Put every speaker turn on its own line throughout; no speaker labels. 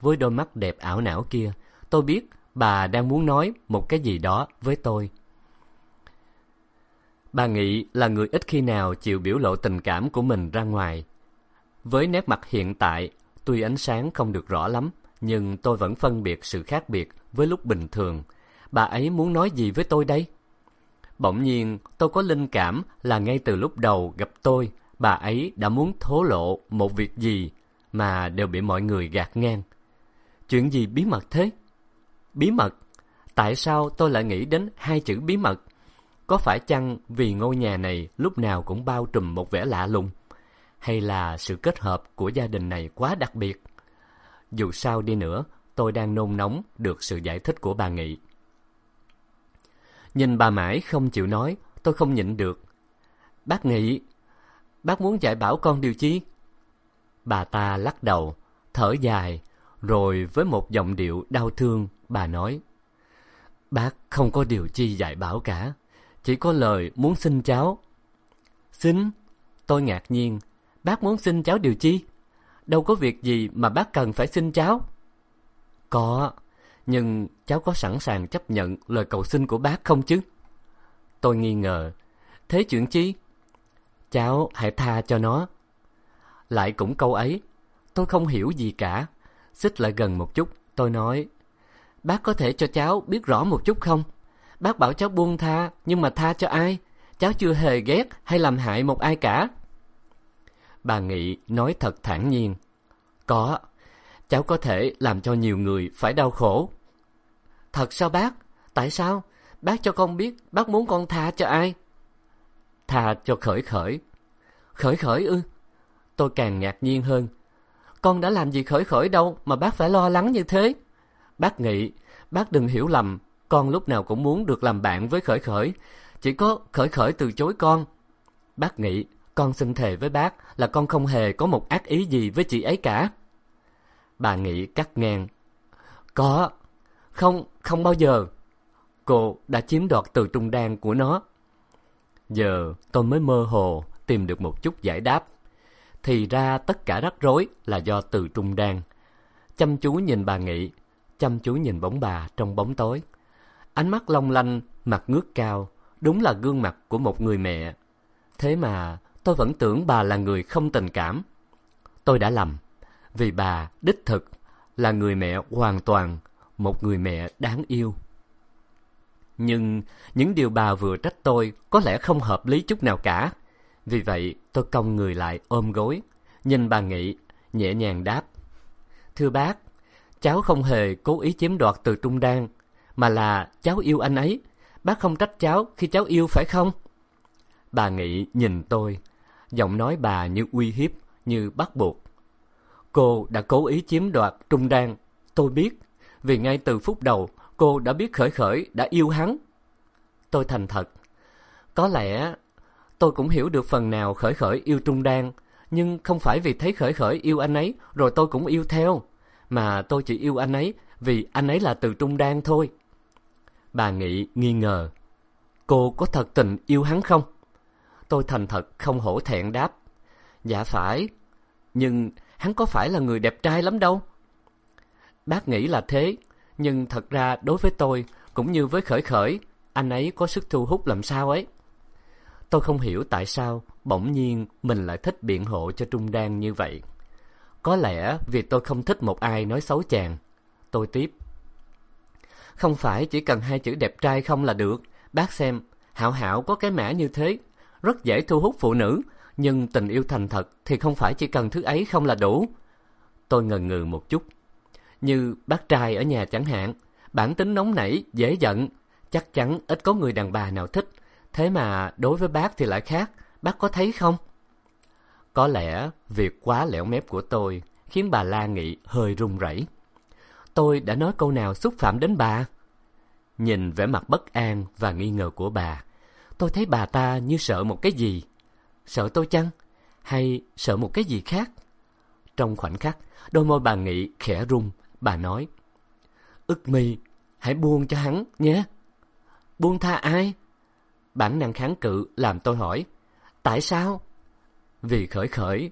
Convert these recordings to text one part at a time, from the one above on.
với đôi mắt đẹp ảo não kia. Tôi biết bà đang muốn nói một cái gì đó với tôi. Bà Nghị là người ít khi nào chịu biểu lộ tình cảm của mình ra ngoài. Với nét mặt hiện tại, tuy ánh sáng không được rõ lắm, nhưng tôi vẫn phân biệt sự khác biệt với lúc bình thường. Bà ấy muốn nói gì với tôi đây? Bỗng nhiên, tôi có linh cảm là ngay từ lúc đầu gặp tôi, bà ấy đã muốn thố lộ một việc gì mà đều bị mọi người gạt ngang. Chuyện gì bí mật thế? Bí mật? Tại sao tôi lại nghĩ đến hai chữ bí mật? Có phải chăng vì ngôi nhà này lúc nào cũng bao trùm một vẻ lạ lùng? Hay là sự kết hợp của gia đình này quá đặc biệt? Dù sao đi nữa, tôi đang nôn nóng được sự giải thích của bà Nghị. Nhìn bà mãi không chịu nói, tôi không nhịn được. Bác Nghị, bác muốn dạy bảo con điều chi? Bà ta lắc đầu, thở dài, rồi với một giọng điệu đau thương, bà nói. Bác không có điều chi dạy bảo cả, chỉ có lời muốn xin cháu. Xin? Tôi ngạc nhiên, bác muốn xin cháu điều chi? Đâu có việc gì mà bác cần phải xin cháu. Có, nhưng cháu có sẵn sàng chấp nhận lời cầu xin của bác không chứ? Tôi nghi ngờ. Thế chuyện chi? Cháu hãy tha cho nó. Lại cũng câu ấy. Tôi không hiểu gì cả. Xích lại gần một chút, tôi nói. Bác có thể cho cháu biết rõ một chút không? Bác bảo cháu buông tha, nhưng mà tha cho ai? Cháu chưa hề ghét hay làm hại một ai cả. Bà Nghị nói thật thản nhiên. Có, cháu có thể làm cho nhiều người phải đau khổ. Thật sao bác? Tại sao? Bác cho con biết bác muốn con tha cho ai? Tha cho khởi khởi. Khởi khởi ư? Tôi càng ngạc nhiên hơn. Con đã làm gì khởi khởi đâu mà bác phải lo lắng như thế. Bác nghĩ, bác đừng hiểu lầm, con lúc nào cũng muốn được làm bạn với khởi khởi. Chỉ có khởi khởi từ chối con. Bác nghĩ, con xin thề với bác là con không hề có một ác ý gì với chị ấy cả. Bà nghĩ cắt ngang. Có. Không, không bao giờ. Cô đã chiếm đoạt từ trung đan của nó. Giờ tôi mới mơ hồ tìm được một chút giải đáp. Thì ra tất cả rắc rối là do từ trung đan. Chăm chú nhìn bà Nghị, chăm chú nhìn bóng bà trong bóng tối. Ánh mắt long lanh, mặt ngước cao, đúng là gương mặt của một người mẹ. Thế mà tôi vẫn tưởng bà là người không tình cảm. Tôi đã lầm, vì bà đích thực là người mẹ hoàn toàn, một người mẹ đáng yêu. Nhưng những điều bà vừa trách tôi có lẽ không hợp lý chút nào cả. Vì vậy tôi cong người lại ôm gối, nhìn bà Nghị, nhẹ nhàng đáp. Thưa bác, cháu không hề cố ý chiếm đoạt từ Trung Đan, mà là cháu yêu anh ấy. Bác không trách cháu khi cháu yêu phải không? Bà Nghị nhìn tôi, giọng nói bà như uy hiếp, như bắt buộc. Cô đã cố ý chiếm đoạt Trung Đan, tôi biết, vì ngay từ phút đầu cô đã biết khởi khởi đã yêu hắn. Tôi thành thật. Có lẽ tôi cũng hiểu được phần nào khởi khởi yêu Trung Đan, nhưng không phải vì thấy khởi khởi yêu anh ấy rồi tôi cũng yêu theo, mà tôi chỉ yêu anh ấy vì anh ấy là từ Trung Đan thôi. Bà Nghị nghi ngờ. Cô có thật tình yêu hắn không? Tôi thành thật không hổ thẹn đáp. Dạ phải, nhưng hắn có phải là người đẹp trai lắm đâu. Bác nghĩ là thế, nhưng thật ra đối với tôi, cũng như với khởi khởi, anh ấy có sức thu hút làm sao ấy. Tôi không hiểu tại sao bỗng nhiên mình lại thích biện hộ cho Trung Đan như vậy. Có lẽ vì tôi không thích một ai nói xấu chàng. Tôi tiếp. Không phải chỉ cần hai chữ đẹp trai không là được. Bác xem, Hảo Hảo có cái mã như thế, rất dễ thu hút phụ nữ, nhưng tình yêu thành thật thì không phải chỉ cần thứ ấy không là đủ. Tôi ngần ngừ một chút. Như bác trai ở nhà chẳng hạn, bản tính nóng nảy, dễ giận, chắc chắn ít có người đàn bà nào thích. Thế mà đối với bác thì lại khác, bác có thấy không? Có lẽ việc quá lẻo mép của tôi khiến bà La Nghị hơi run rẩy. Tôi đã nói câu nào xúc phạm đến bà? Nhìn vẻ mặt bất an và nghi ngờ của bà, tôi thấy bà ta như sợ một cái gì. Sợ tôi chăng? Hay sợ một cái gì khác? Trong khoảnh khắc, đôi môi bà Nghị khẽ rung, bà nói. Ức mi, hãy buông cho hắn nhé. Buông tha ai? Bản năng kháng cự làm tôi hỏi. Tại sao? Vì khởi khởi.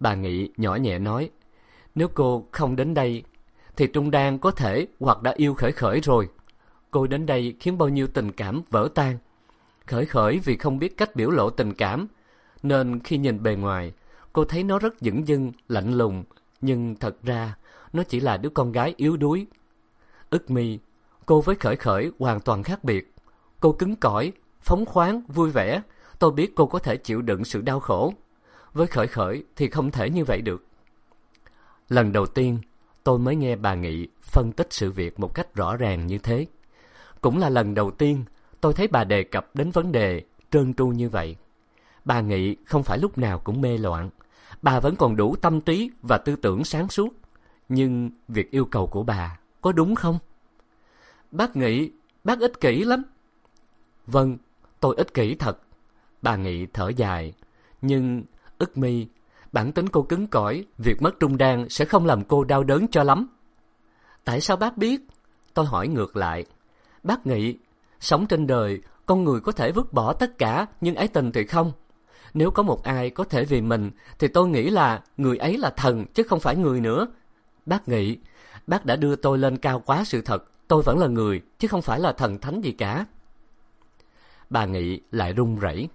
Bà Nghị nhỏ nhẹ nói. Nếu cô không đến đây, thì Trung Đan có thể hoặc đã yêu khởi khởi rồi. Cô đến đây khiến bao nhiêu tình cảm vỡ tan. Khởi khởi vì không biết cách biểu lộ tình cảm, nên khi nhìn bề ngoài, cô thấy nó rất dững dưng, lạnh lùng, nhưng thật ra nó chỉ là đứa con gái yếu đuối. Ức mi, cô với khởi khởi hoàn toàn khác biệt. Cô cứng cỏi, phóng khoáng, vui vẻ. Tôi biết cô có thể chịu đựng sự đau khổ. Với khởi khởi thì không thể như vậy được. Lần đầu tiên, tôi mới nghe bà Nghị phân tích sự việc một cách rõ ràng như thế. Cũng là lần đầu tiên tôi thấy bà đề cập đến vấn đề trơn tru như vậy. Bà Nghị không phải lúc nào cũng mê loạn. Bà vẫn còn đủ tâm trí và tư tưởng sáng suốt. Nhưng việc yêu cầu của bà có đúng không? Bác Nghị, bác ích kỷ lắm. Vâng, tôi ích kỷ thật. Bà Nghị thở dài. Nhưng, ức mi, bản tính cô cứng cỏi, việc mất trung đan sẽ không làm cô đau đớn cho lắm. Tại sao bác biết? Tôi hỏi ngược lại. Bác nghĩ, sống trên đời, con người có thể vứt bỏ tất cả, nhưng ái tình thì không. Nếu có một ai có thể vì mình, thì tôi nghĩ là người ấy là thần, chứ không phải người nữa. Bác nghĩ, bác đã đưa tôi lên cao quá sự thật, tôi vẫn là người, chứ không phải là thần thánh gì cả. Bà Nghị lại run rẩy.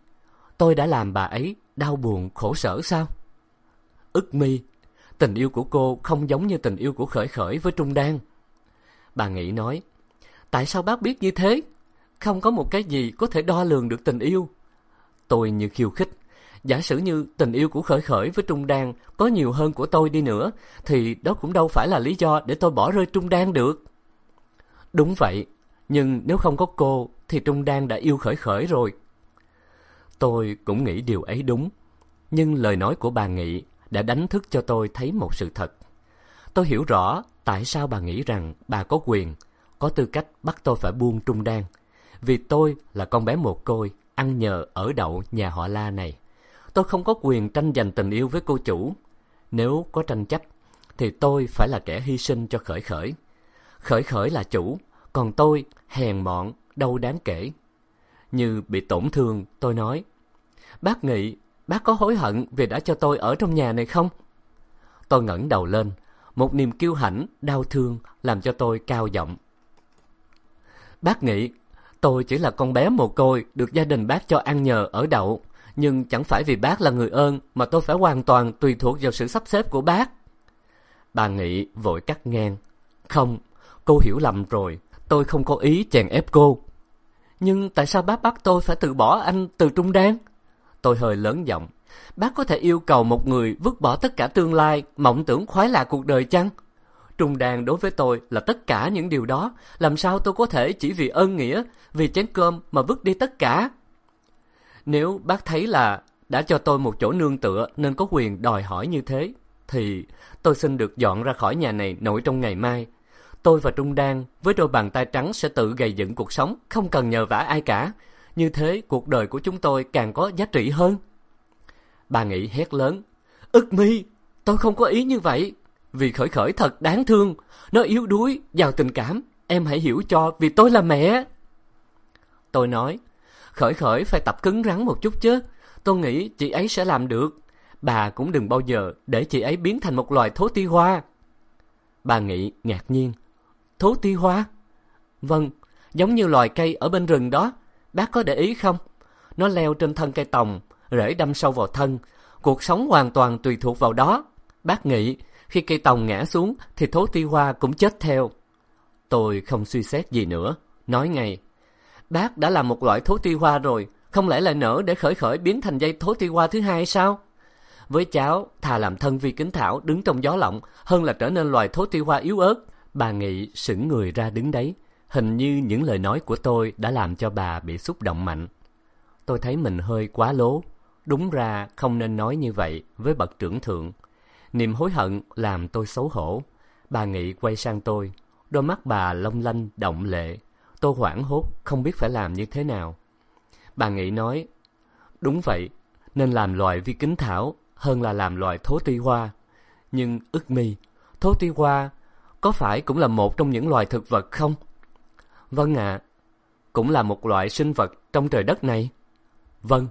Tôi đã làm bà ấy đau buồn, khổ sở sao? Ức mi, tình yêu của cô không giống như tình yêu của Khởi Khởi với Trung Đan. Bà Nghị nói, tại sao bác biết như thế? Không có một cái gì có thể đo lường được tình yêu. Tôi như khiêu khích. Giả sử như tình yêu của Khởi Khởi với Trung Đan có nhiều hơn của tôi đi nữa, thì đó cũng đâu phải là lý do để tôi bỏ rơi Trung Đan được. Đúng vậy, nhưng nếu không có cô thì Trung Đan đã yêu Khởi Khởi rồi. Tôi cũng nghĩ điều ấy đúng, nhưng lời nói của bà Nghị đã đánh thức cho tôi thấy một sự thật. Tôi hiểu rõ tại sao bà nghĩ rằng bà có quyền, có tư cách bắt tôi phải buông Trung Đan. Vì tôi là con bé mồ côi, ăn nhờ ở đậu nhà họ La này. Tôi không có quyền tranh giành tình yêu với cô chủ. Nếu có tranh chấp, thì tôi phải là kẻ hy sinh cho khởi khởi. Khởi khởi là chủ, còn tôi hèn mọn, đâu đáng kể. Như bị tổn thương, tôi nói, Bác nghĩ, bác có hối hận vì đã cho tôi ở trong nhà này không? Tôi ngẩng đầu lên, một niềm kiêu hãnh, đau thương làm cho tôi cao giọng. Bác nghĩ, tôi chỉ là con bé mồ côi được gia đình bác cho ăn nhờ ở đậu, nhưng chẳng phải vì bác là người ơn mà tôi phải hoàn toàn tùy thuộc vào sự sắp xếp của bác. Bà Nghị vội cắt ngang. Không, cô hiểu lầm rồi, tôi không có ý chèn ép cô. Nhưng tại sao bác bắt tôi phải từ bỏ anh từ Trung Đan? Tôi hơi lớn giọng. Bác có thể yêu cầu một người vứt bỏ tất cả tương lai, mộng tưởng khoái lạc cuộc đời chăng? Trung đàn đối với tôi là tất cả những điều đó. Làm sao tôi có thể chỉ vì ơn nghĩa, vì chén cơm mà vứt đi tất cả? Nếu bác thấy là đã cho tôi một chỗ nương tựa nên có quyền đòi hỏi như thế, thì tôi xin được dọn ra khỏi nhà này nổi trong ngày mai. Tôi và Trung Đan với đôi bàn tay trắng sẽ tự gây dựng cuộc sống, không cần nhờ vả ai cả. Như thế cuộc đời của chúng tôi càng có giá trị hơn. Bà nghĩ hét lớn. Ức mi, tôi không có ý như vậy. Vì khởi khởi thật đáng thương. Nó yếu đuối, giàu tình cảm. Em hãy hiểu cho vì tôi là mẹ. Tôi nói. Khởi khởi phải tập cứng rắn một chút chứ. Tôi nghĩ chị ấy sẽ làm được. Bà cũng đừng bao giờ để chị ấy biến thành một loài thố ti hoa. Bà nghĩ ngạc nhiên. Thố ti hoa? Vâng, giống như loài cây ở bên rừng đó. Bác có để ý không? Nó leo trên thân cây tòng, rễ đâm sâu vào thân. Cuộc sống hoàn toàn tùy thuộc vào đó. Bác nghĩ, khi cây tòng ngã xuống thì thố ti hoa cũng chết theo. Tôi không suy xét gì nữa, nói ngay. Bác đã là một loại thố ti hoa rồi, không lẽ lại nở để khởi khởi biến thành dây thố ti hoa thứ hai sao? Với cháu, thà làm thân vi kính thảo đứng trong gió lộng hơn là trở nên loài thố ti hoa yếu ớt. Bà Nghị sững người ra đứng đấy. Hình như những lời nói của tôi đã làm cho bà bị xúc động mạnh. Tôi thấy mình hơi quá lố. Đúng ra không nên nói như vậy với bậc trưởng thượng. Niềm hối hận làm tôi xấu hổ. Bà Nghị quay sang tôi. Đôi mắt bà long lanh, động lệ. Tôi hoảng hốt, không biết phải làm như thế nào. Bà Nghị nói, đúng vậy, nên làm loài vi kính thảo hơn là làm loài thố ti hoa. Nhưng ức mi, thố ti hoa có phải cũng là một trong những loài thực vật không? Vâng ạ, cũng là một loại sinh vật trong trời đất này. Vâng,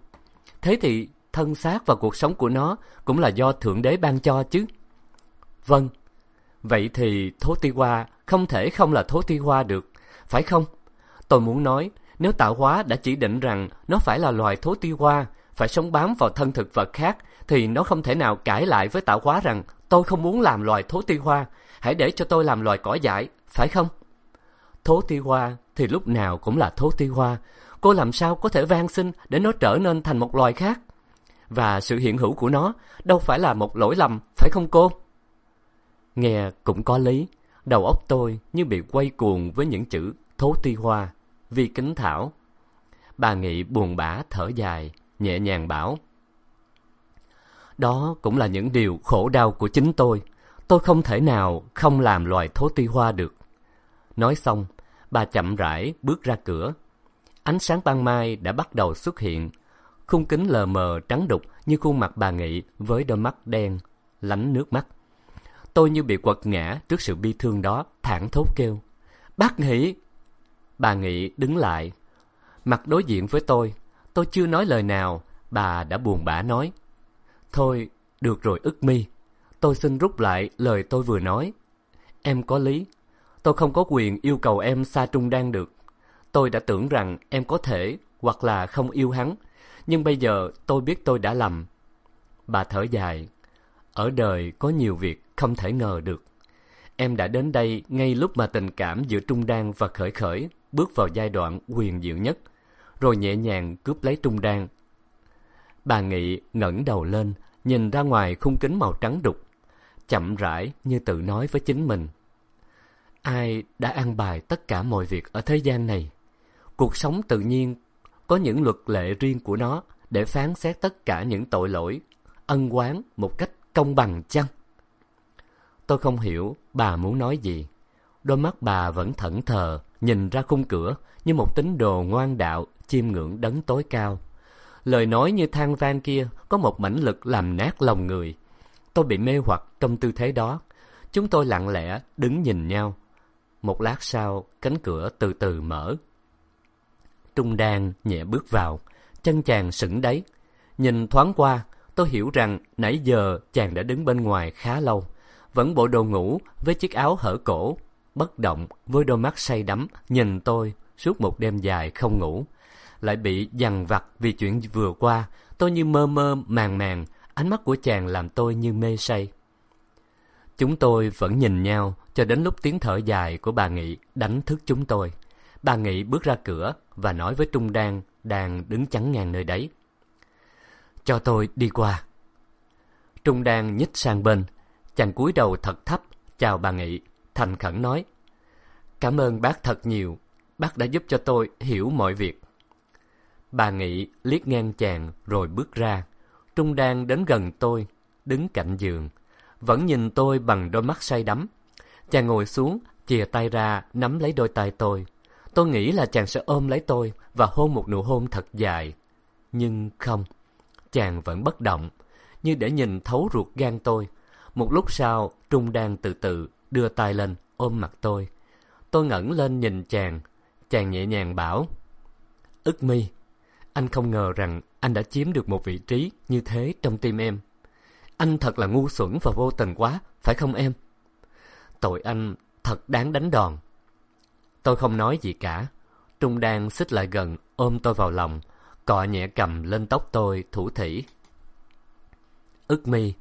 thế thì thân xác và cuộc sống của nó cũng là do Thượng Đế ban cho chứ. Vâng, Vậy thì thố ti hoa không thể không là thố ti hoa được, phải không? Tôi muốn nói, nếu tạo hóa đã chỉ định rằng nó phải là loài thố ti hoa, phải sống bám vào thân thực vật khác, thì nó không thể nào cãi lại với tạo hóa rằng tôi không muốn làm loài thố ti hoa, hãy để cho tôi làm loài cỏ dại, phải không? Thố ti hoa thì lúc nào cũng là thố ti hoa, cô làm sao có thể van xin để nó trở nên thành một loài khác? Và sự hiện hữu của nó đâu phải là một lỗi lầm, phải không cô? Nghe cũng có lý, đầu óc tôi như bị quay cuồng với những chữ thố ti hoa, vi kính thảo. Bà Nghị buồn bã thở dài, nhẹ nhàng bảo. Đó cũng là những điều khổ đau của chính tôi. Tôi không thể nào không làm loài thố ti hoa được. Nói xong, bà chậm rãi bước ra cửa. Ánh sáng ban mai đã bắt đầu xuất hiện. Khung kính lờ mờ trắng đục như khuôn mặt bà Nghị với đôi mắt đen, lánh nước mắt. Tôi như bị quật ngã trước sự bi thương đó, thẳng thốt kêu. Bác Nghị! Bà Nghị đứng lại. Mặt đối diện với tôi, tôi chưa nói lời nào, bà đã buồn bã nói. Thôi, được rồi ức mi. Tôi xin rút lại lời tôi vừa nói. Em có lý. Tôi không có quyền yêu cầu em xa trung đan được. Tôi đã tưởng rằng em có thể hoặc là không yêu hắn. Nhưng bây giờ tôi biết tôi đã lầm. Bà thở dài. Ở đời có nhiều việc không thể ngờ được. Em đã đến đây ngay lúc mà tình cảm giữa Trung Đan và Khởi Khởi bước vào giai đoạn quyền diệu nhất, rồi nhẹ nhàng cướp lấy Trung Đan. Bà Nghị ngẩng đầu lên, nhìn ra ngoài khung kính màu trắng đục, chậm rãi như tự nói với chính mình. Ai đã an bài tất cả mọi việc ở thế gian này? Cuộc sống tự nhiên có những luật lệ riêng của nó để phán xét tất cả những tội lỗi, ân oán một cách công bằng chăng? Tôi không hiểu bà muốn nói gì. Đôi mắt bà vẫn thẫn thờ, nhìn ra khung cửa như một tín đồ ngoan đạo chiêm ngưỡng đấng tối cao. Lời nói như than van kia có một mãnh lực làm nát lòng người. Tôi bị mê hoặc trong tư thế đó. Chúng tôi lặng lẽ đứng nhìn nhau. Một lát sau, cánh cửa từ từ mở. Trung Đan nhẹ bước vào, chân chàng sững đấy. Nhìn thoáng qua, tôi hiểu rằng nãy giờ chàng đã đứng bên ngoài khá lâu vẫn bộ đồ ngủ với chiếc áo hở cổ, bất động với đôi mắt say đắm nhìn tôi suốt một đêm dài không ngủ. Lại bị dằn vặt vì chuyện vừa qua, tôi như mơ mơ màng màng, ánh mắt của chàng làm tôi như mê say. Chúng tôi vẫn nhìn nhau cho đến lúc tiếng thở dài của bà Nghị đánh thức chúng tôi. Bà Nghị bước ra cửa và nói với Trung Đan đang đứng chắn ngang nơi đấy. Cho tôi đi qua. Trung Đan nhích sang bên, Chàng cúi đầu thật thấp, chào bà Nghị, thành khẩn nói. Cảm ơn bác thật nhiều, bác đã giúp cho tôi hiểu mọi việc. Bà Nghị liếc ngang chàng rồi bước ra. Trung đang đến gần tôi, đứng cạnh giường. Vẫn nhìn tôi bằng đôi mắt say đắm. Chàng ngồi xuống, chìa tay ra, nắm lấy đôi tay tôi. Tôi nghĩ là chàng sẽ ôm lấy tôi và hôn một nụ hôn thật dài. Nhưng không, chàng vẫn bất động, như để nhìn thấu ruột gan tôi một lúc sau, Trung đang từ từ đưa tay lên ôm mặt tôi. Tôi ngẩng lên nhìn chàng, chàng nhẹ nhàng bảo: "Ức Mi, anh không ngờ rằng anh đã chiếm được một vị trí như thế trong tim em. Anh thật là ngu xuẩn và vô tình quá, phải không em? Tội anh thật đáng đánh đòn." Tôi không nói gì cả. Trung đang xích lại gần, ôm tôi vào lòng, cọ nhẹ cầm lên tóc tôi thủ thỉ. Ức Mi,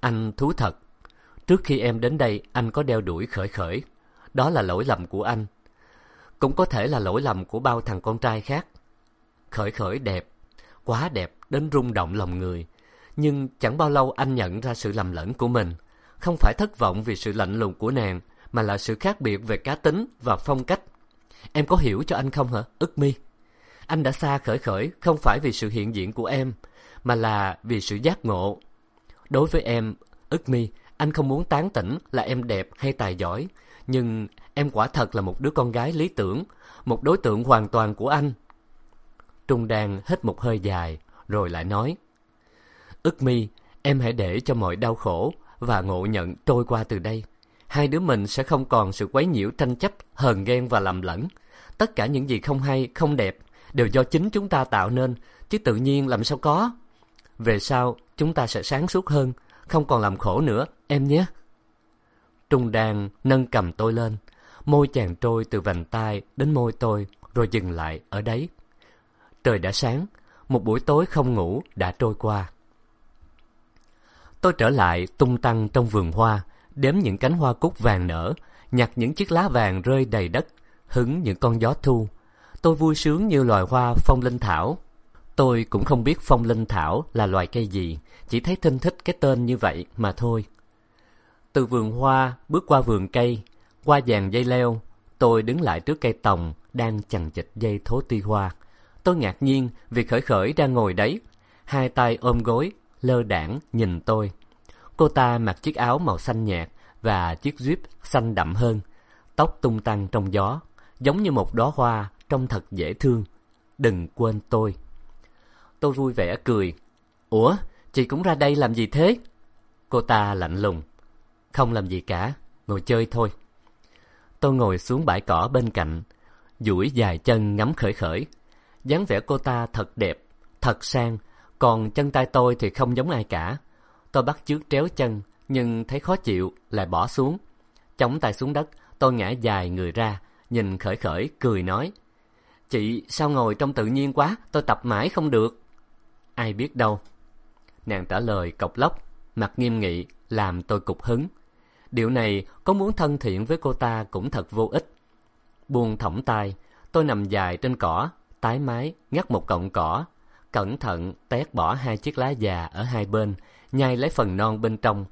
anh thú thật. Trước khi em đến đây, anh có đeo đuổi khởi khởi. Đó là lỗi lầm của anh. Cũng có thể là lỗi lầm của bao thằng con trai khác. Khởi khởi đẹp, quá đẹp đến rung động lòng người. Nhưng chẳng bao lâu anh nhận ra sự lầm lẫn của mình. Không phải thất vọng vì sự lạnh lùng của nàng, mà là sự khác biệt về cá tính và phong cách. Em có hiểu cho anh không hả, ức mi? Anh đã xa khởi khởi không phải vì sự hiện diện của em, mà là vì sự giác ngộ Đối với em, ức mi, anh không muốn tán tỉnh là em đẹp hay tài giỏi, nhưng em quả thật là một đứa con gái lý tưởng, một đối tượng hoàn toàn của anh. Trung Đan hít một hơi dài, rồi lại nói. Ức mi, em hãy để cho mọi đau khổ và ngộ nhận trôi qua từ đây. Hai đứa mình sẽ không còn sự quấy nhiễu tranh chấp, hờn ghen và lầm lẫn. Tất cả những gì không hay, không đẹp đều do chính chúng ta tạo nên, chứ tự nhiên làm sao có. Về sau, chúng ta sẽ sáng suốt hơn, không còn làm khổ nữa, em nhé. Trung Đan nâng cầm tôi lên. Môi chàng trôi từ vành tai đến môi tôi, rồi dừng lại ở đấy. Trời đã sáng, một buổi tối không ngủ đã trôi qua. Tôi trở lại tung tăng trong vườn hoa, đếm những cánh hoa cúc vàng nở, nhặt những chiếc lá vàng rơi đầy đất, hứng những con gió thu. Tôi vui sướng như loài hoa phong linh thảo. Tôi cũng không biết phong linh thảo là loài cây gì, chỉ thấy thinh thích cái tên như vậy mà thôi. Từ vườn hoa bước qua vườn cây, qua dàn dây leo, tôi đứng lại trước cây tòng đang chằng chịt dây thố ti hoa. Tôi ngạc nhiên vì khởi khởi đang ngồi đấy, hai tay ôm gối, lơ đảng nhìn tôi. Cô ta mặc chiếc áo màu xanh nhạt và chiếc jeep xanh đậm hơn, tóc tung tăng trong gió, giống như một đóa hoa trông thật dễ thương. Đừng quên tôi. Tôi vui vẻ cười. Ủa, chị cũng ra đây làm gì thế? Cô ta lạnh lùng. Không làm gì cả, ngồi chơi thôi. Tôi ngồi xuống bãi cỏ bên cạnh, duỗi dài chân ngắm khởi khởi dáng vẻ cô ta thật đẹp, thật sang, còn chân tay tôi thì không giống ai cả. Tôi bắt chước tréo chân, nhưng thấy khó chịu, lại bỏ xuống. Chống tay xuống đất, tôi ngã dài người ra, nhìn khởi khởi, cười nói. Chị, sao ngồi trong tự nhiên quá, tôi tập mãi không được. Ai biết đâu. Nàng trả lời cộc lốc, mặt nghiêm nghị, làm tôi cục hứng. Điều này có muốn thân thiện với cô ta cũng thật vô ích. Buông thõng tay, tôi nằm dài trên cỏ, tái mái, ngắt một cọng cỏ, cẩn thận tét bỏ hai chiếc lá già ở hai bên, nhai lấy phần non bên trong.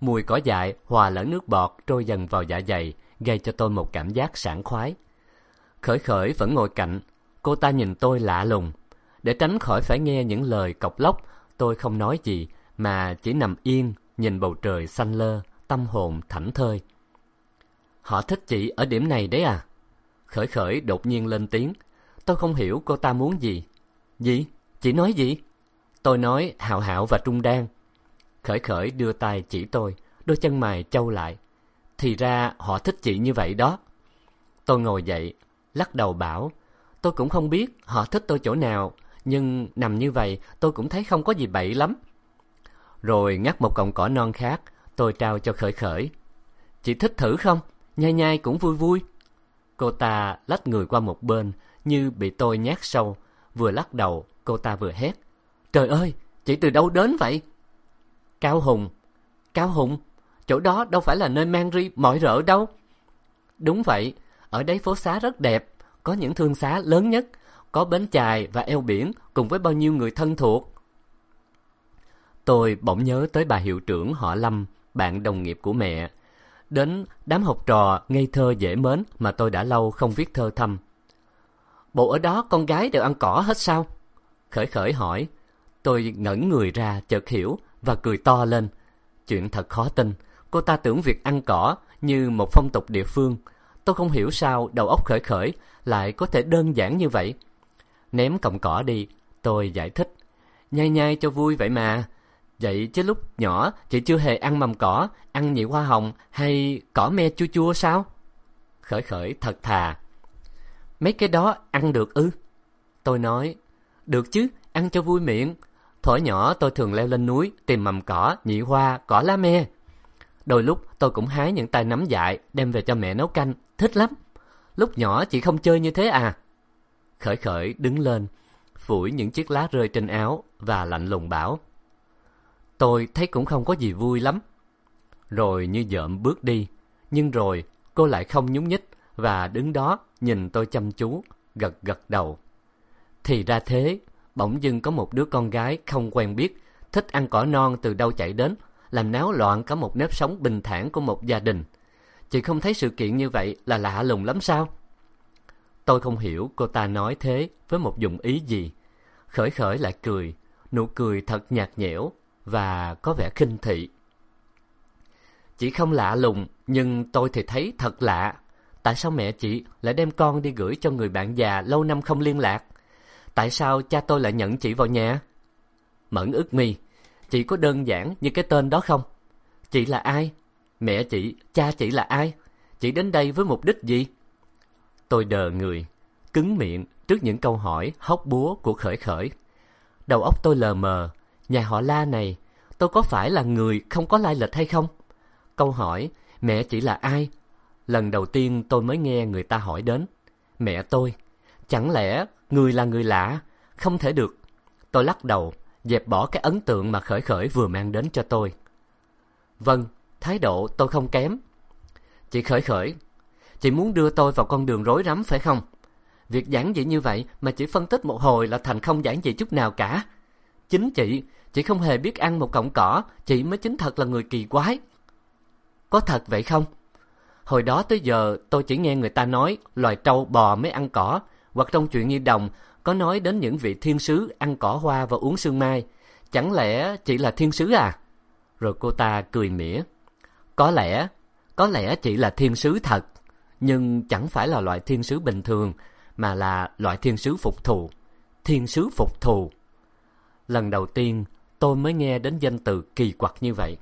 Mùi cỏ dại hòa lẫn nước bọt trôi dần vào dạ dày, gây cho tôi một cảm giác sảng khoái. Khởi khởi vẫn ngồi cạnh, cô ta nhìn tôi lạ lùng. Để tránh khỏi phải nghe những lời cọc lóc, tôi không nói gì, mà chỉ nằm yên, nhìn bầu trời xanh lơ, tâm hồn thảnh thơi. Họ thích chị ở điểm này đấy à? Khởi khởi đột nhiên lên tiếng. Tôi không hiểu cô ta muốn gì. Gì? Chị nói gì? Tôi nói Hạo Hạo và Trung Đan. Khởi khởi đưa tay chỉ tôi, đôi chân mày trâu lại. Thì ra họ thích chị như vậy đó. Tôi ngồi dậy, lắc đầu bảo. Tôi cũng không biết họ thích tôi chỗ nào, nhưng nằm như vậy tôi cũng thấy không có gì bậy lắm. Rồi ngắt một cọng cỏ non khác, tôi trao cho khởi khởi. Chị thích thử không? Nhai nhai cũng vui vui. Cô ta lách người qua một bên, như bị tôi nhát sâu. Vừa lắc đầu, cô ta vừa hét. Trời ơi, chị từ đâu đến vậy? Cao Hùng. Cao Hùng? Chỗ đó đâu phải là nơi mang ri mọi rợ đâu. Đúng vậy, ở đấy phố xá rất đẹp, có những thương xá lớn nhất, có bến chài và eo biển cùng với bao nhiêu người thân thuộc. Tôi bỗng nhớ tới bà hiệu trưởng họ Lâm, bạn đồng nghiệp của mẹ. Đến đám học trò ngây thơ dễ mến mà tôi đã lâu không viết thơ thăm. Bộ ở đó con gái đều ăn cỏ hết sao? Khởi khởi hỏi. Tôi ngẩn người ra chợt hiểu và cười to lên. Chuyện thật khó tin. Cô ta tưởng việc ăn cỏ như một phong tục địa phương. Tôi không hiểu sao đầu óc khởi khởi lại có thể đơn giản như vậy. Ném cọng cỏ đi, tôi giải thích. Nhai nhai cho vui vậy mà. Vậy chứ lúc nhỏ chị chưa hề ăn mầm cỏ, ăn nhị hoa hồng hay cỏ me chua chua sao? Khởi khởi thật thà. Mấy cái đó ăn được ư? Tôi nói, được chứ, ăn cho vui miệng. Thuở nhỏ tôi thường leo lên núi tìm mầm cỏ, nhị hoa, cỏ lá me. Đôi lúc tôi cũng hái những tay nấm dại đem về cho mẹ nấu canh, thích lắm. Lúc nhỏ chị không chơi như thế à? Khởi khởi đứng lên, phủi những chiếc lá rơi trên áo và lạnh lùng bảo. Tôi thấy cũng không có gì vui lắm. Rồi như dợm bước đi, nhưng rồi cô lại không nhúng nhích và đứng đó nhìn tôi chăm chú, gật gật đầu. Thì ra thế, bỗng dưng có một đứa con gái không quen biết, thích ăn cỏ non từ đâu chạy đến, làm náo loạn cả một nếp sống bình thản của một gia đình. Chị không thấy sự kiện như vậy là lạ lùng lắm sao? Tôi không hiểu cô ta nói thế với một dụng ý gì. Khởi khởi lại cười, nụ cười thật nhạt nhẽo và có vẻ khinh thị. chỉ không lạ lùng, nhưng tôi thì thấy thật lạ. Tại sao mẹ chị lại đem con đi gửi cho người bạn già lâu năm không liên lạc? Tại sao cha tôi lại nhận chị vào nhà? Mẫn ức mi, chị có đơn giản như cái tên đó không? Chị là ai? Mẹ chị, cha chị là ai? Chị đến đây với mục đích gì? Tôi đờ người, cứng miệng trước những câu hỏi hóc búa của khởi khởi. Đầu óc tôi lờ mờ, nhà họ La này, tôi có phải là người không có lai lịch hay không? Câu hỏi, mẹ chị là ai lần đầu tiên tôi mới nghe người ta hỏi đến. Mẹ tôi, chẳng lẽ người là người lạ? Không thể được. Tôi lắc đầu, dẹp bỏ cái ấn tượng mà khởi khởi vừa mang đến cho tôi. Vâng thái độ tôi không kém. Chị khởi khởi, chị muốn đưa tôi vào con đường rối rắm phải không? Việc giản dị như vậy mà chỉ phân tích một hồi là thành không giản dị chút nào cả. Chính chị chị không hề biết ăn một cọng cỏ, chị mới chính thật là người kỳ quái. Có thật vậy không? Hồi đó tới giờ, tôi chỉ nghe người ta nói loài trâu bò mới ăn cỏ. Hoặc trong chuyện nhi đồng, có nói đến những vị thiên sứ ăn cỏ hoa và uống sương mai. Chẳng lẽ chị là thiên sứ à? Rồi cô ta cười mỉa. Có lẽ có lẽ chị là thiên sứ thật. Nhưng chẳng phải là loại thiên sứ bình thường, mà là loại thiên sứ phục thù. Thiên sứ phục thù. Lần đầu tiên, tôi mới nghe đến danh từ kỳ quặc như vậy.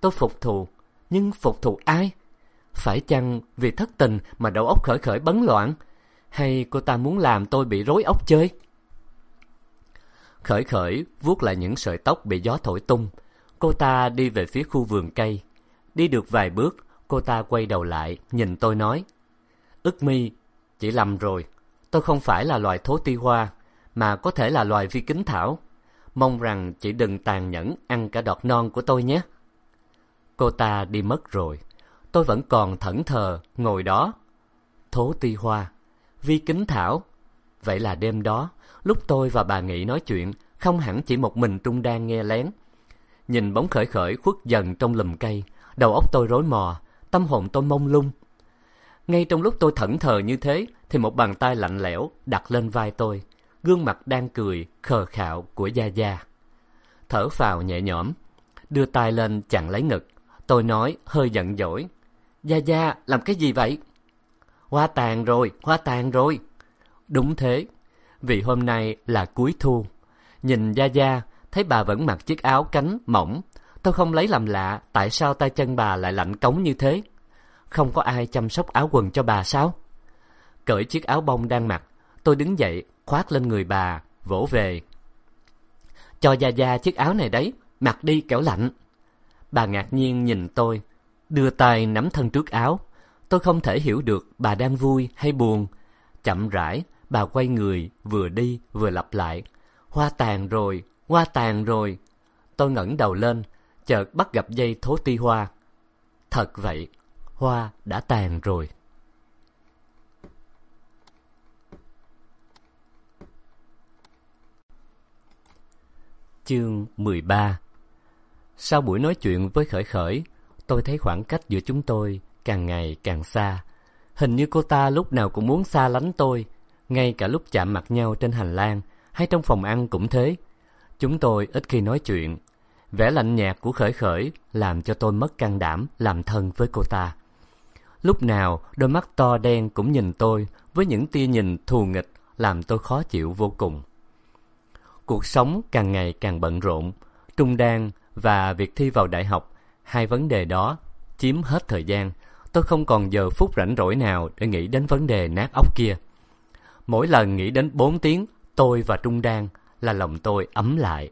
Tôi phục thù, nhưng phục thù ai? Phải chăng vì thất tình mà đầu óc khởi khởi bấn loạn? Hay cô ta muốn làm tôi bị rối óc chơi? Khởi khởi vuốt lại những sợi tóc bị gió thổi tung. Cô ta đi về phía khu vườn cây. Đi được vài bước, cô ta quay đầu lại, nhìn tôi nói. Ức mi chị lầm rồi. Tôi không phải là loài thố ti hoa, mà có thể là loài vi kính thảo. Mong rằng chị đừng tàn nhẫn ăn cả đọt non của tôi nhé. Cô ta đi mất rồi tôi vẫn còn thẫn thờ ngồi đó. Thố ti hoa, vi kính thảo, vậy là đêm đó, lúc tôi và bà nghị nói chuyện, không hẳn chỉ một mình trung đang nghe lén. Nhìn bóng khởi khởi khuất dần trong lùm cây, đầu óc tôi rối mò, tâm hồn tôi mông lung. Ngay trong lúc tôi thẫn thờ như thế, thì một bàn tay lạnh lẽo đặt lên vai tôi, gương mặt đang cười khờ khạo của gia gia. Thở phào nhẹ nhõm, đưa tay lên chặn lấy ngực, tôi nói hơi giận dỗi gia gia, làm cái gì vậy? Hoa tàn rồi, hoa tàn rồi. Đúng thế. Vì hôm nay là cuối thu. Nhìn gia gia, thấy bà vẫn mặc chiếc áo cánh mỏng. Tôi không lấy làm lạ, tại sao tay chân bà lại lạnh cống như thế? Không có ai chăm sóc áo quần cho bà sao? Cởi chiếc áo bông đang mặc, tôi đứng dậy, khoác lên người bà, vỗ về. Cho gia gia chiếc áo này đấy, mặc đi kẻo lạnh. Bà ngạc nhiên nhìn tôi đưa tay nắm thân trước áo. Tôi không thể hiểu được bà đang vui hay buồn. Chậm rãi, bà quay người, vừa đi, vừa lặp lại. Hoa tàn rồi, hoa tàn rồi. Tôi ngẩng đầu lên, chợt bắt gặp dây thố ti hoa. Thật vậy, hoa đã tàn rồi. Chương mười ba. Sau buổi nói chuyện với khởi khởi tôi thấy khoảng cách giữa chúng tôi càng ngày càng xa. Hình như cô ta lúc nào cũng muốn xa lánh tôi, ngay cả lúc chạm mặt nhau trên hành lang hay trong phòng ăn cũng thế. Chúng tôi ít khi nói chuyện. Vẻ lạnh nhạt của khởi khởi làm cho tôi mất can đảm làm thân với cô ta. Lúc nào, đôi mắt to đen cũng nhìn tôi với những tia nhìn thù nghịch làm tôi khó chịu vô cùng. Cuộc sống càng ngày càng bận rộn, trung đan và việc thi vào đại học hai vấn đề đó chiếm hết thời gian. Tôi không còn giờ phút rảnh rỗi nào để nghĩ đến vấn đề nát óc kia. Mỗi lần nghĩ đến bốn tiếng tôi và trung đan là lòng tôi ấm lại.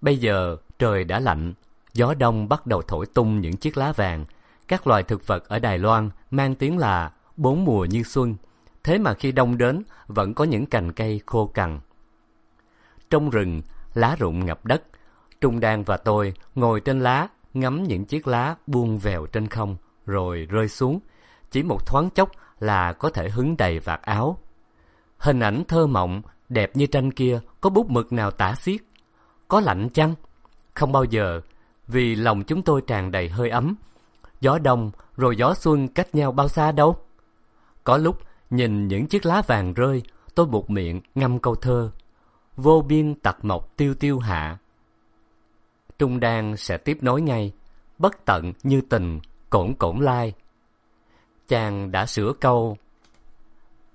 Bây giờ trời đã lạnh, gió đông bắt đầu thổi tung những chiếc lá vàng. Các loài thực vật ở đài loan mang tiếng là bốn mùa như xuân. Thế mà khi đông đến, vẫn có những cành cây khô cằn. Trong rừng, lá rụng ngập đất. Trung đan và tôi ngồi trên lá ngắm những chiếc lá buông vèo trên không, rồi rơi xuống. Chỉ một thoáng chốc là có thể hứng đầy vạt áo. Hình ảnh thơ mộng, đẹp như tranh kia, có bút mực nào tả xiết? Có lạnh chăng? Không bao giờ, vì lòng chúng tôi tràn đầy hơi ấm. Gió đông, rồi gió xuân cách nhau bao xa đâu? Có lúc, nhìn những chiếc lá vàng rơi, tôi buộc miệng ngâm câu thơ. Vô biên tặc mộc tiêu tiêu hạ trung đan sẽ tiếp nối ngay, bất tận như tình, cổn cổn lai. Chàng đã sửa câu,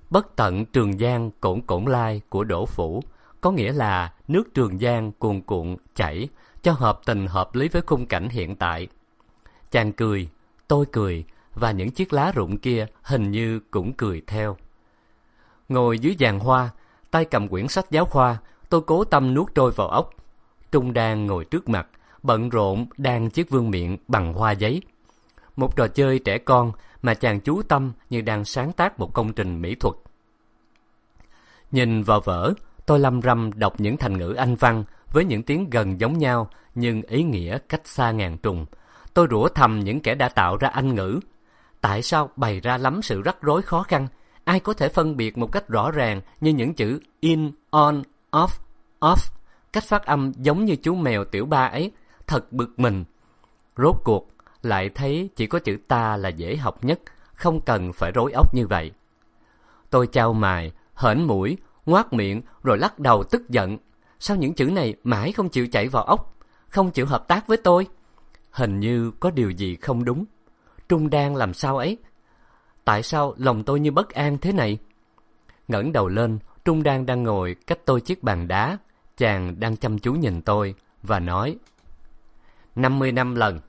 bất tận trường giang cổn cổn lai của đỗ phủ, có nghĩa là nước trường giang cuồn cuộn chảy, cho hợp tình hợp lý với khung cảnh hiện tại. Chàng cười, tôi cười, và những chiếc lá rụng kia hình như cũng cười theo. Ngồi dưới giàn hoa, tay cầm quyển sách giáo khoa, tôi cố tâm nuốt trôi vào ốc trung đang ngồi trước mặt bận rộn đan chiếc vương miệng bằng hoa giấy một trò chơi trẻ con mà chàng chú tâm như đang sáng tác một công trình mỹ thuật. Nhìn vào vở, tôi lâm râm đọc những thành ngữ Anh văn với những tiếng gần giống nhau nhưng ý nghĩa cách xa ngàn trùng. Tôi rủa thầm những kẻ đã tạo ra Anh ngữ. Tại sao bày ra lắm sự rắc rối khó khăn? Ai có thể phân biệt một cách rõ ràng như những chữ in, on, off, off, cách phát âm giống như chú mèo tiểu ba ấy, thật bực mình. Rốt cuộc, lại thấy chỉ có chữ ta là dễ học nhất, không cần phải rối óc như vậy. Tôi trao mài, hển mũi, ngoác miệng rồi lắc đầu tức giận. Sao những chữ này mãi không chịu chạy vào óc, không chịu hợp tác với tôi? Hình như có điều gì không đúng. Trung đang làm sao ấy? Tại sao lòng tôi như bất an thế này? ngẩng đầu lên, Trung đang đang ngồi cách tôi chiếc bàn đá. Chàng đang chăm chú nhìn tôi và nói năm mươi năm lần.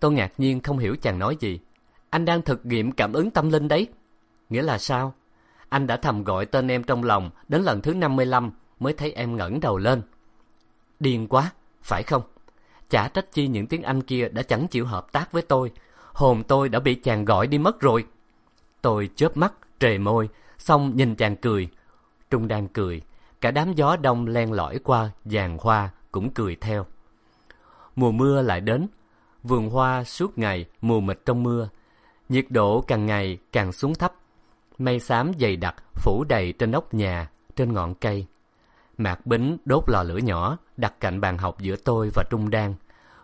Tôi ngạc nhiên không hiểu chàng nói gì. Anh đang thực nghiệm cảm ứng tâm linh đấy. Nghĩa là sao? Anh đã thầm gọi tên em trong lòng đến lần thứ năm mươi lăm mới thấy em ngẩng đầu lên. Điên quá, phải không? Chả trách chi những tiếng Anh kia đã chẳng chịu hợp tác với tôi. Hồn tôi đã bị chàng gọi đi mất rồi. Tôi chớp mắt, trề môi, xong nhìn chàng cười. Trung đang cười, cả đám gió đông len lỏi qua giàn hoa cũng cười theo. Mùa mưa lại đến, vườn hoa suốt ngày mù mịt trong mưa. Nhiệt độ càng ngày càng xuống thấp. Mây xám dày đặc phủ đầy trên nóc nhà, trên ngọn cây. Mạc Bính đốt lò lửa nhỏ đặt cạnh bàn học giữa tôi và Trung Đan.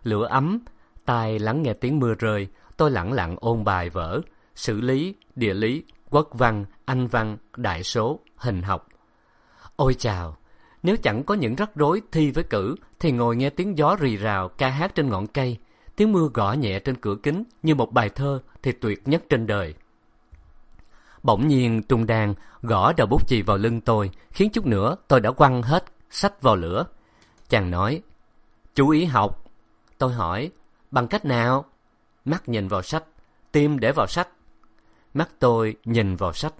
Lửa ấm, tai lắng nghe tiếng mưa rơi, tôi lẳng lặng ôn bài vở, xử lý, địa lý, quốc văn, anh văn, đại số, hình học. Ôi chào, nếu chẳng có những rắc rối thi với cử thì ngồi nghe tiếng gió rì rào ca hát trên ngọn cây, tiếng mưa gõ nhẹ trên cửa kính như một bài thơ thì tuyệt nhất trên đời. Bỗng nhiên Trung đàn gõ đầu bút chì vào lưng tôi, khiến chút nữa tôi đã quăng hết sách vào lửa. Chàng nói, chú ý học. Tôi hỏi, bằng cách nào? Mắt nhìn vào sách, tim để vào sách. Mắt tôi nhìn vào sách.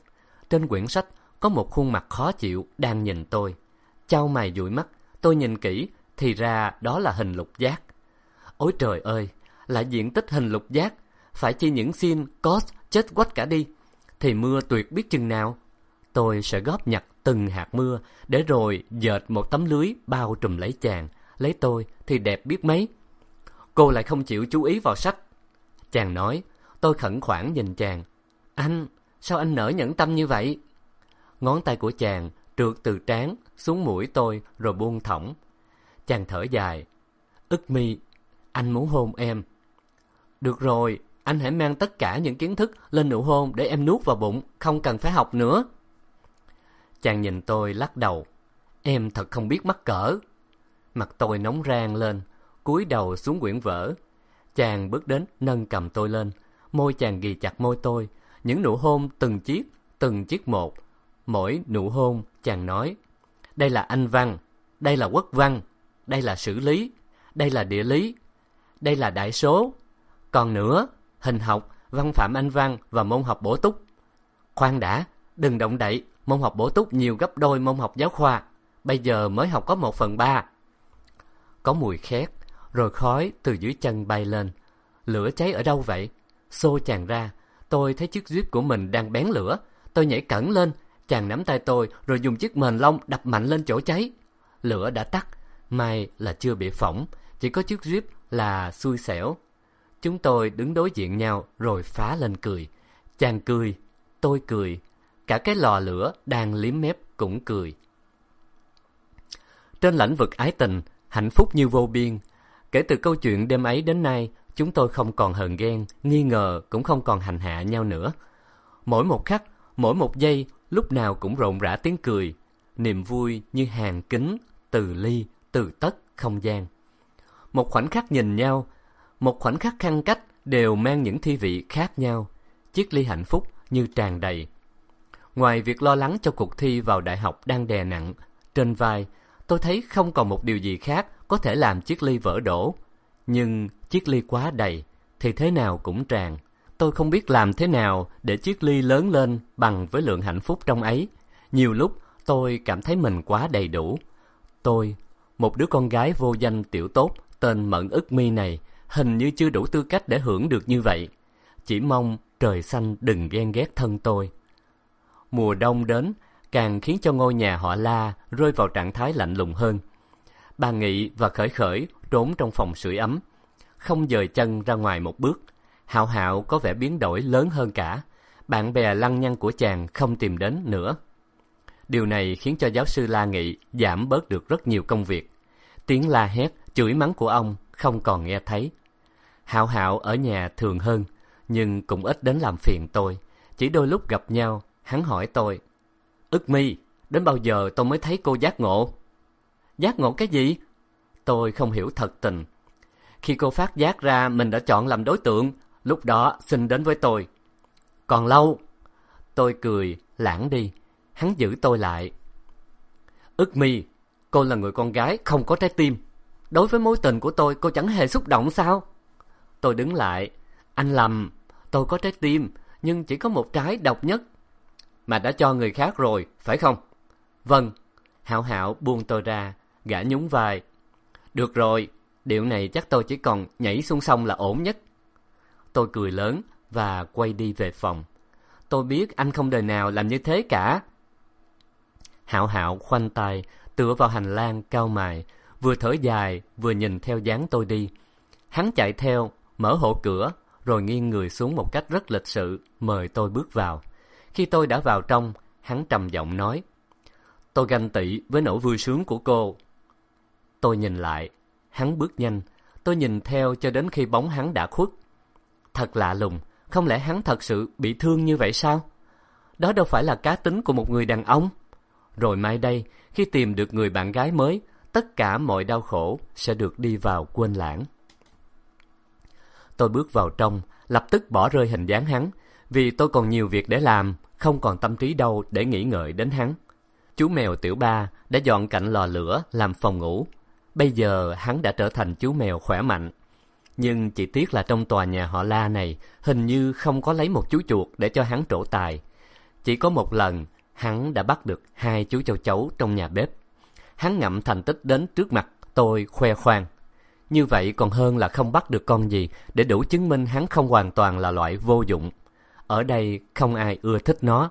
Trên quyển sách có một khuôn mặt khó chịu đang nhìn tôi. Chau mày dụi mắt, tôi nhìn kỹ, thì ra đó là hình lục giác. Ôi trời ơi, là diện tích hình lục giác, phải chi những xin cos chết quách cả đi, thì mưa tuyệt biết chừng nào. Tôi sẽ góp nhặt từng hạt mưa, để rồi dệt một tấm lưới bao trùm lấy chàng, lấy tôi thì đẹp biết mấy. Cô lại không chịu chú ý vào sách. Chàng nói, tôi khẩn khoản nhìn chàng. Anh, sao anh nở nhẫn tâm như vậy? Ngón tay của chàng trượt từ trán xuống mũi tôi rồi buông thõng. Chàng thở dài. Ức mi, anh muốn hôn em. Được rồi, anh hãy mang tất cả những kiến thức lên nụ hôn để em nuốt vào bụng, không cần phải học nữa. Chàng nhìn tôi lắc đầu. Em thật không biết mắc cỡ. Mặt tôi nóng rang lên, cúi đầu xuống quyển vở. Chàng bước đến nâng cầm tôi lên, môi chàng ghì chặt môi tôi, những nụ hôn từng chiếc, từng chiếc một. Mỗi nụ hôn chàng nói, đây là anh văn, đây là quốc văn, đây là sử lý, đây là địa lý, đây là đại số. Còn nữa, hình học, văn phạm anh văn và môn học bổ túc. Khoan đã, đừng động đậy, môn học bổ túc nhiều gấp đôi môn học giáo khoa. Bây giờ mới học có một phần ba. Có mùi khét, rồi khói từ dưới chân bay lên. Lửa cháy ở đâu vậy? Xô chàng ra, tôi thấy chiếc jeep của mình đang bén lửa. Tôi nhảy cẩn lên, chàng nắm tay tôi rồi dùng chiếc mền lông đập mạnh lên chỗ cháy. Lửa đã tắt, may là chưa bị phỏng, chỉ có chiếc jeep là xui xẻo. Chúng tôi đứng đối diện nhau rồi phá lên cười. Chàng cười, tôi cười, cả cái lò lửa đang liếm mép cũng cười. Trên lãnh vực ái tình, hạnh phúc như vô biên. Kể từ câu chuyện đêm ấy đến nay, chúng tôi không còn hờn ghen, nghi ngờ cũng không còn hành hạ nhau nữa. Mỗi một khắc, mỗi một giây, lúc nào cũng rộn rã tiếng cười, niềm vui như hàng kính, từ ly, từ tất không gian. Một khoảnh khắc nhìn nhau, một khoảnh khắc khăn cách đều mang những thi vị khác nhau. Chiếc ly hạnh phúc như tràn đầy. Ngoài việc lo lắng cho cuộc thi vào đại học đang đè nặng, trên vai, tôi thấy không còn một điều gì khác có thể làm chiếc ly vỡ đổ. Nhưng chiếc ly quá đầy, thì thế nào cũng tràn. Tôi không biết làm thế nào để chiếc ly lớn lên bằng với lượng hạnh phúc trong ấy. Nhiều lúc tôi cảm thấy mình quá đầy đủ. Tôi, một đứa con gái vô danh tiểu tốt tên Mận ức mi này, hình như chưa đủ tư cách để hưởng được như vậy. Chỉ mong trời xanh đừng ghen ghét thân tôi. Mùa đông đến, càng khiến cho ngôi nhà họ La rơi vào trạng thái lạnh lùng hơn. Bà Nghị và Khởi Khởi trốn trong phòng sưởi ấm, không dời chân ra ngoài một bước. Hạo Hạo có vẻ biến đổi lớn hơn cả. Bạn bè lăng nhăng của chàng không tìm đến nữa. Điều này khiến cho giáo sư La Nghị giảm bớt được rất nhiều công việc. Tiếng la hét, chửi mắng của ông không còn nghe thấy. Hạo Hạo ở nhà thường hơn, nhưng cũng ít đến làm phiền tôi. Chỉ đôi lúc gặp nhau, hắn hỏi tôi, ức mi, đến bao giờ tôi mới thấy cô giác ngộ? Giác ngộ cái gì? Tôi không hiểu thật tình. Khi cô phát giác ra mình đã chọn làm đối tượng, lúc đó xin đến với tôi. Còn lâu. Tôi cười, lãng đi. Hắn giữ tôi lại. Ức mi, cô là người con gái không có trái tim. Đối với mối tình của tôi, cô chẳng hề xúc động sao? Tôi đứng lại. Anh lầm, tôi có trái tim, nhưng chỉ có một trái độc nhất. Mà đã cho người khác rồi, phải không? Vâng. Hảo Hảo buông tôi ra, gã nhún vai. Được rồi, điệu này chắc tôi chỉ còn nhảy xuống sông là ổn nhất. Tôi cười lớn và quay đi về phòng. Tôi biết anh không đời nào làm như thế cả. Hạo Hạo khoanh tay, tựa vào hành lang cao mài, vừa thở dài vừa nhìn theo dáng tôi đi. Hắn chạy theo, mở hộ cửa, rồi nghiêng người xuống một cách rất lịch sự, mời tôi bước vào. Khi tôi đã vào trong, hắn trầm giọng nói, Tôi ganh tị với nỗi vui sướng của cô. Tôi nhìn lại, hắn bước nhanh, tôi nhìn theo cho đến khi bóng hắn đã khuất. Thật lạ lùng, không lẽ hắn thật sự bị thương như vậy sao? Đó đâu phải là cá tính của một người đàn ông. Rồi mai đây, khi tìm được người bạn gái mới, tất cả mọi đau khổ sẽ được đi vào quên lãng. Tôi bước vào trong, lập tức bỏ rơi hình dáng hắn, vì tôi còn nhiều việc để làm, không còn tâm trí đâu để nghĩ ngợi đến hắn. Chú mèo tiểu ba đã dọn cạnh lò lửa làm phòng ngủ. Bây giờ hắn đã trở thành chú mèo khỏe mạnh. Nhưng chỉ tiếc là trong tòa nhà họ La này hình như không có lấy một chú chuột để cho hắn trổ tài. Chỉ có một lần, hắn đã bắt được hai chú châu chấu trong nhà bếp. Hắn ngậm thành tích đến trước mặt tôi khoe khoang. Như vậy còn hơn là không bắt được con gì để đủ chứng minh hắn không hoàn toàn là loại vô dụng. Ở đây không ai ưa thích nó.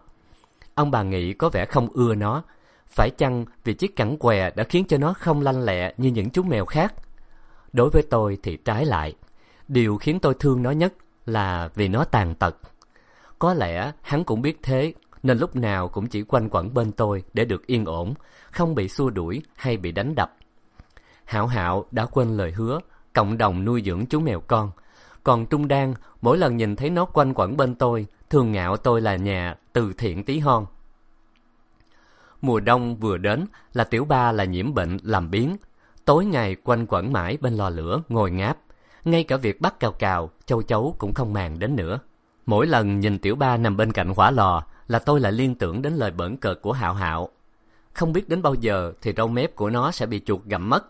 Ông bà nghĩ có vẻ không ưa nó. Phải chăng vì chiếc cẳng què đã khiến cho nó không lanh lẹ như những chú mèo khác? Đối với tôi thì trái lại. Điều khiến tôi thương nó nhất là vì nó tàn tật. Có lẽ hắn cũng biết thế, nên lúc nào cũng chỉ quanh quẩn bên tôi để được yên ổn, không bị xua đuổi hay bị đánh đập. Hảo Hảo đã quên lời hứa, cộng đồng nuôi dưỡng chú mèo con. Còn Trung Đan, mỗi lần nhìn thấy nó quanh quẩn bên tôi, thường ngạo tôi là nhà từ thiện tí hon. Mùa đông vừa đến là tiểu ba là nhiễm bệnh làm biến. Tối ngày quanh quẩn mãi bên lò lửa, ngồi ngáp. Ngay cả việc bắt cào cào, châu chấu cũng không màng đến nữa. Mỗi lần nhìn tiểu ba nằm bên cạnh hỏa lò là tôi lại liên tưởng đến lời bỡn cợt của Hạo Hạo. Không biết đến bao giờ thì râu mép của nó sẽ bị chuột gặm mất.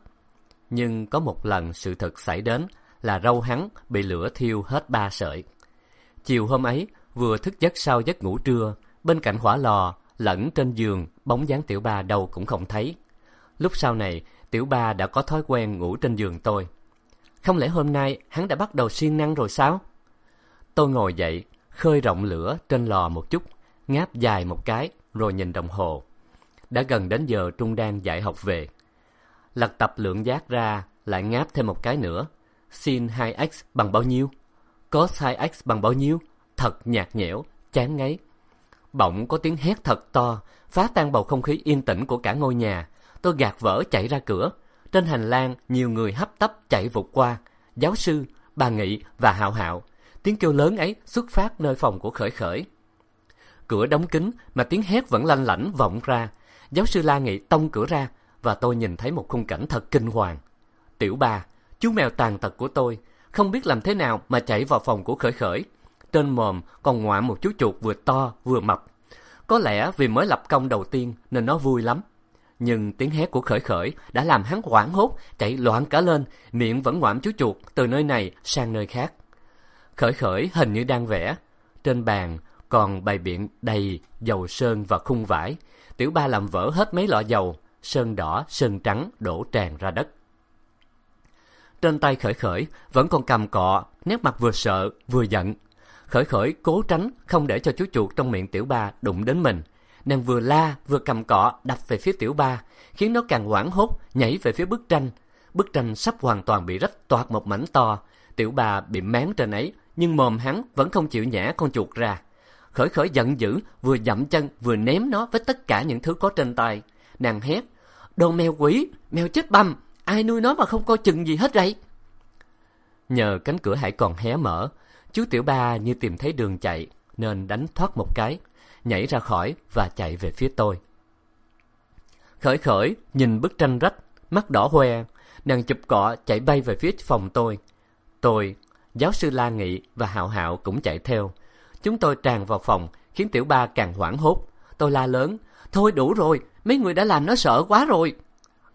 Nhưng có một lần sự thật xảy đến là râu hắn bị lửa thiêu hết ba sợi. Chiều hôm ấy, vừa thức giấc sau giấc ngủ trưa, bên cạnh hỏa lò, lẫn trên giường, bóng dáng tiểu ba đâu cũng không thấy. Lúc sau này, tiểu ba đã có thói quen ngủ trên giường tôi. Không lẽ hôm nay hắn đã bắt đầu siêng năng rồi sao? Tôi ngồi dậy, khơi rộng lửa trên lò một chút, ngáp dài một cái, rồi nhìn đồng hồ. Đã gần đến giờ Trung đang dạy học về. Lật tập lượng giác ra, lại ngáp thêm một cái nữa. Sin 2x bằng bao nhiêu? Cos 2x bằng bao nhiêu? Thật nhạt nhẽo, chán ngấy. Bỗng có tiếng hét thật to, phá tan bầu không khí yên tĩnh của cả ngôi nhà. Tôi gạt vỡ chạy ra cửa. Trên hành lang, nhiều người hấp tấp chạy vụt qua. Giáo sư, bà Nghị và Hạo Hạo. Tiếng kêu lớn ấy xuất phát nơi phòng của Khởi Khởi. Cửa đóng kín mà tiếng hét vẫn lanh lảnh vọng ra. Giáo sư La Nghị tông cửa ra và tôi nhìn thấy một khung cảnh thật kinh hoàng. Tiểu bà chú mèo tàn tật của tôi, không biết làm thế nào mà chạy vào phòng của Khởi Khởi. Trên mồm còn ngoạm một chú chuột vừa to vừa mập. Có lẽ vì mới lập công đầu tiên nên nó vui lắm. Nhưng tiếng hét của Khởi Khởi đã làm hắn hoảng hốt, chạy loạn cả lên, miệng vẫn ngoạm chú chuột từ nơi này sang nơi khác. Khởi Khởi hình như đang vẽ. Trên bàn còn bày biện đầy dầu sơn và khung vải. Tiểu ba làm vỡ hết mấy lọ dầu, sơn đỏ, sơn trắng đổ tràn ra đất. trên tay khởi khởi vẫn còn cầm cọ, nét mặt vừa sợ vừa giận. Khởi khởi cố tránh không để cho chú chuột trong miệng tiểu ba đụng đến mình. Nàng vừa la vừa cầm cọ đập về phía tiểu ba, khiến nó càng hoảng hốt nhảy về phía bức tranh. Bức tranh sắp hoàn toàn bị rách toạc một mảnh to. Tiểu ba bị máng trên ấy, nhưng mồm hắn vẫn không chịu nhả con chuột ra. Khởi khởi giận dữ, vừa dậm chân vừa ném nó với tất cả những thứ có trên tay. Nàng hét, đồ mèo quỷ, mèo chết băm, ai nuôi nó mà không coi chừng gì hết vậy? Nhờ cánh cửa hãy còn hé mở, chú tiểu ba như tìm thấy đường chạy, nên đánh thoát một cái, nhảy ra khỏi và chạy về phía tôi. Khởi khởi, nhìn bức tranh rách, mắt đỏ hoe, nàng chụp cọ chạy bay về phía phòng tôi. Tôi, giáo sư La Nghị và Hạo Hạo cũng chạy theo. Chúng tôi tràn vào phòng, khiến tiểu ba càng hoảng hốt. Tôi la lớn, thôi đủ rồi, mấy người đã làm nó sợ quá rồi.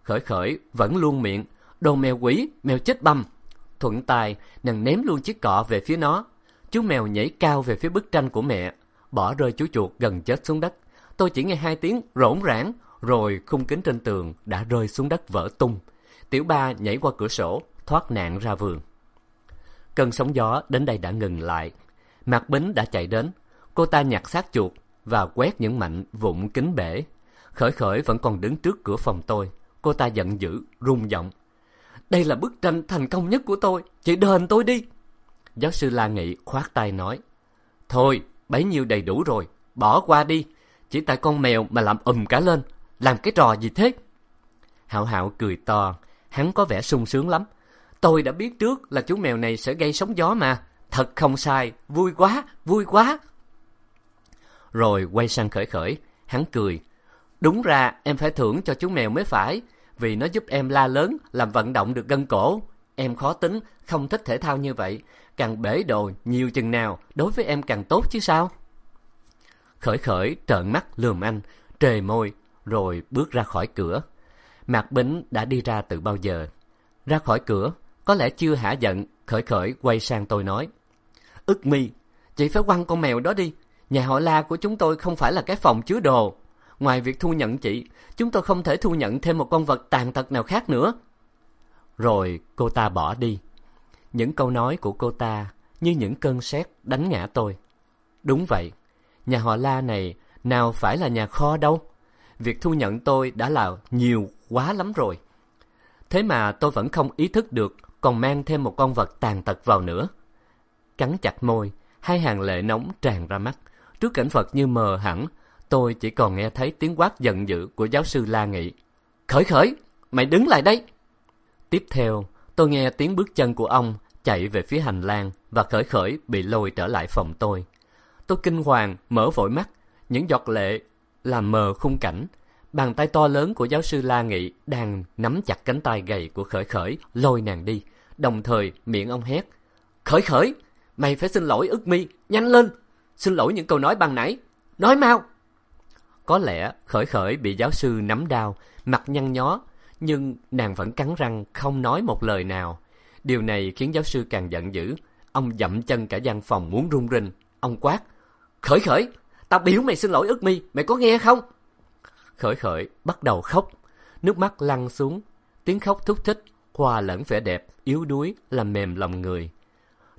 Khởi khởi vẫn luôn miệng, đồ mèo quỷ, mèo chết băm. Thuận tay, nàng ném luôn chiếc cọ về phía nó. Chú mèo nhảy cao về phía bức tranh của mẹ, bỏ rơi chú chuột gần chết xuống đất. Tôi chỉ nghe hai tiếng rỗn rãng, rồi khung kính trên tường đã rơi xuống đất vỡ tung. Tiểu ba nhảy qua cửa sổ, thoát nạn ra vườn. Cơn sóng gió đến đây đã ngừng lại. Mạc Bính đã chạy đến. Cô ta nhặt xác chuột và quét những mảnh vụn kính bể. Khởi khởi vẫn còn đứng trước cửa phòng tôi. Cô ta giận dữ, rung giọng. Đây là bức tranh thành công nhất của tôi. Chị đền tôi đi. Giáo sư La Nghị khoát tay nói. Thôi, bấy nhiêu đầy đủ rồi. Bỏ qua đi. Chỉ tại con mèo mà làm ùm cả lên. Làm cái trò gì thế? Hạo Hạo cười to. Hắn có vẻ sung sướng lắm. Tôi đã biết trước là chú mèo này sẽ gây sóng gió mà. Thật không sai. Vui quá, vui quá. Rồi quay sang khởi khởi. Hắn cười. Đúng ra em phải thưởng cho chú mèo mới phải vì nó giúp em la lớn, làm vận động được gân cổ. Em khó tính, không thích thể thao như vậy. Càng bể đồ nhiều chừng nào, đối với em càng tốt chứ sao? Khởi khởi trợn mắt lườm anh, trề môi, rồi bước ra khỏi cửa. Mạc Bính đã đi ra từ bao giờ. Ra khỏi cửa, có lẽ chưa hả giận, khởi khởi quay sang tôi nói. Ức mi, chị phải quăng con mèo đó đi. Nhà họ la của chúng tôi không phải là cái phòng chứa đồ. Ngoài việc thu nhận chị, chúng tôi không thể thu nhận thêm một con vật tàn tật nào khác nữa. Rồi cô ta bỏ đi. Những câu nói của cô ta như những cơn sét đánh ngã tôi. Đúng vậy, nhà họ La này nào phải là nhà kho đâu. Việc thu nhận tôi đã là nhiều quá lắm rồi. Thế mà tôi vẫn không ý thức được còn mang thêm một con vật tàn tật vào nữa. Cắn chặt môi, hai hàng lệ nóng tràn ra mắt. Trước cảnh vật như mờ hẳn, tôi chỉ còn nghe thấy tiếng quát giận dữ của giáo sư La Nghị. Khởi khởi, mày đứng lại đây! Tiếp theo, tôi nghe tiếng bước chân của ông chạy về phía hành lang và khởi khởi bị lôi trở lại phòng tôi. Tôi kinh hoàng, mở vội mắt, những giọt lệ làm mờ khung cảnh. Bàn tay to lớn của giáo sư La Nghị đang nắm chặt cánh tay gầy của khởi khởi, lôi nàng đi. Đồng thời miệng ông hét. Khởi khởi, mày phải xin lỗi ức mi, nhanh lên! Xin lỗi những câu nói bằng nãy. Nói mau! Có lẽ khởi khởi bị giáo sư nắm đau, mặt nhăn nhó, nhưng nàng vẫn cắn răng không nói một lời nào. Điều này khiến giáo sư càng giận dữ. Ông dậm chân cả gian phòng muốn run rinh. Ông quát. Khởi khởi, tao biểu mày xin lỗi ức mi, mày có nghe không? Khởi khởi bắt đầu khóc. Nước mắt lăn xuống. Tiếng khóc thúc thích, hòa lẫn vẻ đẹp, yếu đuối, làm mềm lòng người.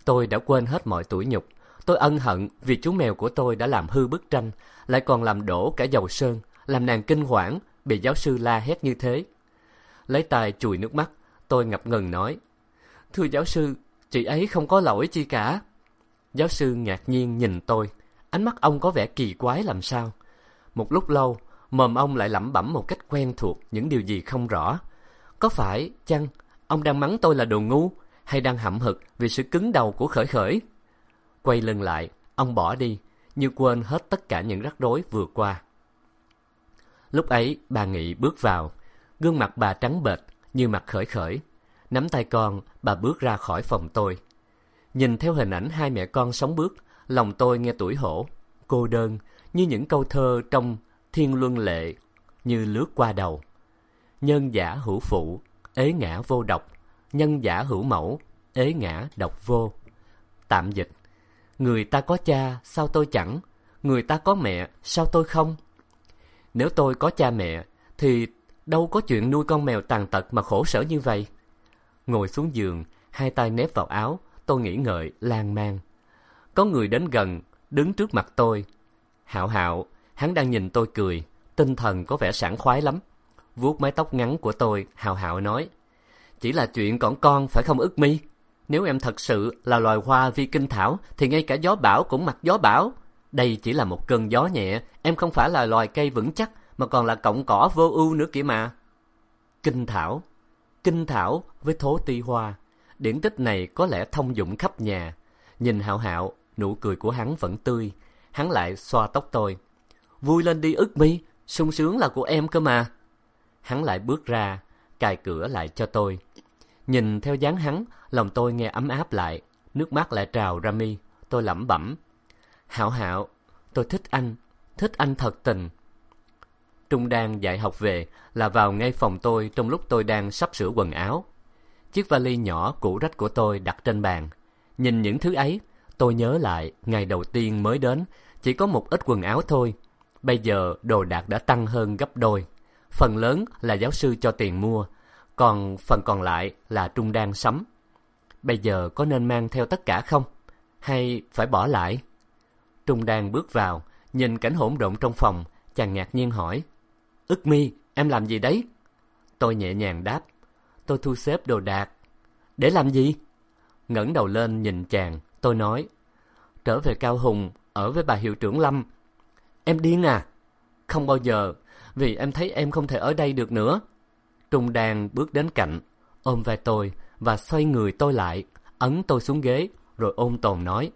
Tôi đã quên hết mọi tủi nhục. Tôi ân hận vì chú mèo của tôi đã làm hư bức tranh, lại còn làm đổ cả dầu sơn, làm nàng kinh hoảng, bị giáo sư la hét như thế. Lấy tay chùi nước mắt, tôi ngập ngừng nói, Thưa giáo sư, chị ấy không có lỗi chi cả. Giáo sư ngạc nhiên nhìn tôi, ánh mắt ông có vẻ kỳ quái làm sao. Một lúc lâu, mồm ông lại lẩm bẩm một cách quen thuộc những điều gì không rõ. Có phải, chăng, ông đang mắng tôi là đồ ngu, hay đang hậm hực vì sự cứng đầu của khởi khởi? Quay lưng lại, ông bỏ đi, như quên hết tất cả những rắc rối vừa qua. Lúc ấy, bà Nghị bước vào, gương mặt bà trắng bệch như mặt khởi khởi. Nắm tay con, bà bước ra khỏi phòng tôi. Nhìn theo hình ảnh hai mẹ con sống bước, lòng tôi nghe tuổi hổ, cô đơn, như những câu thơ trong thiên luân lệ, như lướt qua đầu. Nhân giả hữu phụ, ế ngã vô độc, nhân giả hữu mẫu, ế ngã độc vô. Tạm dịch, người ta có cha, sao tôi chẳng? Người ta có mẹ, sao tôi không? Nếu tôi có cha mẹ, thì đâu có chuyện nuôi con mèo tàn tật mà khổ sở như vậy ngồi xuống giường, hai tay nép vào áo, tôi nghĩ ngợi, lan man. Có người đến gần, đứng trước mặt tôi. Hạo hạo hắn đang nhìn tôi cười, tinh thần có vẻ sảng khoái lắm. Vuốt mái tóc ngắn của tôi, hào hạo nói, chỉ là chuyện còn con, phải không ức mi? Nếu em thật sự là loài hoa vi kinh thảo, thì ngay cả gió bão cũng mặc gió bão. Đây chỉ là một cơn gió nhẹ, em không phải là loài cây vững chắc, mà còn là cọng cỏ vô ưu nữa kìa mà. Kinh thảo kinh thảo với thố ti hoa. Điển tích này có lẽ thông dụng khắp nhà. Nhìn hạo hạo, nụ cười của hắn vẫn tươi. Hắn lại xoa tóc tôi. Vui lên đi ức mi, sung sướng là của em cơ mà. Hắn lại bước ra, cài cửa lại cho tôi. Nhìn theo dáng hắn, lòng tôi nghe ấm áp lại. Nước mắt lại trào ra mi. Tôi lẩm bẩm. Hạo hạo, tôi thích anh thích anh thật tình trung đang dạy học về là vào ngay phòng tôi trong lúc tôi đang sắp sửa quần áo. Chiếc vali nhỏ cũ rách của tôi đặt trên bàn. Nhìn những thứ ấy, tôi nhớ lại ngày đầu tiên mới đến, chỉ có một ít quần áo thôi. Bây giờ đồ đạc đã tăng hơn gấp đôi. Phần lớn là giáo sư cho tiền mua, còn phần còn lại là trung đang sắm. Bây giờ có nên mang theo tất cả không? Hay phải bỏ lại? Trung đang bước vào, nhìn cảnh hỗn độn trong phòng, chàng ngạc nhiên hỏi ức mi, em làm gì đấy? Tôi nhẹ nhàng đáp. Tôi thu xếp đồ đạc. Để làm gì? Ngẩng đầu lên nhìn chàng, tôi nói. Trở về cao hùng, ở với bà hiệu trưởng lâm. Em điên à? Không bao giờ, vì em thấy em không thể ở đây được nữa. Trung đan bước đến cạnh, ôm vai tôi và xoay người tôi lại, ấn tôi xuống ghế, rồi ôn tồn nói.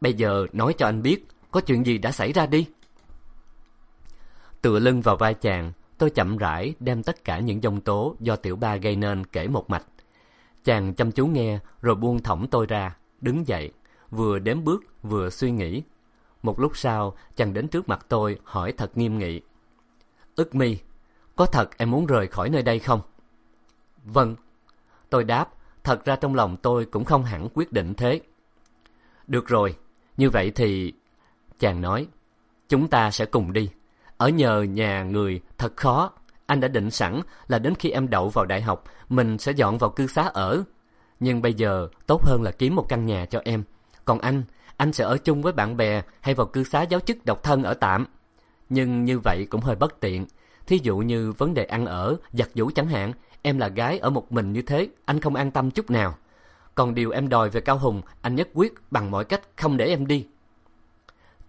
Bây giờ nói cho anh biết, có chuyện gì đã xảy ra đi tựa lưng vào vai chàng, tôi chậm rãi đem tất cả những dông tố do tiểu ba gây nên kể một mạch. Chàng chăm chú nghe rồi buông thõng tôi ra, đứng dậy, vừa đếm bước vừa suy nghĩ. Một lúc sau, chàng đến trước mặt tôi hỏi thật nghiêm nghị. Ức mi, có thật em muốn rời khỏi nơi đây không? Vâng. Tôi đáp, thật ra trong lòng tôi cũng không hẳn quyết định thế. Được rồi, như vậy thì chàng nói, chúng ta sẽ cùng đi ở nhờ nhà người thật khó. Anh đã định sẵn là đến khi em đậu vào đại học, mình sẽ dọn vào cư xá ở. Nhưng bây giờ tốt hơn là kiếm một căn nhà cho em. Còn anh anh sẽ ở chung với bạn bè hay vào cư xá giáo chức độc thân ở tạm. Nhưng như vậy cũng hơi bất tiện. Thí dụ như vấn đề ăn ở, giặt giũ chẳng hạn, em là gái ở một mình như thế, anh không an tâm chút nào. Còn điều em đòi về cao hùng, anh nhất quyết bằng mọi cách không để em đi.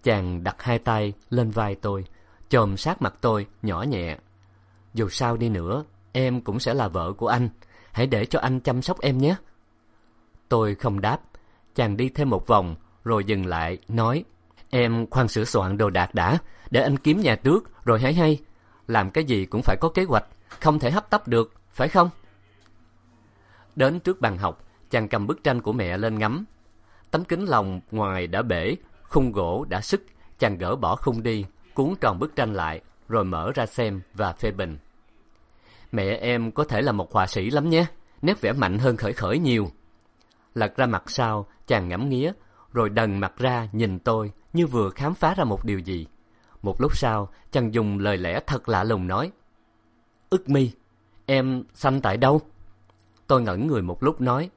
Chàng đặt hai tay lên vai tôi chồm sát mặt tôi, nhỏ nhẹ. Dù sao đi nữa, em cũng sẽ là vợ của anh. Hãy để cho anh chăm sóc em nhé. Tôi không đáp. Chàng đi thêm một vòng, rồi dừng lại, nói, em khoan sửa soạn đồ đạc đã, để anh kiếm nhà trước rồi hãy hay. Làm cái gì cũng phải có kế hoạch, không thể hấp tấp được, phải không? Đến trước bàn học, chàng cầm bức tranh của mẹ lên ngắm. Tấm kính lồng ngoài đã bể, khung gỗ đã sức chàng gỡ bỏ khung đi cuốn tròn bức tranh lại, rồi mở ra xem và phê bình. Mẹ em có thể là một họa sĩ lắm nhé, nét vẽ mạnh hơn khởi khởi nhiều. Lật ra mặt sau, chàng ngẫm nghía, rồi đần mặt ra nhìn tôi như vừa khám phá ra một điều gì. Một lúc sau, chàng dùng lời lẽ thật lạ lùng nói, ức mi, em sanh tại đâu? Tôi ngẩn người một lúc nói,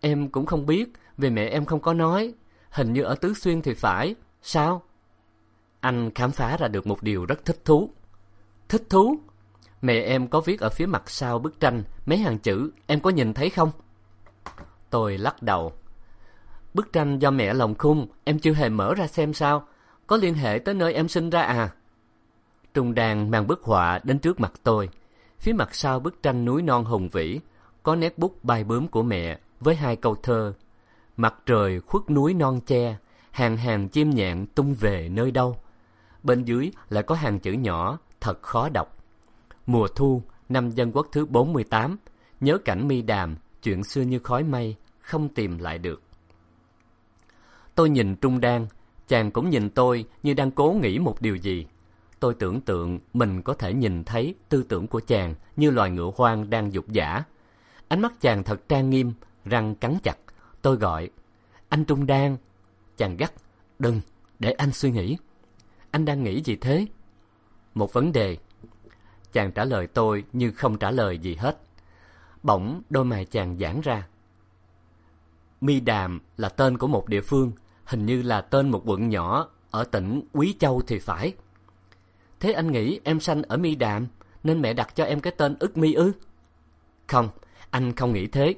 em cũng không biết, vì mẹ em không có nói. Hình như ở tứ xuyên thì phải. Sao? Anh khám phá ra được một điều rất thích thú. Thích thú? Mẹ em có viết ở phía mặt sau bức tranh mấy hàng chữ, em có nhìn thấy không? Tôi lắc đầu. Bức tranh do mẹ lồng khung, em chưa hề mở ra xem sao. Có liên hệ tới nơi em sinh ra à? Trung Đan mang bức họa đến trước mặt tôi. Phía mặt sau bức tranh núi non hùng vĩ, có nét bút bay bướm của mẹ với hai câu thơ. Mặt trời khuất núi non che, hàng hàng chim nhạn tung về nơi đâu bên dưới lại có hàng chữ nhỏ, thật khó đọc. Mùa thu, năm dân quốc thứ bốn mươi tám, nhớ cảnh mi đàm, chuyện xưa như khói mây, không tìm lại được. Tôi nhìn trung đan, chàng cũng nhìn tôi như đang cố nghĩ một điều gì. Tôi tưởng tượng mình có thể nhìn thấy tư tưởng của chàng như loài ngựa hoang đang dục giả. Ánh mắt chàng thật trang nghiêm, răng cắn chặt. Tôi gọi, anh trung đan. Chàng gắt, đừng, để anh suy nghĩ anh đang nghĩ gì thế? Một vấn đề. Chàng trả lời tôi như không trả lời gì hết. Bỗng đôi mày chàng giãn ra. Mi đàm là tên của một địa phương, hình như là tên một quận nhỏ ở tỉnh quý châu thì phải. Thế anh nghĩ em sanh ở mi đàm, nên mẹ đặt cho em cái tên ức mi ư? Không, anh không nghĩ thế.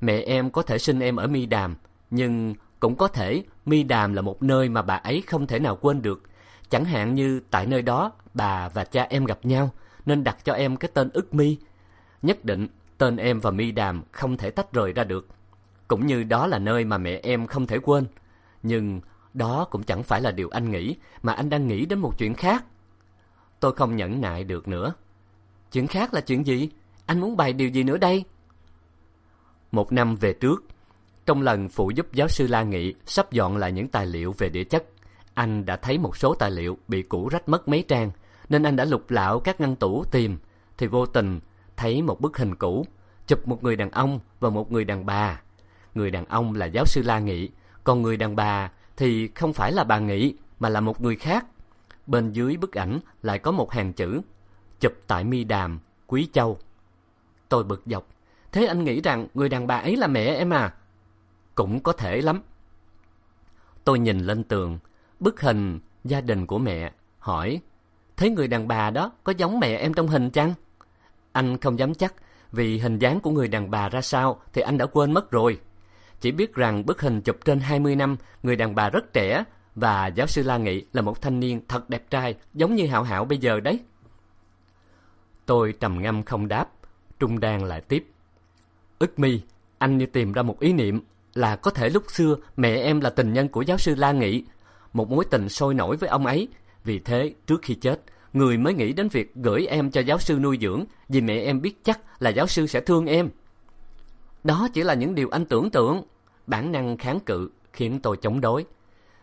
Mẹ em có thể sinh em ở mi đàm, nhưng cũng có thể mi đàm là một nơi mà bà ấy không thể nào quên được chẳng hạn như tại nơi đó, bà và cha em gặp nhau, nên đặt cho em cái tên ức mi. Nhất định, tên em và mi đàm không thể tách rời ra được. Cũng như đó là nơi mà mẹ em không thể quên. Nhưng đó cũng chẳng phải là điều anh nghĩ, mà anh đang nghĩ đến một chuyện khác. Tôi không nhẫn nại được nữa. Chuyện khác là chuyện gì? Anh muốn bày điều gì nữa đây? Một năm về trước, trong lần phụ giúp giáo sư la nghị sắp dọn lại những tài liệu về địa chất anh đã thấy một số tài liệu bị cũ rách mất mấy trang, nên anh đã lục lạo các ngăn tủ tìm. Thì vô tình, thấy một bức hình cũ, chụp một người đàn ông và một người đàn bà. Người đàn ông là giáo sư la nghị, còn người đàn bà thì không phải là bà nghị, mà là một người khác. Bên dưới bức ảnh lại có một hàng chữ, chụp tại mi đàm, quý châu. Tôi bực dọc. Thế anh nghĩ rằng người đàn bà ấy là mẹ em à? Cũng có thể lắm. Tôi nhìn lên tường bức hình gia đình của mẹ, hỏi, thấy người đàn bà đó có giống mẹ em trong hình chăng? Anh không dám chắc, vì hình dáng của người đàn bà ra sao thì anh đã quên mất rồi. Chỉ biết rằng bức hình chụp trên hai mươi năm, người đàn bà rất trẻ và giáo sư la nghị là một thanh niên thật đẹp trai, giống như hảo hảo bây giờ đấy. Tôi trầm ngâm không đáp, trung đan lại tiếp. Ức mi, anh như tìm ra một ý niệm là có thể lúc xưa mẹ em là tình nhân của giáo sư la nghị một mối tình sôi nổi với ông ấy. Vì thế, trước khi chết, người mới nghĩ đến việc gửi em cho giáo sư nuôi dưỡng, vì mẹ em biết chắc là giáo sư sẽ thương em. Đó chỉ là những điều anh tưởng tượng. Bản năng kháng cự khiến tôi chống đối.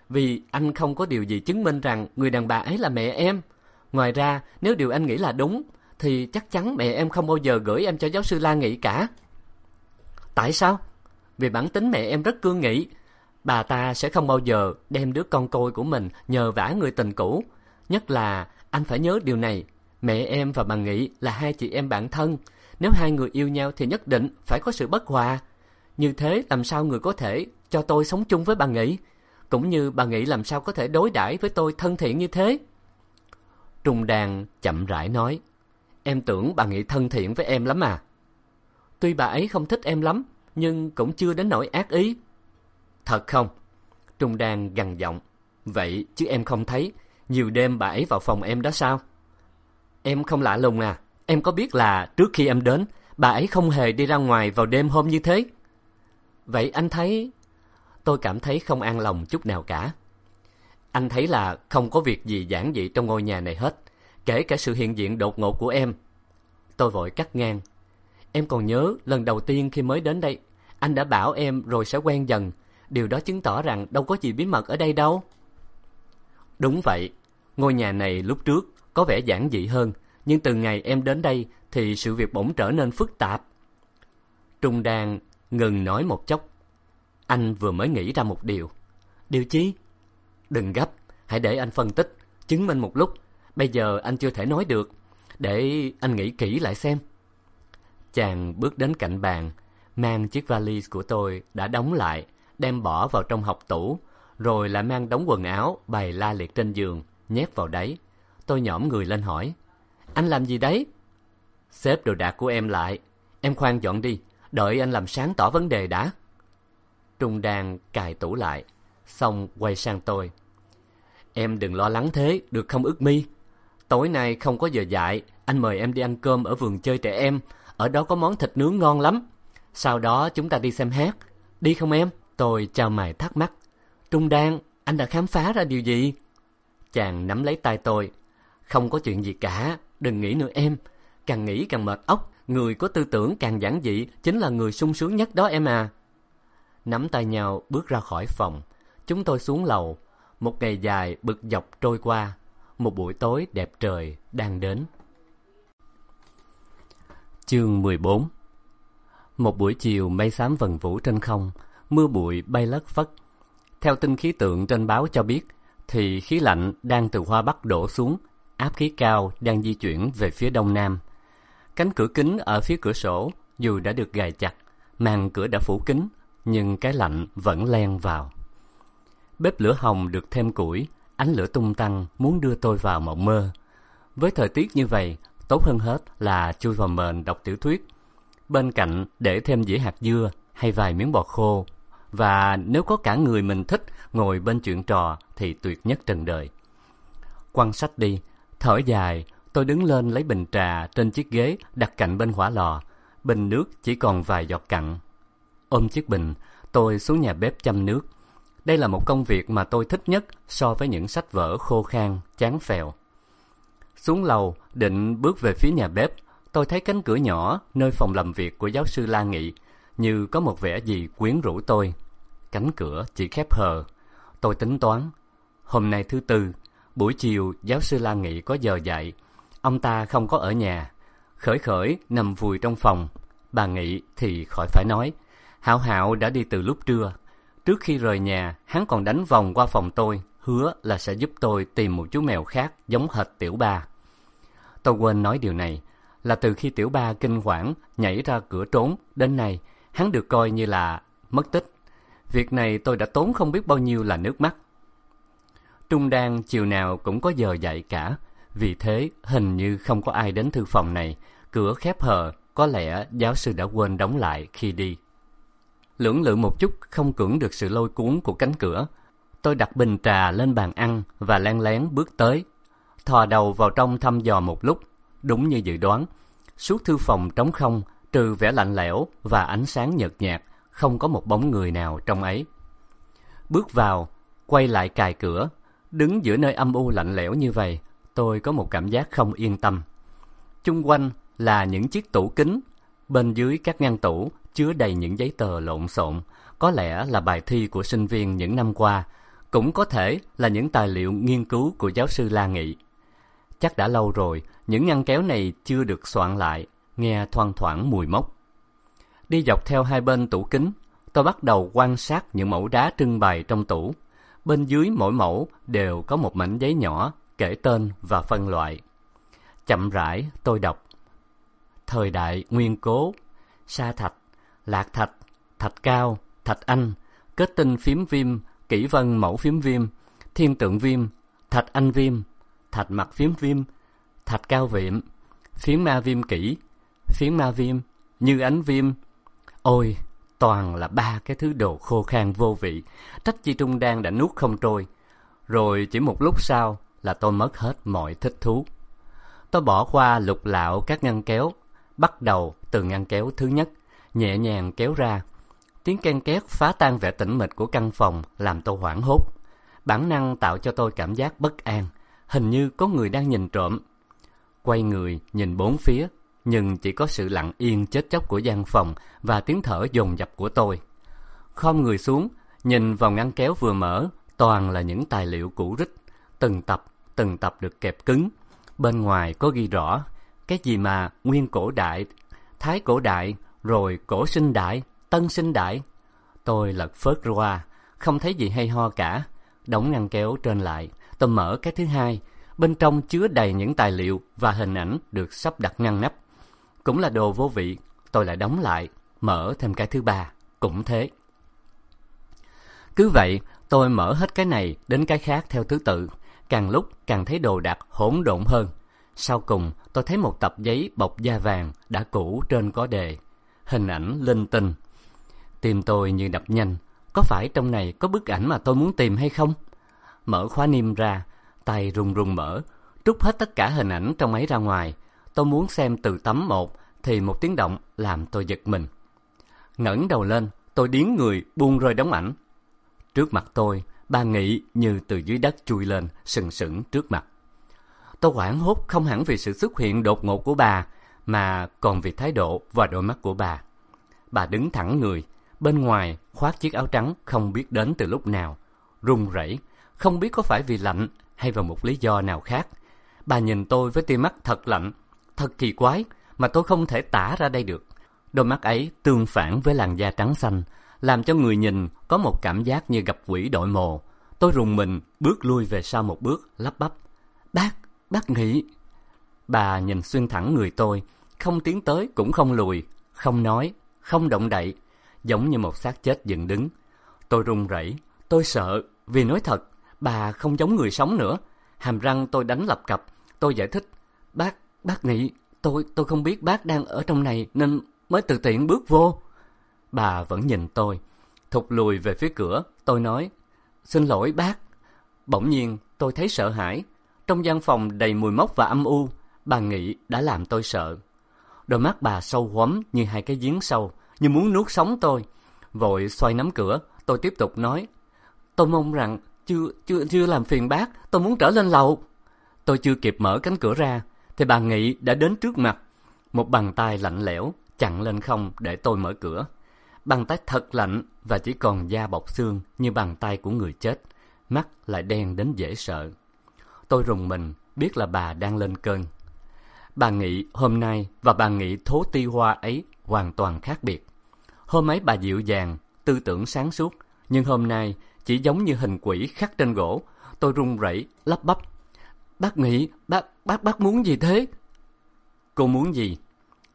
Vì anh không có điều gì chứng minh rằng người đàn bà ấy là mẹ em. Ngoài ra, nếu điều anh nghĩ là đúng, thì chắc chắn mẹ em không bao giờ gửi em cho giáo sư la nghị cả. Tại sao? Vì bản tính mẹ em rất cương nghị bà ta sẽ không bao giờ đem đứa con côi của mình nhờ vả người tình cũ. Nhất là, anh phải nhớ điều này. Mẹ em và bà nghị là hai chị em bạn thân. Nếu hai người yêu nhau thì nhất định phải có sự bất hòa. Như thế làm sao người có thể cho tôi sống chung với bà nghị cũng như bà nghị làm sao có thể đối đãi với tôi thân thiện như thế? Trung đàn chậm rãi nói, em tưởng bà nghị thân thiện với em lắm à? Tuy bà ấy không thích em lắm, nhưng cũng chưa đến nỗi ác ý thật không? Trung đan gằn giọng. Vậy chứ em không thấy. Nhiều đêm bà ấy vào phòng em đó sao? Em không lạ lùng à. Em có biết là trước khi em đến, bà ấy không hề đi ra ngoài vào đêm hôm như thế? Vậy anh thấy, tôi cảm thấy không an lòng chút nào cả. Anh thấy là không có việc gì giản dị trong ngôi nhà này hết, kể cả sự hiện diện đột ngột của em. Tôi vội cắt ngang. Em còn nhớ lần đầu tiên khi mới đến đây, anh đã bảo em rồi sẽ quen dần điều đó chứng tỏ rằng đâu có gì bí mật ở đây đâu. Đúng vậy, ngôi nhà này lúc trước có vẻ giản dị hơn, nhưng từ ngày em đến đây thì sự việc bỗng trở nên phức tạp. Trung đan ngừng nói một chốc. Anh vừa mới nghĩ ra một điều. Điều chí đừng gấp, hãy để anh phân tích, chứng minh một lúc. Bây giờ anh chưa thể nói được. Để anh nghĩ kỹ lại xem. Chàng bước đến cạnh bàn, mang chiếc vali của tôi đã đóng lại đem bỏ vào trong học tủ, rồi lại mang đống quần áo, bày la liệt trên giường, nhét vào đấy tôi nhõm người lên hỏi, anh làm gì đấy? Xếp đồ đạc của em lại. Em khoan dọn đi, đợi anh làm sáng tỏ vấn đề đã. Trung đan cài tủ lại, xong quay sang tôi. Em đừng lo lắng thế, được không ức mi? Tối nay không có giờ dạy, anh mời em đi ăn cơm ở vườn chơi trẻ em. Ở đó có món thịt nướng ngon lắm. Sau đó chúng ta đi xem hát. Đi không em? Tôi chào mày thắc mắc. Trung đan, anh đã khám phá ra điều gì? Chàng nắm lấy tay tôi. Không có chuyện gì cả, đừng nghĩ nữa em. Càng nghĩ càng mệt óc, người có tư tưởng càng giản dị chính là người sung sướng nhất đó em à. Nắm tay nhau bước ra khỏi phòng. Chúng tôi xuống lầu. Một ngày dài bực dọc trôi qua. Một buổi tối đẹp trời đang đến. Chương mười bốn. Một buổi chiều mây xám vần vũ trên không mưa bụi bay lất phất theo tin khí tượng trên báo cho biết thì khí lạnh đang từ hoa bắc đổ xuống áp khí cao đang di chuyển về phía đông nam cánh cửa kính ở phía cửa sổ dù đã được gài chặt, màn cửa đã phủ kín, nhưng cái lạnh vẫn len vào. Bếp lửa hồng được thêm củi, ánh lửa tung tăng muốn đưa tôi vào mộng mơ. Với thời tiết như vậy, tốt hơn hết là chui vào mền đọc tiểu thuyết. Bên cạnh để thêm dĩa hạt dưa hay vài miếng bò khô. Và nếu có cả người mình thích ngồi bên chuyện trò thì tuyệt nhất trần đời. Quăng sách đi, thở dài, tôi đứng lên lấy bình trà trên chiếc ghế đặt cạnh bên hỏa lò. Bình nước chỉ còn vài giọt cặn. Ôm chiếc bình, tôi xuống nhà bếp chăm nước. Đây là một công việc mà tôi thích nhất so với những sách vở khô khan, chán phèo. Xuống lầu, định bước về phía nhà bếp, tôi thấy cánh cửa nhỏ nơi phòng làm việc của giáo sư La Nghị, như có một vẻ gì quyến rũ tôi. Cánh cửa chỉ khép hờ. Tôi tính toán. Hôm nay thứ tư, buổi chiều giáo sư La Nghị có giờ dạy. Ông ta không có ở nhà. Khởi khởi nằm vùi trong phòng. Bà Nghị thì khỏi phải nói. Hảo Hảo đã đi từ lúc trưa. Trước khi rời nhà, hắn còn đánh vòng qua phòng tôi, hứa là sẽ giúp tôi tìm một chú mèo khác giống hệt tiểu ba. Tôi quên nói điều này, là từ khi tiểu ba kinh hoảng nhảy ra cửa trốn đến nay, hắn được coi như là mất tích. Việc này tôi đã tốn không biết bao nhiêu là nước mắt. Trung Đan chiều nào cũng có giờ dạy cả, vì thế hình như không có ai đến thư phòng này, cửa khép hờ, có lẽ giáo sư đã quên đóng lại khi đi. Lưỡng lự một chút không cưỡng được sự lôi cuốn của cánh cửa. Tôi đặt bình trà lên bàn ăn và len lén bước tới. Thò đầu vào trong thăm dò một lúc, đúng như dự đoán. Suốt thư phòng trống không, trừ vẻ lạnh lẽo và ánh sáng nhợt nhạt, không có một bóng người nào trong ấy. Bước vào, quay lại cài cửa, đứng giữa nơi âm u lạnh lẽo như vậy, tôi có một cảm giác không yên tâm. Chung quanh là những chiếc tủ kính, bên dưới các ngăn tủ chứa đầy những giấy tờ lộn xộn, có lẽ là bài thi của sinh viên những năm qua, cũng có thể là những tài liệu nghiên cứu của giáo sư La Nghị. Chắc đã lâu rồi, những ngăn kéo này chưa được soạn lại, nghe thoang thoảng mùi mốc. Đi dọc theo hai bên tủ kính, tôi bắt đầu quan sát những mẫu đá trưng bày trong tủ. Bên dưới mỗi mẫu đều có một mảnh giấy nhỏ kể tên và phân loại. Chậm rãi tôi đọc. Thời đại nguyên cố, sa thạch, lạc thạch, thạch cao, thạch anh, kết tinh phím viêm, kỷ vân mẫu phím viêm, thiên tượng viêm, thạch anh viêm, thạch mặt phím viêm, thạch cao việm, phiến ma viêm kỷ, phiến ma viêm, như ánh viêm. Ôi, toàn là ba cái thứ đồ khô khan vô vị, trách chi trung đan đã nuốt không trôi. Rồi chỉ một lúc sau là tôi mất hết mọi thích thú. Tôi bỏ qua lục lạo các ngăn kéo, bắt đầu từ ngăn kéo thứ nhất, nhẹ nhàng kéo ra. Tiếng ken két phá tan vẻ tĩnh mịch của căn phòng làm tôi hoảng hốt. Bản năng tạo cho tôi cảm giác bất an, hình như có người đang nhìn trộm. Quay người, nhìn bốn phía, nhưng chỉ có sự lặng yên chết chóc của gian phòng và tiếng thở dồn dập của tôi. Khom người xuống, nhìn vào ngăn kéo vừa mở, toàn là những tài liệu cũ rích, từng tập, từng tập được kẹp cứng. Bên ngoài có ghi rõ, cái gì mà nguyên cổ đại, thái cổ đại, rồi cổ sinh đại, tân sinh đại. Tôi lật phớt qua, không thấy gì hay ho cả. Đóng ngăn kéo trên lại, tôi mở cái thứ hai. Bên trong chứa đầy những tài liệu và hình ảnh được sắp đặt ngăn nắp. Cũng là đồ vô vị, tôi lại đóng lại, mở thêm cái thứ ba, cũng thế. Cứ vậy, tôi mở hết cái này đến cái khác theo thứ tự, càng lúc càng thấy đồ đạc hỗn độn hơn. Sau cùng, tôi thấy một tập giấy bọc da vàng đã cũ trên có đề hình ảnh linh tinh. Tim tôi như đập nhanh, có phải trong này có bức ảnh mà tôi muốn tìm hay không? Mở khóa niêm ra, tay run run mở, trút hết tất cả hình ảnh trong ấy ra ngoài. Tôi muốn xem từ tấm một, thì một tiếng động làm tôi giật mình. ngẩng đầu lên, tôi điến người buông rơi đóng ảnh. Trước mặt tôi, bà Nghị như từ dưới đất chui lên, sừng sững trước mặt. Tôi hoảng hốt không hẳn vì sự xuất hiện đột ngột của bà, mà còn vì thái độ và đôi mắt của bà. Bà đứng thẳng người, bên ngoài khoác chiếc áo trắng không biết đến từ lúc nào, run rẩy, không biết có phải vì lạnh hay vào một lý do nào khác. Bà nhìn tôi với tia mắt thật lạnh, thật kỳ quái mà tôi không thể tả ra đây được. Đôi mắt ấy tương phản với làn da trắng xanh, làm cho người nhìn có một cảm giác như gặp quỷ đội mồ. Tôi rùng mình, bước lui về sau một bước, lắp bắp. Bác, bác nghĩ. Bà nhìn xuyên thẳng người tôi, không tiến tới cũng không lùi, không nói, không động đậy, giống như một xác chết dựng đứng. Tôi run rẩy, tôi sợ, vì nói thật, bà không giống người sống nữa. Hàm răng tôi đánh lập cập, tôi giải thích, bác, bác nghĩ, tôi, tôi không biết bác đang ở trong này nên mới tự tiện bước vô. Bà vẫn nhìn tôi, thụt lùi về phía cửa, tôi nói, xin lỗi bác. Bỗng nhiên, tôi thấy sợ hãi. Trong gian phòng đầy mùi mốc và âm u, bà nghĩ đã làm tôi sợ. Đôi mắt bà sâu hoắm như hai cái giếng sâu, như muốn nuốt sống tôi. Vội xoay nắm cửa, tôi tiếp tục nói, tôi mong rằng chưa chưa chưa làm phiền bác, tôi muốn trở lên lầu. Tôi chưa kịp mở cánh cửa ra, thì bà Nghị đã đến trước mặt. Một bàn tay lạnh lẽo chặn lên không để tôi mở cửa. Bàn tay thật lạnh và chỉ còn da bọc xương như bàn tay của người chết. Mắt lại đen đến dễ sợ. Tôi rùng mình, biết là bà đang lên cơn. Bà Nghị hôm nay và bà Nghị thố ti hoa ấy hoàn toàn khác biệt. Hôm ấy bà dịu dàng, tư tưởng sáng suốt, nhưng hôm nay chỉ giống như hình quỷ khắc trên gỗ. Tôi run rẩy, lắp bắp. Bác nghĩ, bác, bác, bác muốn gì thế? Cô muốn gì?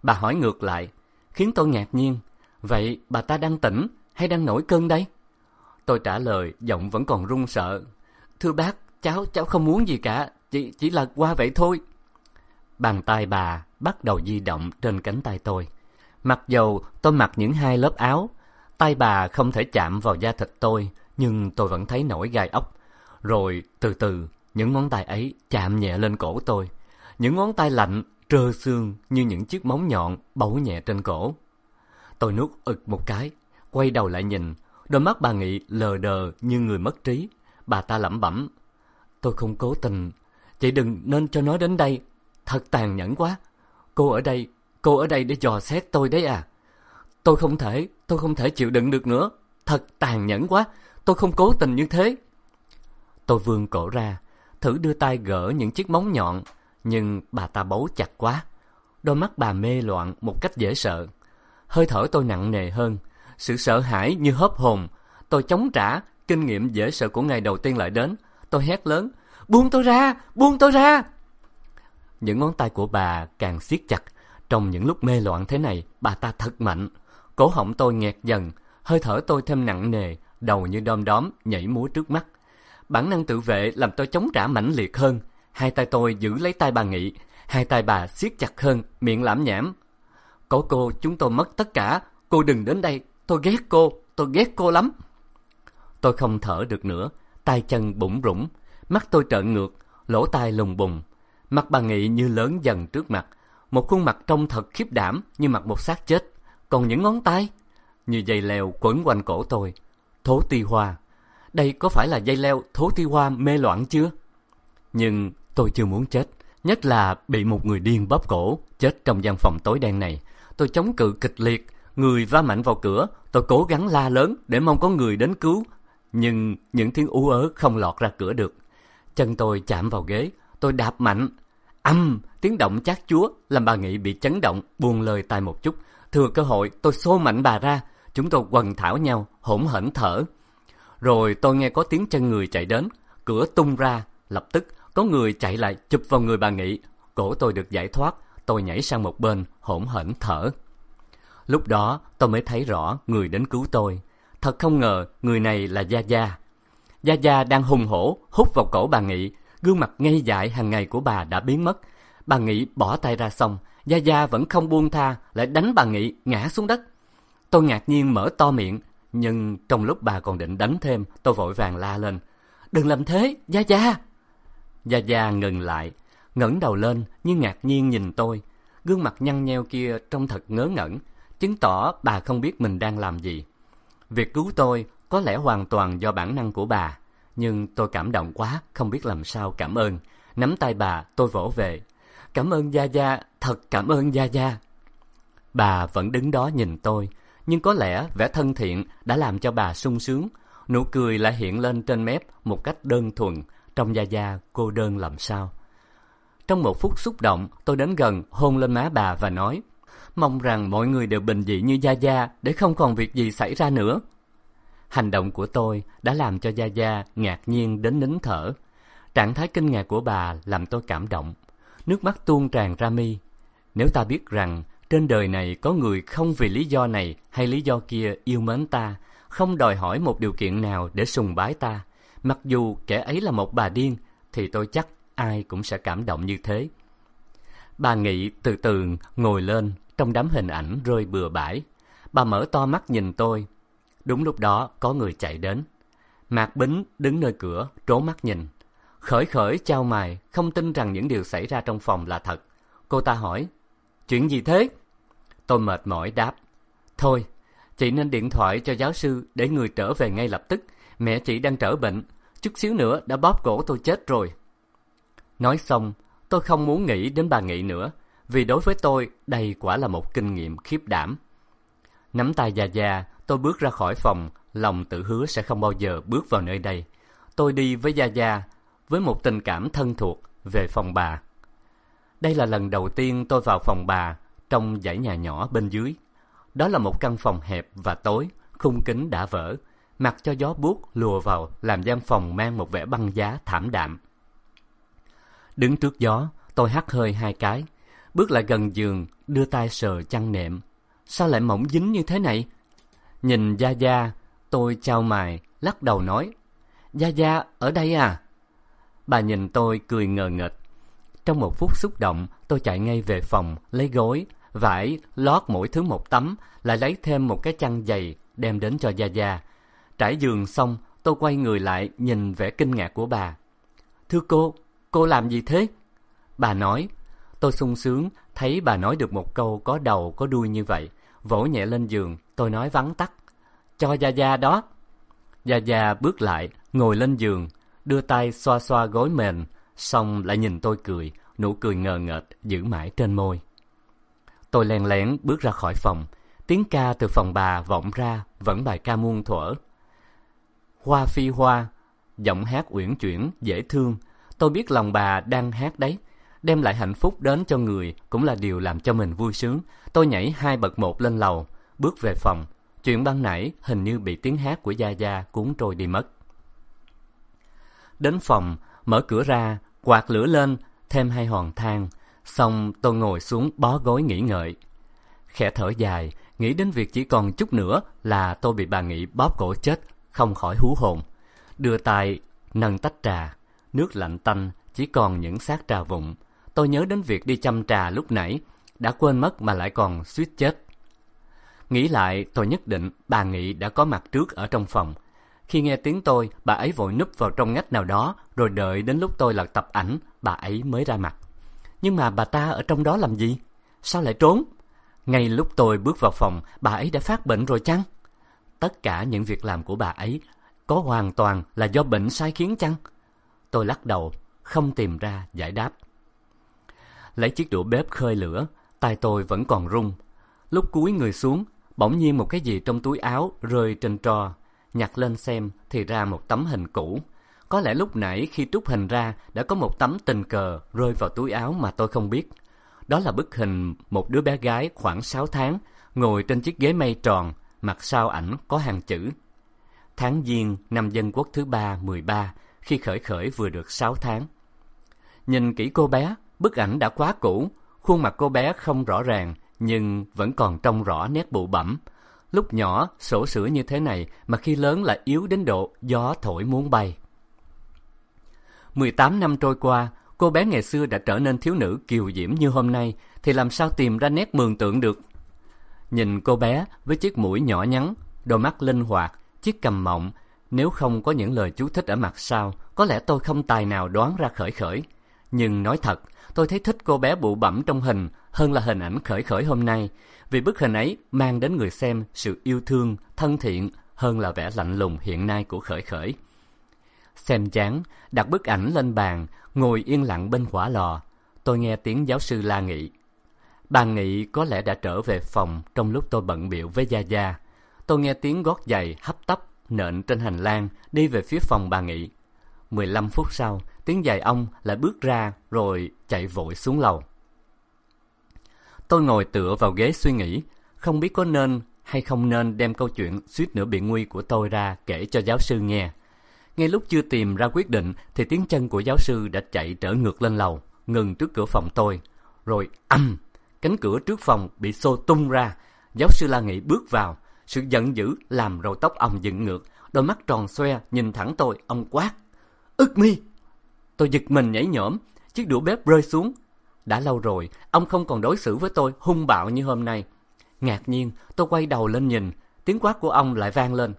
Bà hỏi ngược lại, khiến tôi ngạc nhiên. Vậy bà ta đang tỉnh hay đang nổi cơn đấy Tôi trả lời, giọng vẫn còn run sợ. Thưa bác, cháu, cháu không muốn gì cả, chỉ, chỉ là qua vậy thôi. Bàn tay bà bắt đầu di động trên cánh tay tôi. Mặc dầu tôi mặc những hai lớp áo, tay bà không thể chạm vào da thịt tôi, nhưng tôi vẫn thấy nổi gai ốc. Rồi từ từ, những ngón tay ấy chạm nhẹ lên cổ tôi. Những ngón tay lạnh, trơ xương như những chiếc móng nhọn bấu nhẹ trên cổ. Tôi nuốt ực một cái, quay đầu lại nhìn, đôi mắt bà Nghị lờ đờ như người mất trí. Bà ta lẩm bẩm, tôi không cố tình, chị đừng nên cho nó đến đây, thật tàn nhẫn quá. Cô ở đây, cô ở đây để dò xét tôi đấy à. Tôi không thể, tôi không thể chịu đựng được nữa, thật tàn nhẫn quá, tôi không cố tình như thế. Tôi vươn cổ ra, thử đưa tay gỡ những chiếc móng nhọn, nhưng bà ta bấu chặt quá. Đôi mắt bà mê loạn một cách dễ sợ. Hơi thở tôi nặng nề hơn, sự sợ hãi như hớp hồn. Tôi chống trả, kinh nghiệm dễ sợ của ngày đầu tiên lại đến. Tôi hét lớn, buông tôi ra, buông tôi ra. Những ngón tay của bà càng siết chặt. Trong những lúc mê loạn thế này, bà ta thật mạnh. Cổ họng tôi nghẹt dần, hơi thở tôi thêm nặng nề, đầu như đom đóm, nhảy múa trước mắt. Bản năng tự vệ làm tôi chống trả mãnh liệt hơn. Hai tay tôi giữ lấy tay bà Nghị, hai tay bà siết chặt hơn, miệng lãm nhảm. Có cô, chúng tôi mất tất cả, cô đừng đến đây, tôi ghét cô, tôi ghét cô lắm. Tôi không thở được nữa, tay chân bủng rủng, mắt tôi trợn ngược, lỗ tai lùng bùng. Mặt bà Nghị như lớn dần trước mặt, một khuôn mặt trông thật khiếp đảm như mặt một xác chết, còn những ngón tay như dây leo quấn quanh cổ tôi. Thố ti hoa, đây có phải là dây leo thố ti hoa mê loạn chưa? Nhưng tôi chưa muốn chết, nhất là bị một người điên bóp cổ, chết trong gian phòng tối đen này. Tôi chống cự kịch liệt, người va mạnh vào cửa, tôi cố gắng la lớn để mong có người đến cứu. Nhưng những tiếng ú ớ không lọt ra cửa được. Chân tôi chạm vào ghế, tôi đạp mạnh. Âm, tiếng động chát chúa làm bà Nghị bị chấn động, buông lời tai một chút. Thừa cơ hội, tôi xô mạnh bà ra. Chúng tôi quần thảo nhau, hỗn hển thở. Rồi tôi nghe có tiếng chân người chạy đến, cửa tung ra, lập tức có người chạy lại chụp vào người bà Nghị. Cổ tôi được giải thoát, tôi nhảy sang một bên, hỗn hển thở. Lúc đó tôi mới thấy rõ người đến cứu tôi. Thật không ngờ người này là Gia Gia. Gia Gia đang hùng hổ hút vào cổ bà Nghị, gương mặt ngây dại hàng ngày của bà đã biến mất. Bà Nghị bỏ tay ra xong, Gia Gia vẫn không buông tha, lại đánh bà Nghị ngã xuống đất. Tôi ngạc nhiên mở to miệng, nhưng trong lúc bà còn định đánh thêm, tôi vội vàng la lên. Đừng làm thế, Gia Gia! Gia Gia ngừng lại, ngẩng đầu lên như ngạc nhiên nhìn tôi. Gương mặt nhăn nheo kia trông thật ngớ ngẩn, chứng tỏ bà không biết mình đang làm gì. Việc cứu tôi có lẽ hoàn toàn do bản năng của bà, nhưng tôi cảm động quá, không biết làm sao cảm ơn. Nắm tay bà, tôi vỗ về. Cảm ơn Gia Gia, thật cảm ơn Gia Gia. Bà vẫn đứng đó nhìn tôi, nhưng có lẽ vẻ thân thiện đã làm cho bà sung sướng. Nụ cười lại hiện lên trên mép một cách đơn thuần, trong Gia Gia cô đơn làm sao. Trong một phút xúc động, tôi đến gần hôn lên má bà và nói, mong rằng mọi người đều bình dị như Gia Gia để không còn việc gì xảy ra nữa. Hành động của tôi đã làm cho Gia Gia ngạc nhiên đến nín thở. Trạng thái kinh ngạc của bà làm tôi cảm động. Nước mắt tuôn tràn ra mi. Nếu ta biết rằng trên đời này có người không vì lý do này hay lý do kia yêu mến ta, không đòi hỏi một điều kiện nào để sùng bái ta. Mặc dù kẻ ấy là một bà điên, thì tôi chắc ai cũng sẽ cảm động như thế. Bà Nghị từ từ ngồi lên trong đám hình ảnh rơi bừa bãi. Bà mở to mắt nhìn tôi. Đúng lúc đó có người chạy đến. Mạc Bính đứng nơi cửa, trố mắt nhìn. Khởi khởi trao mày, không tin rằng những điều xảy ra trong phòng là thật. Cô ta hỏi, chuyện gì thế? Tôi mệt mỏi đáp, thôi, chị nên điện thoại cho giáo sư để người trở về ngay lập tức. Mẹ chị đang trở bệnh, chút xíu nữa đã bóp cổ tôi chết rồi. Nói xong, tôi không muốn nghĩ đến bà Nghị nữa, vì đối với tôi đây quả là một kinh nghiệm khiếp đảm. Nắm tay già già, tôi bước ra khỏi phòng, lòng tự hứa sẽ không bao giờ bước vào nơi đây. Tôi đi với Gia Gia, với một tình cảm thân thuộc, về phòng bà. Đây là lần đầu tiên tôi vào phòng bà, trong dãy nhà nhỏ bên dưới. Đó là một căn phòng hẹp và tối, khung kính đã vỡ, mặc cho gió buốt lùa vào làm gian phòng mang một vẻ băng giá thảm đạm. Đứng trước gió, tôi hắt hơi hai cái, bước lại gần giường, đưa tay sờ chăn nệm. Sao lại mỏng dính như thế này? Nhìn Gia Gia, tôi trao mài, lắc đầu nói, Gia Gia, ở đây à? Bà nhìn tôi cười ngờ nghệch. Trong một phút xúc động, tôi chạy ngay về phòng, lấy gối, vải, lót mỗi thứ một tấm, lại lấy thêm một cái chăn dày, đem đến cho Gia Gia. Trải giường xong, tôi quay người lại nhìn vẻ kinh ngạc của bà. Thưa cô, cô làm gì thế? Bà nói, tôi sung sướng, thấy bà nói được một câu có đầu có đuôi như vậy. Vỗ nhẹ lên giường, tôi nói vắng tắt. Cho Gia Gia đó. Gia Gia bước lại, ngồi lên giường, đưa tay xoa xoa gối mền, xong lại nhìn tôi cười, nụ cười ngờ ngợt giữ mãi trên môi. Tôi len lén bước ra khỏi phòng, tiếng ca từ phòng bà vọng ra vẫn bài ca muôn thuở. Hoa phi hoa, giọng hát uyển chuyển, dễ thương. Tôi biết lòng bà đang hát đấy. Đem lại hạnh phúc đến cho người cũng là điều làm cho mình vui sướng. Tôi nhảy hai bậc một lên lầu, bước về phòng. Chuyện ban nãy hình như bị tiếng hát của Gia Gia cuốn trôi đi mất. Đến phòng, mở cửa ra, quạt lửa lên, thêm hai hòn than. Xong tôi ngồi xuống bó gối nghỉ ngợi. Khẽ thở dài, nghĩ đến việc chỉ còn chút nữa là tôi bị bà Nghị bóp cổ chết, không khỏi hú hồn. Đưa tay, nâng tách trà, nước lạnh tanh, chỉ còn những xác trà vụn. Tôi nhớ đến việc đi chăm trà lúc nãy, đã quên mất mà lại còn suýt chết. Nghĩ lại, tôi nhất định bà Nghị đã có mặt trước ở trong phòng. Khi nghe tiếng tôi, bà ấy vội núp vào trong ngách nào đó, rồi đợi đến lúc tôi lật tập ảnh, bà ấy mới ra mặt. Nhưng mà bà ta ở trong đó làm gì? Sao lại trốn? Ngay lúc tôi bước vào phòng, bà ấy đã phát bệnh rồi chăng? Tất cả những việc làm của bà ấy có hoàn toàn là do bệnh sai khiến chăng? Tôi lắc đầu, không tìm ra giải đáp. Lấy chiếc đũa bếp khơi lửa, tay tôi vẫn còn rung. Lúc cúi người xuống, bỗng nhiên một cái gì trong túi áo rơi trên tro. Nhặt lên xem thì ra một tấm hình cũ. Có lẽ lúc nãy khi trút hình ra đã có một tấm tình cờ rơi vào túi áo mà tôi không biết. Đó là bức hình một đứa bé gái khoảng 6 tháng ngồi trên chiếc ghế mây tròn, mặt sau ảnh có hàng chữ. Tháng Giêng năm dân quốc thứ ba 13 khi khởi khởi vừa được 6 tháng. Nhìn kỹ cô bé, bức ảnh đã quá cũ, khuôn mặt cô bé không rõ ràng nhưng vẫn còn trông rõ nét bụ bẩm. Lúc nhỏ, sổ sữa như thế này mà khi lớn lại yếu đến độ gió thổi muốn bay. 18 năm trôi qua, cô bé ngày xưa đã trở nên thiếu nữ kiều diễm như hôm nay, thì làm sao tìm ra nét mường tượng được? Nhìn cô bé với chiếc mũi nhỏ nhắn, đôi mắt linh hoạt, chiếc cằm mọng, nếu không có những lời chú thích ở mặt sau, có lẽ tôi không tài nào đoán ra khởi khởi. Nhưng nói thật, tôi thấy thích cô bé bụ bẩm trong hình hơn là hình ảnh khởi khởi hôm nay, vì bức hình ấy mang đến người xem sự yêu thương, thân thiện hơn là vẻ lạnh lùng hiện nay của khởi khởi. Xem chán, đặt bức ảnh lên bàn, ngồi yên lặng bên hỏa lò. Tôi nghe tiếng giáo sư la nghị. Bà Nghị có lẽ đã trở về phòng trong lúc tôi bận biệu với Gia Gia. Tôi nghe tiếng gót giày hấp tấp nện trên hành lang đi về phía phòng bà Nghị. 15 phút sau, tiếng giày ông lại bước ra rồi chạy vội xuống lầu. Tôi ngồi tựa vào ghế suy nghĩ, không biết có nên hay không nên đem câu chuyện suýt nữa bị nguy của tôi ra kể cho giáo sư nghe. Ngay lúc chưa tìm ra quyết định thì tiếng chân của giáo sư đã chạy trở ngược lên lầu, ngừng trước cửa phòng tôi. Rồi âm, cánh cửa trước phòng bị xô tung ra. Giáo sư La Nghị bước vào. Sự giận dữ làm râu tóc ông dựng ngược. Đôi mắt tròn xoe nhìn thẳng tôi, ông quát. Ức mi! Tôi giật mình nhảy nhõm, chiếc đũa bếp rơi xuống. Đã lâu rồi, ông không còn đối xử với tôi hung bạo như hôm nay. Ngạc nhiên, tôi quay đầu lên nhìn, tiếng quát của ông lại vang lên.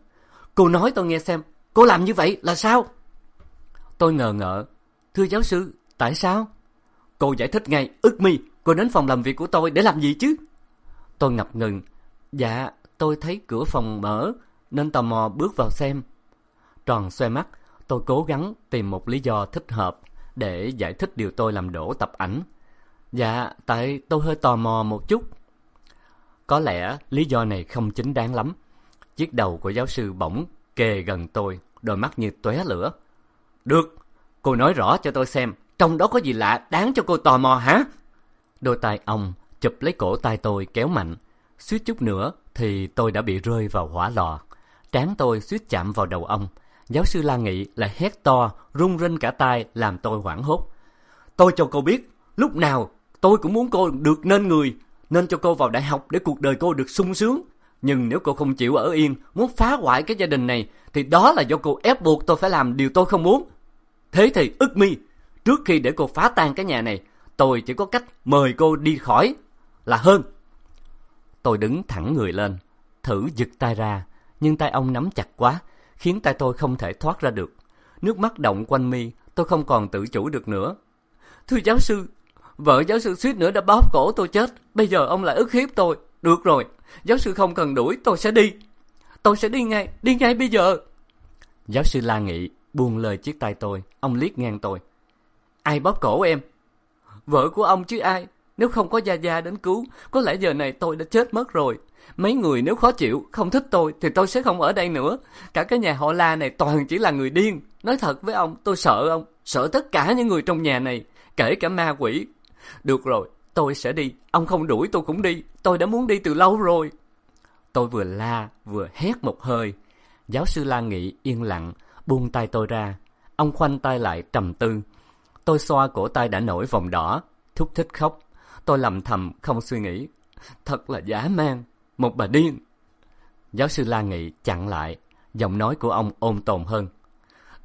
Cô nói tôi nghe xem, cô làm như vậy là sao? Tôi ngờ ngợ. Thưa giáo sư, tại sao? Cô giải thích ngay, ức mi, cô đến phòng làm việc của tôi để làm gì chứ? Tôi ngập ngừng. Dạ, tôi thấy cửa phòng mở, nên tò mò bước vào xem. Tròn xoay mắt, tôi cố gắng tìm một lý do thích hợp để giải thích điều tôi làm đổ tập ảnh. Dạ, tại tôi hơi tò mò một chút. Có lẽ lý do này không chính đáng lắm. Chiếc đầu của giáo sư bỗng kề gần tôi, đôi mắt như tóe lửa. Được, cô nói rõ cho tôi xem, trong đó có gì lạ đáng cho cô tò mò hả? Đôi tay ông chụp lấy cổ tay tôi kéo mạnh. Suýt chút nữa thì tôi đã bị rơi vào hỏa lò. Trán tôi suýt chạm vào đầu ông. Giáo sư La Nghị lại hét to, rung rinh cả tay làm tôi hoảng hốt. Tôi cho cô biết, lúc nào tôi cũng muốn cô được nên người, nên cho cô vào đại học để cuộc đời cô được sung sướng. Nhưng nếu cô không chịu ở yên, muốn phá hoại cái gia đình này, thì đó là do cô ép buộc tôi phải làm điều tôi không muốn. Thế thì ức mi, trước khi để cô phá tan cái nhà này, tôi chỉ có cách mời cô đi khỏi là hơn. Tôi đứng thẳng người lên, thử giật tay ra, nhưng tay ông nắm chặt quá, khiến tay tôi không thể thoát ra được. Nước mắt động quanh mi, tôi không còn tự chủ được nữa. Thưa giáo sư, vợ giáo sư suýt nữa đã bóp cổ tôi chết, bây giờ ông lại ức hiếp tôi. Được rồi, giáo sư không cần đuổi, tôi sẽ đi. Tôi sẽ đi ngay, đi ngay bây giờ. Giáo sư La Nghị buông lời chiếc tay tôi, ông liếc ngang tôi. Ai bóp cổ em? Vợ của ông chứ ai? Nếu không có Gia Gia đến cứu, có lẽ giờ này tôi đã chết mất rồi. Mấy người nếu khó chịu, không thích tôi, thì tôi sẽ không ở đây nữa. Cả cái nhà họ La này toàn chỉ là người điên. Nói thật với ông, tôi sợ ông, sợ tất cả những người trong nhà này, kể cả ma quỷ. Được rồi, tôi sẽ đi. Ông không đuổi tôi cũng đi. Tôi đã muốn đi từ lâu rồi. Tôi vừa la, vừa hét một hơi. Giáo sư La Nghị yên lặng, buông tay tôi ra. Ông khoanh tay lại trầm tư. Tôi xoa cổ tay đã nổi vòng đỏ, thúc thích khóc. Tôi lầm thầm không suy nghĩ. Thật là giả man, một bà điên. Giáo sư La Nghị chặn lại, giọng nói của ông ôn tồn hơn.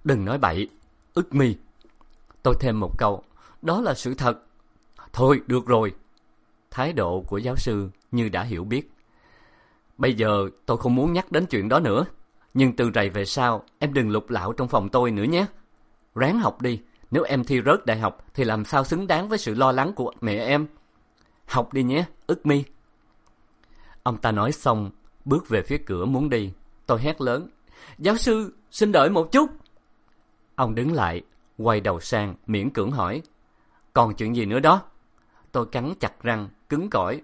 Đừng nói bậy, ức mi. Tôi thêm một câu, đó là sự thật. Thôi, được rồi. Thái độ của giáo sư như đã hiểu biết. Bây giờ tôi không muốn nhắc đến chuyện đó nữa. Nhưng từ rày về sau, em đừng lục lạo trong phòng tôi nữa nhé. Ráng học đi, nếu em thi rớt đại học thì làm sao xứng đáng với sự lo lắng của mẹ em. Học đi nhé, ức mi. Ông ta nói xong, bước về phía cửa muốn đi. Tôi hét lớn. Giáo sư, xin đợi một chút. Ông đứng lại, quay đầu sang, miễn cưỡng hỏi. Còn chuyện gì nữa đó? Tôi cắn chặt răng, cứng cỏi.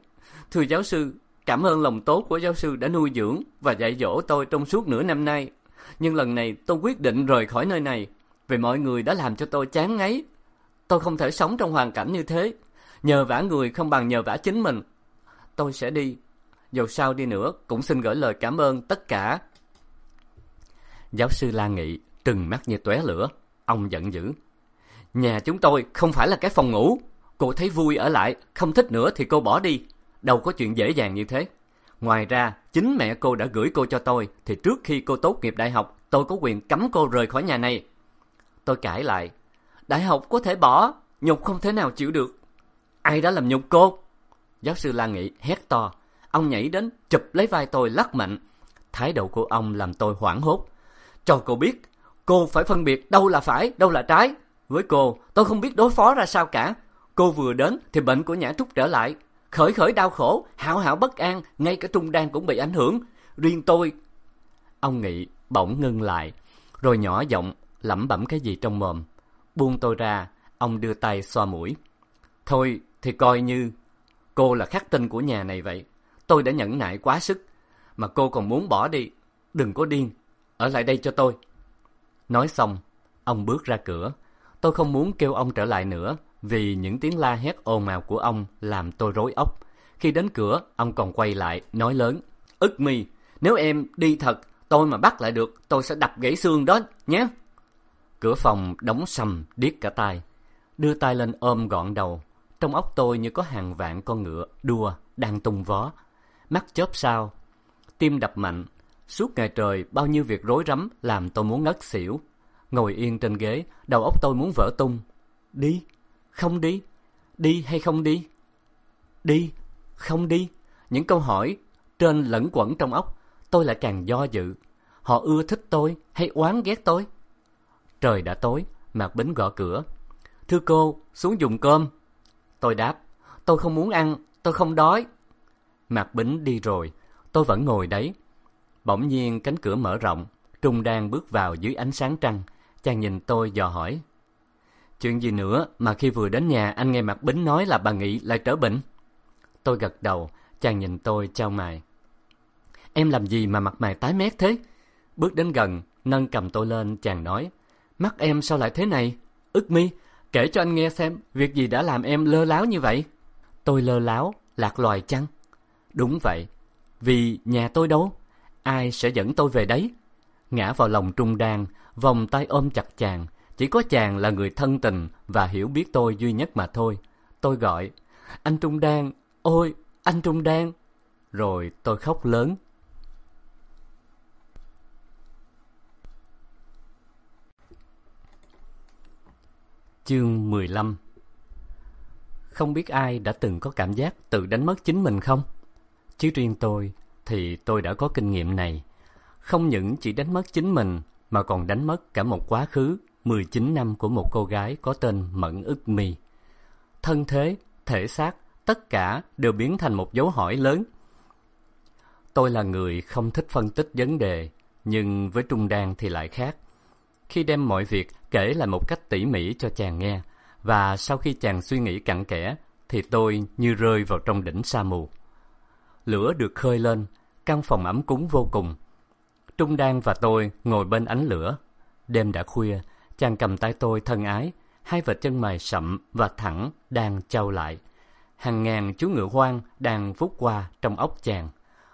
Thưa giáo sư, cảm ơn lòng tốt của giáo sư đã nuôi dưỡng và dạy dỗ tôi trong suốt nửa năm nay. Nhưng lần này tôi quyết định rời khỏi nơi này vì mọi người đã làm cho tôi chán ngấy. Tôi không thể sống trong hoàn cảnh như thế. Nhờ vả người không bằng nhờ vả chính mình. Tôi sẽ đi. Dù sao đi nữa, cũng xin gửi lời cảm ơn tất cả. Giáo sư La Nghị trừng mắt như tóe lửa. Ông giận dữ. Nhà chúng tôi không phải là cái phòng ngủ. Cô thấy vui ở lại, không thích nữa thì cô bỏ đi. Đâu có chuyện dễ dàng như thế. Ngoài ra, chính mẹ cô đã gửi cô cho tôi, thì trước khi cô tốt nghiệp đại học, tôi có quyền cấm cô rời khỏi nhà này. Tôi cãi lại. Đại học có thể bỏ, nhục không thể nào chịu được. Ai đã làm nhục cô? Giáo sư La Nghị hét to. Ông nhảy đến, chụp lấy vai tôi lắc mạnh. Thái độ của ông làm tôi hoảng hốt. Cho cô biết, cô phải phân biệt đâu là phải, đâu là trái. Với cô, tôi không biết đối phó ra sao cả. Cô vừa đến thì bệnh của Nhã Trúc trở lại. Khởi khởi đau khổ, hảo hảo bất an, ngay cả Trung Đan cũng bị ảnh hưởng. Riêng tôi... Ông Nghị bỗng ngưng lại, rồi nhỏ giọng lẩm bẩm cái gì trong mồm. Buông tôi ra, ông đưa tay xoa mũi. Thôi thì coi như cô là khắc tinh của nhà này vậy. Tôi đã nhẫn nại quá sức, mà cô còn muốn bỏ đi. Đừng có điên, ở lại đây cho tôi. Nói xong, ông bước ra cửa. Tôi không muốn kêu ông trở lại nữa, vì những tiếng la hét ồn ào của ông làm tôi rối óc. Khi đến cửa, ông còn quay lại, nói lớn. Ức mi, nếu em đi thật, tôi mà bắt lại được, tôi sẽ đập gãy xương đó, nhé. Cửa phòng đóng sầm, điếc cả tai. Đưa tay lên ôm gọn đầu. Trong óc tôi như có hàng vạn con ngựa đua đang tung vó. Mắt chớp sao, tim đập mạnh. Suốt ngày trời bao nhiêu việc rối rắm làm tôi muốn ngất xỉu. Ngồi yên trên ghế, đầu óc tôi muốn vỡ tung. Đi, không đi, đi hay không đi? Đi, không đi. Những câu hỏi trên lẫn quẩn trong óc, tôi lại càng do dự. Họ ưa thích tôi hay oán ghét tôi? Trời đã tối, Mạc Bính gõ cửa. Thưa cô, xuống dùng cơm. Tôi đáp, tôi không muốn ăn, tôi không đói. Mạc Bính đi rồi, tôi vẫn ngồi đấy. Bỗng nhiên cánh cửa mở rộng, Trung đang bước vào dưới ánh sáng trăng. Chàng nhìn tôi dò hỏi. Chuyện gì nữa mà khi vừa đến nhà anh nghe mặt Bính nói là bà Nghị lại trở bệnh? Tôi gật đầu, chàng nhìn tôi trao mày. Em làm gì mà mặt mày tái mét thế? Bước đến gần, nâng cầm tôi lên, chàng nói. Mắt em sao lại thế này? Ức mi, kể cho anh nghe xem, việc gì đã làm em lơ láo như vậy? Tôi lơ láo, lạc loài chăng? Đúng vậy, vì nhà tôi đâu? Ai sẽ dẫn tôi về đấy? Ngã vào lòng trung đan, vòng tay ôm chặt chàng. Chỉ có chàng là người thân tình và hiểu biết tôi duy nhất mà thôi. Tôi gọi, anh Trung Đan, ôi, anh Trung Đan. Rồi tôi khóc lớn. Chương 15 Không biết ai đã từng có cảm giác tự đánh mất chính mình không? Chứ riêng tôi thì tôi đã có kinh nghiệm này. Không những chỉ đánh mất chính mình mà còn đánh mất cả một quá khứ 19 năm của một cô gái có tên Mẫn ức mi. Thân thế, thể xác, tất cả đều biến thành một dấu hỏi lớn. Tôi là người không thích phân tích vấn đề, nhưng với Trung Đan thì lại khác. Khi đem mọi việc kể lại một cách tỉ mỉ cho chàng nghe, và sau khi chàng suy nghĩ cặn kẽ, thì tôi như rơi vào trong đỉnh sa mù. Lửa được khơi lên, căn phòng ấm cúng vô cùng. Trung Đan và tôi ngồi bên ánh lửa. Đêm đã khuya, chàng cầm tay tôi thân ái, hai vệt chân mày sậm và thẳng đang trao lại. Hàng ngàn chú ngựa hoang đang vút qua trong óc chàng.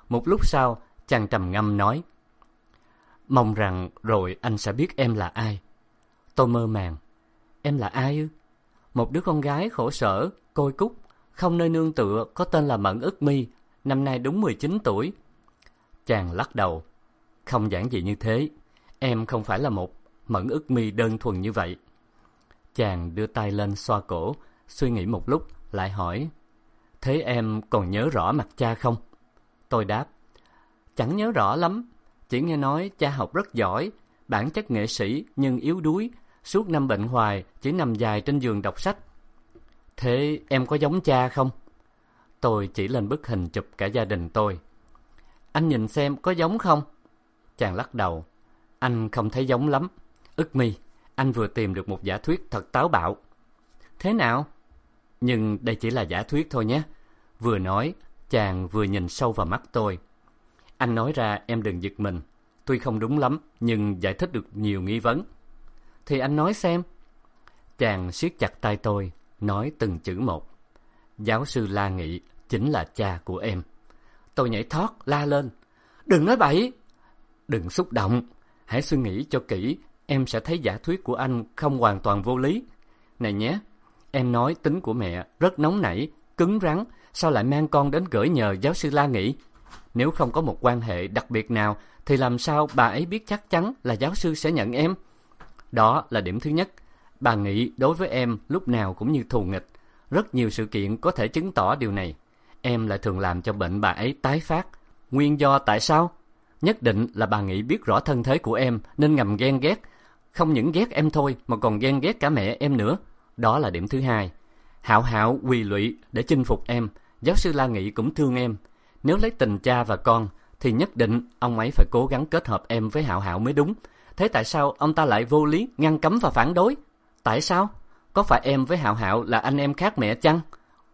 Một lúc sau, chàng trầm ngâm nói, Mong rằng rồi anh sẽ biết em là ai. Tôi mơ màng. Em là ai ư? Một đứa con gái khổ sở, côi cúc, không nơi nương tựa, có tên là Mẫn ức mi, năm nay đúng 19 tuổi. Chàng lắc đầu. Không giản dị như thế. Em không phải là một Mẫn ức mi đơn thuần như vậy. Chàng đưa tay lên xoa cổ, suy nghĩ một lúc, lại hỏi. Thế em còn nhớ rõ mặt cha không? Tôi đáp. Chẳng nhớ rõ lắm, chỉ nghe nói cha học rất giỏi, bản chất nghệ sĩ nhưng yếu đuối, suốt năm bệnh hoài, chỉ nằm dài trên giường đọc sách. Thế em có giống cha không? Tôi chỉ lên bức hình chụp cả gia đình tôi. Anh nhìn xem có giống không? Chàng lắc đầu. Anh không thấy giống lắm. Ức mi, anh vừa tìm được một giả thuyết thật táo bạo. Thế nào? Nhưng đây chỉ là giả thuyết thôi nhé. Vừa nói, chàng vừa nhìn sâu vào mắt tôi. Anh nói ra em đừng giật mình. Tuy không đúng lắm, nhưng giải thích được nhiều nghi vấn. Thì anh nói xem. Chàng siết chặt tay tôi, nói từng chữ một. Giáo sư La Nghị chính là cha của em. Tôi nhảy thoát, la lên. Đừng nói bậy! Đừng xúc động. Hãy suy nghĩ cho kỹ, em sẽ thấy giả thuyết của anh không hoàn toàn vô lý. Này nhé, em nói tính của mẹ rất nóng nảy, cứng rắn, sao lại mang con đến gửi nhờ giáo sư La Nghị? Nếu không có một quan hệ đặc biệt nào, thì làm sao bà ấy biết chắc chắn là giáo sư sẽ nhận em? Đó là điểm thứ nhất. Bà nghĩ đối với em lúc nào cũng như thù nghịch. Rất nhiều sự kiện có thể chứng tỏ điều này. Em lại thường làm cho bệnh bà ấy tái phát. Nguyên do tại sao? Nhất định là bà nghĩ biết rõ thân thế của em nên ngầm ghen ghét. Không những ghét em thôi mà còn ghen ghét cả mẹ em nữa. Đó là điểm thứ hai. Hạo hạo quỳ lụy để chinh phục em. Giáo sư La Nghị cũng thương em. Nếu lấy tình cha và con, thì nhất định ông ấy phải cố gắng kết hợp em với Hạo Hạo mới đúng. Thế tại sao ông ta lại vô lý, ngăn cấm và phản đối? Tại sao? Có phải em với Hạo Hạo là anh em khác mẹ chăng?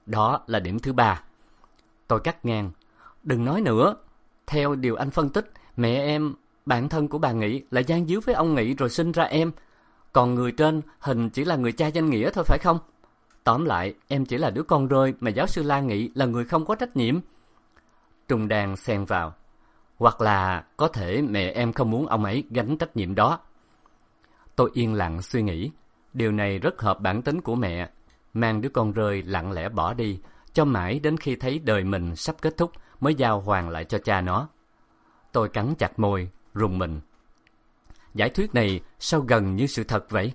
Đó là điểm thứ ba. Tôi cắt ngang. Đừng nói nữa. Theo điều anh phân tích, mẹ em, bạn thân của bà Nghị là gian díu với ông Nghị rồi sinh ra em. Còn người trên hình chỉ là người cha danh nghĩa thôi phải không? Tóm lại, em chỉ là đứa con rơi mà giáo sư La Nghị là người không có trách nhiệm. Trung Đan xen vào. Hoặc là có thể mẹ em không muốn ông ấy gánh trách nhiệm đó. Tôi yên lặng suy nghĩ. Điều này rất hợp bản tính của mẹ. mang đứa con rơi lặng lẽ bỏ đi, cho mãi đến khi thấy đời mình sắp kết thúc mới giao hoàng lại cho cha nó. Tôi cắn chặt môi, rùng mình. Giải thuyết này sao gần như sự thật vậy?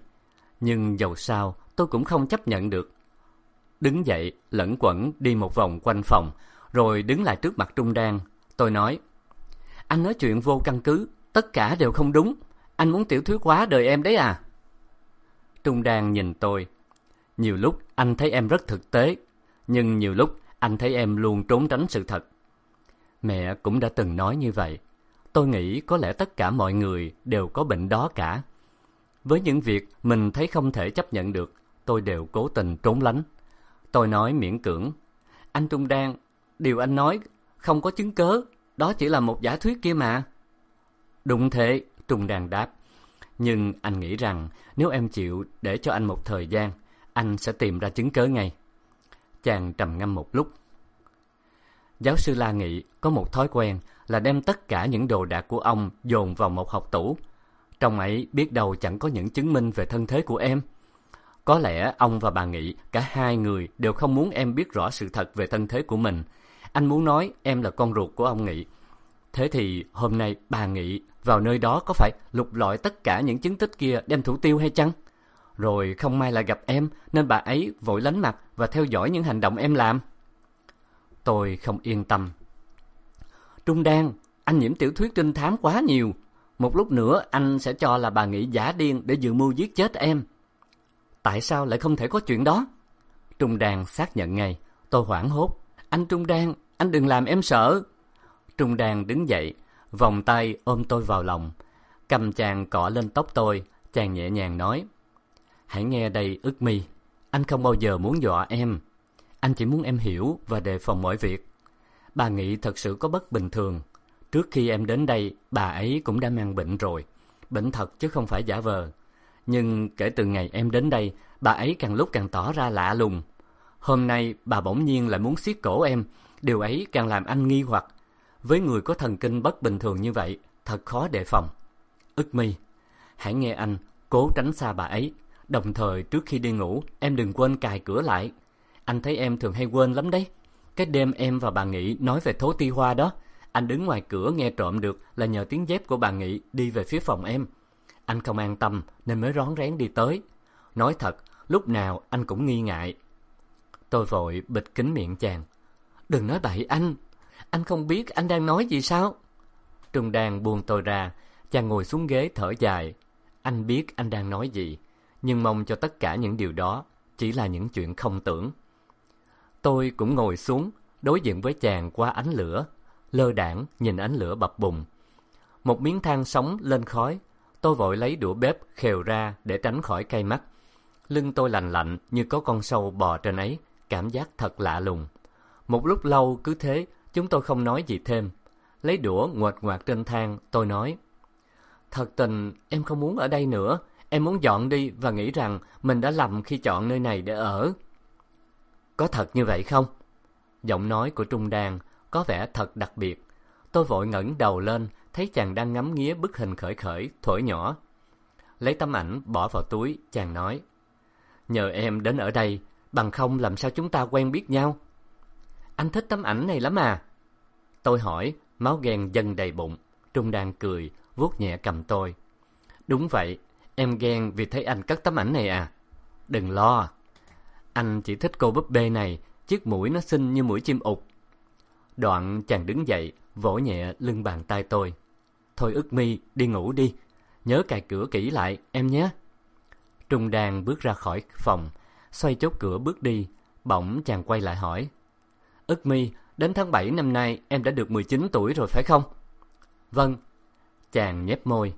Nhưng dầu sao, tôi cũng không chấp nhận được. Đứng dậy, lẩn quẩn đi một vòng quanh phòng, rồi đứng lại trước mặt Trung Đan. Tôi nói, anh nói chuyện vô căn cứ, tất cả đều không đúng. Anh muốn tiểu thuyết hóa đời em đấy à? Trung Đan nhìn tôi. Nhiều lúc anh thấy em rất thực tế, nhưng nhiều lúc anh thấy em luôn trốn tránh sự thật. Mẹ cũng đã từng nói như vậy. Tôi nghĩ có lẽ tất cả mọi người đều có bệnh đó cả. Với những việc mình thấy không thể chấp nhận được, tôi đều cố tình trốn lánh. Tôi nói miễn cưỡng. Anh Trung Đan, điều anh nói không có chứng cớ, đó chỉ là một giả thuyết kia mà. Đúng thế, Trung Đan đáp. Nhưng anh nghĩ rằng nếu em chịu để cho anh một thời gian, anh sẽ tìm ra chứng cớ ngay. Chàng trầm ngâm một lúc. Giáo sư La Nghị có một thói quen là đem tất cả những đồ đạc của ông dồn vào một hộp tủ. Trong ấy biết đâu chẳng có những chứng minh về thân thế của em. Có lẽ ông và bà nghĩ cả hai người đều không muốn em biết rõ sự thật về thân thế của mình. Anh muốn nói em là con ruột của ông Nghị. Thế thì hôm nay bà Nghị vào nơi đó có phải lục lọi tất cả những chứng tích kia đem thủ tiêu hay chăng? Rồi không may lại gặp em, nên bà ấy vội lánh mặt và theo dõi những hành động em làm. Tôi không yên tâm. Trung Đan, anh nhiễm tiểu thuyết trinh thám quá nhiều. Một lúc nữa anh sẽ cho là bà nghĩ giả điên để dự mưu giết chết em. Tại sao lại không thể có chuyện đó? Trung Đan xác nhận ngay. Tôi hoảng hốt. Anh Trung Đan, anh đừng làm em sợ. Trung Đan đứng dậy, vòng tay ôm tôi vào lòng. Cầm chàng cọ lên tóc tôi, chàng nhẹ nhàng nói. Hãy nghe đây ức mi. Anh không bao giờ muốn dọa em. Anh chỉ muốn em hiểu và đề phòng mọi việc. Bà nghĩ thật sự có bất bình thường. Trước khi em đến đây, bà ấy cũng đã mang bệnh rồi. Bệnh thật chứ không phải giả vờ. Nhưng kể từ ngày em đến đây, bà ấy càng lúc càng tỏ ra lạ lùng. Hôm nay bà bỗng nhiên lại muốn siết cổ em. Điều ấy càng làm anh nghi hoặc. Với người có thần kinh bất bình thường như vậy, thật khó đề phòng. Ức mi, hãy nghe anh, cố tránh xa bà ấy. Đồng thời trước khi đi ngủ, em đừng quên cài cửa lại. Anh thấy em thường hay quên lắm đấy. Cái đêm em và bà Nghị nói về thố ti hoa đó, anh đứng ngoài cửa nghe trộm được là nhờ tiếng dép của bà Nghị đi về phía phòng em. Anh không an tâm nên mới rón rén đi tới. Nói thật, lúc nào anh cũng nghi ngại. Tôi vội bịt kín miệng chàng. Đừng nói bậy anh, anh không biết anh đang nói gì sao? Trung Đan buông tôi ra, chàng ngồi xuống ghế thở dài. Anh biết anh đang nói gì, nhưng mong cho tất cả những điều đó chỉ là những chuyện không tưởng. Tôi cũng ngồi xuống, đối diện với chàng qua ánh lửa, lơ đảng nhìn ánh lửa bập bùng. Một miếng than sống lên khói, tôi vội lấy đũa bếp khều ra để tránh khỏi cay mắt. Lưng tôi lành lạnh như có con sâu bò trên ấy, cảm giác thật lạ lùng. Một lúc lâu cứ thế, chúng tôi không nói gì thêm. Lấy đũa ngoệt ngoạc trên than, tôi nói. Thật tình, em không muốn ở đây nữa. Em muốn dọn đi và nghĩ rằng mình đã lầm khi chọn nơi này để ở. Có thật như vậy không? Giọng nói của Trung Đan có vẻ thật đặc biệt. Tôi vội ngẩng đầu lên, thấy chàng đang ngắm nghía bức hình khởi khởi, thổi nhỏ. Lấy tấm ảnh bỏ vào túi, chàng nói. Nhờ em đến ở đây, bằng không làm sao chúng ta quen biết nhau? Anh thích tấm ảnh này lắm à? Tôi hỏi, máu ghen dâng đầy bụng. Trung Đan cười, vuốt nhẹ cầm tôi. Đúng vậy, em ghen vì thấy anh cất tấm ảnh này à? Đừng lo, anh chỉ thích cô búp bê này, chiếc mũi nó xinh như mũi chim ụt. Đoạn chàng đứng dậy, vỗ nhẹ lưng bàn tay tôi. Thôi ức mi, đi ngủ đi. Nhớ cài cửa kỹ lại, em nhé. Trung Đan bước ra khỏi phòng, xoay chốt cửa bước đi. Bỗng chàng quay lại hỏi. Ức mi, đến tháng 7 năm nay em đã được 19 tuổi rồi phải không? Vâng. Chàng nhếch môi.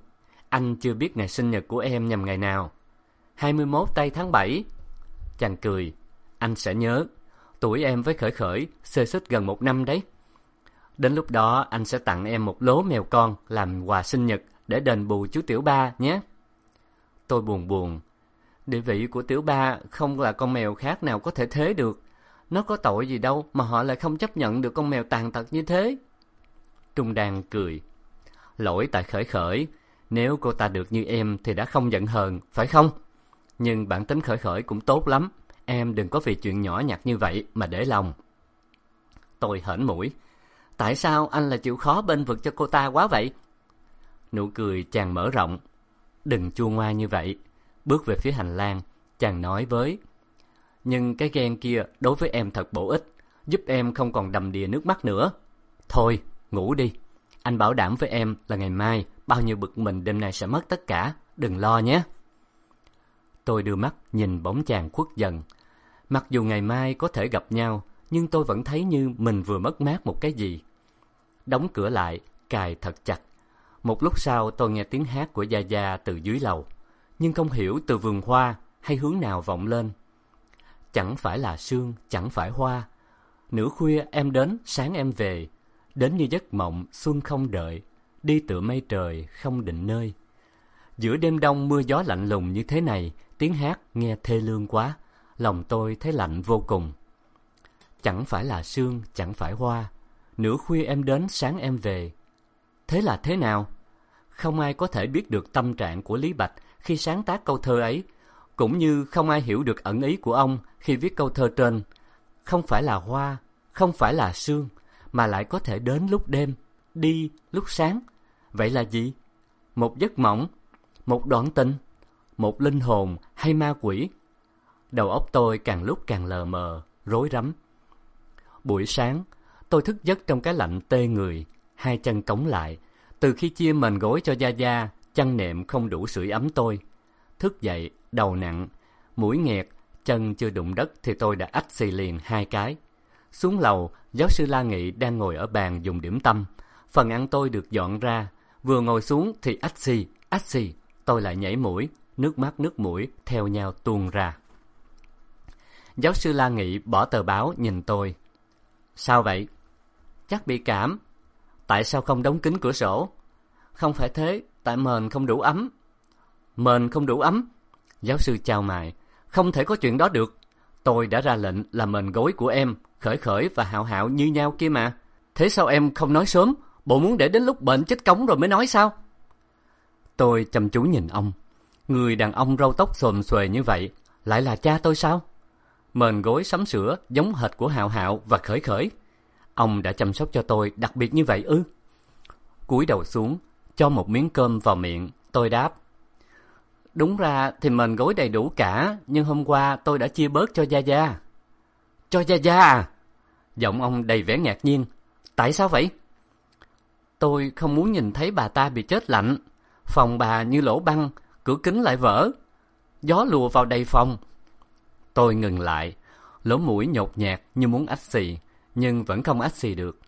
Anh chưa biết ngày sinh nhật của em nhằm ngày nào. 21 tây tháng 7. Chàng cười. Anh sẽ nhớ. Tuổi em với Khởi Khởi xê xích gần một năm đấy. Đến lúc đó anh sẽ tặng em một lố mèo con làm quà sinh nhật để đền bù chú Tiểu Ba nhé. Tôi buồn buồn. Địa vị của Tiểu Ba không là con mèo khác nào có thể thế được. Nó có tội gì đâu mà họ lại không chấp nhận được con mèo tàn tật như thế. Trung Đan cười. Lỗi tại Khởi Khởi. Nếu cô ta được như em thì đã không giận hờn, phải không? Nhưng bản tính khởi khởi cũng tốt lắm. em đừng có vì chuyện nhỏ nhặt như vậy mà để lòng. Tôi hởn mũi. Tại sao anh lại chịu khó bên vực cho cô ta quá vậy? Nụ cười chàng mở rộng. Đừng chua ngoa như vậy. Bước về phía hành lang, chàng nói với. Nhưng cái ghen kia đối với em thật bổ ích, giúp em không còn đầm đìa nước mắt nữa. Thôi, ngủ đi. Anh bảo đảm với em là ngày mai bao nhiêu bực mình đêm nay sẽ mất tất cả, đừng lo nhé. Tôi đưa mắt nhìn bóng chàng khuất dần. Mặc dù ngày mai có thể gặp nhau, nhưng tôi vẫn thấy như mình vừa mất mát một cái gì. Đóng cửa lại, cài thật chặt. Một lúc sau tôi nghe tiếng hát của Gia Gia từ dưới lầu, nhưng không hiểu từ vườn hoa hay hướng nào vọng lên. Chẳng phải là sương, chẳng phải hoa. Nửa khuya em đến, sáng em về. Đến như giấc mộng, xuân không đợi, đi tựa mây trời, không định nơi. Giữa đêm đông mưa gió lạnh lùng như thế này, tiếng hát nghe thê lương quá, lòng tôi thấy lạnh vô cùng. Chẳng phải là sương, chẳng phải hoa, nửa khuya em đến, sáng em về. Thế là thế nào? Không ai có thể biết được tâm trạng của Lý Bạch khi sáng tác câu thơ ấy, cũng như không ai hiểu được ẩn ý của ông khi viết câu thơ trên. Không phải là hoa, không phải là sương, mà lại có thể đến lúc đêm, đi lúc sáng. Vậy là gì? Một giấc mộng, một đoạn tình, một linh hồn hay ma quỷ? Đầu óc tôi càng lúc càng lờ mờ, rối rắm. Buổi sáng, tôi thức giấc trong cái lạnh tê người, hai chân cống lại. Từ khi chia mền gối cho Gia Gia, chăn nệm không đủ sưởi ấm tôi. Thức dậy, đầu nặng, mũi nghẹt, chân chưa đụng đất thì tôi đã ách xì liền hai cái. Xuống lầu, giáo sư La Nghị đang ngồi ở bàn dùng điểm tâm. Phần ăn tôi được dọn ra. Vừa ngồi xuống thì ách xì, ách xì. Tôi lại nhảy mũi, nước mắt nước mũi theo nhau tuôn ra. Giáo sư La Nghị bỏ tờ báo nhìn tôi. Sao vậy? Chắc bị cảm. Tại sao không đóng kín cửa sổ? Không phải thế, tại mền không đủ ấm. Mền không đủ ấm? Giáo sư chào mày. Không thể có chuyện đó được. Tôi đã ra lệnh là mền gối của em, khởi khởi và hạo hạo như nhau kia mà. Thế sao em không nói sớm? Bộ muốn để đến lúc bệnh chết cống rồi mới nói sao? Tôi chăm chú nhìn ông. Người đàn ông râu tóc xồm xuề như vậy, lại là cha tôi sao? Mền gối sắm sữa giống hệt của hạo hạo và khởi khởi. Ông đã chăm sóc cho tôi đặc biệt như vậy ư? cúi đầu xuống, cho một miếng cơm vào miệng, tôi đáp. Đúng ra thì mền gối đầy đủ cả, nhưng hôm qua tôi đã chia bớt cho Gia Gia. Cho Gia Gia à? Giọng ông đầy vẻ ngạc nhiên. Tại sao vậy? Tôi không muốn nhìn thấy bà ta bị chết lạnh. Phòng bà như lỗ băng, cửa kính lại vỡ. Gió lùa vào đầy phòng. Tôi ngừng lại, lỗ mũi nhột nhạt như muốn ách xì, nhưng vẫn không ách xì được.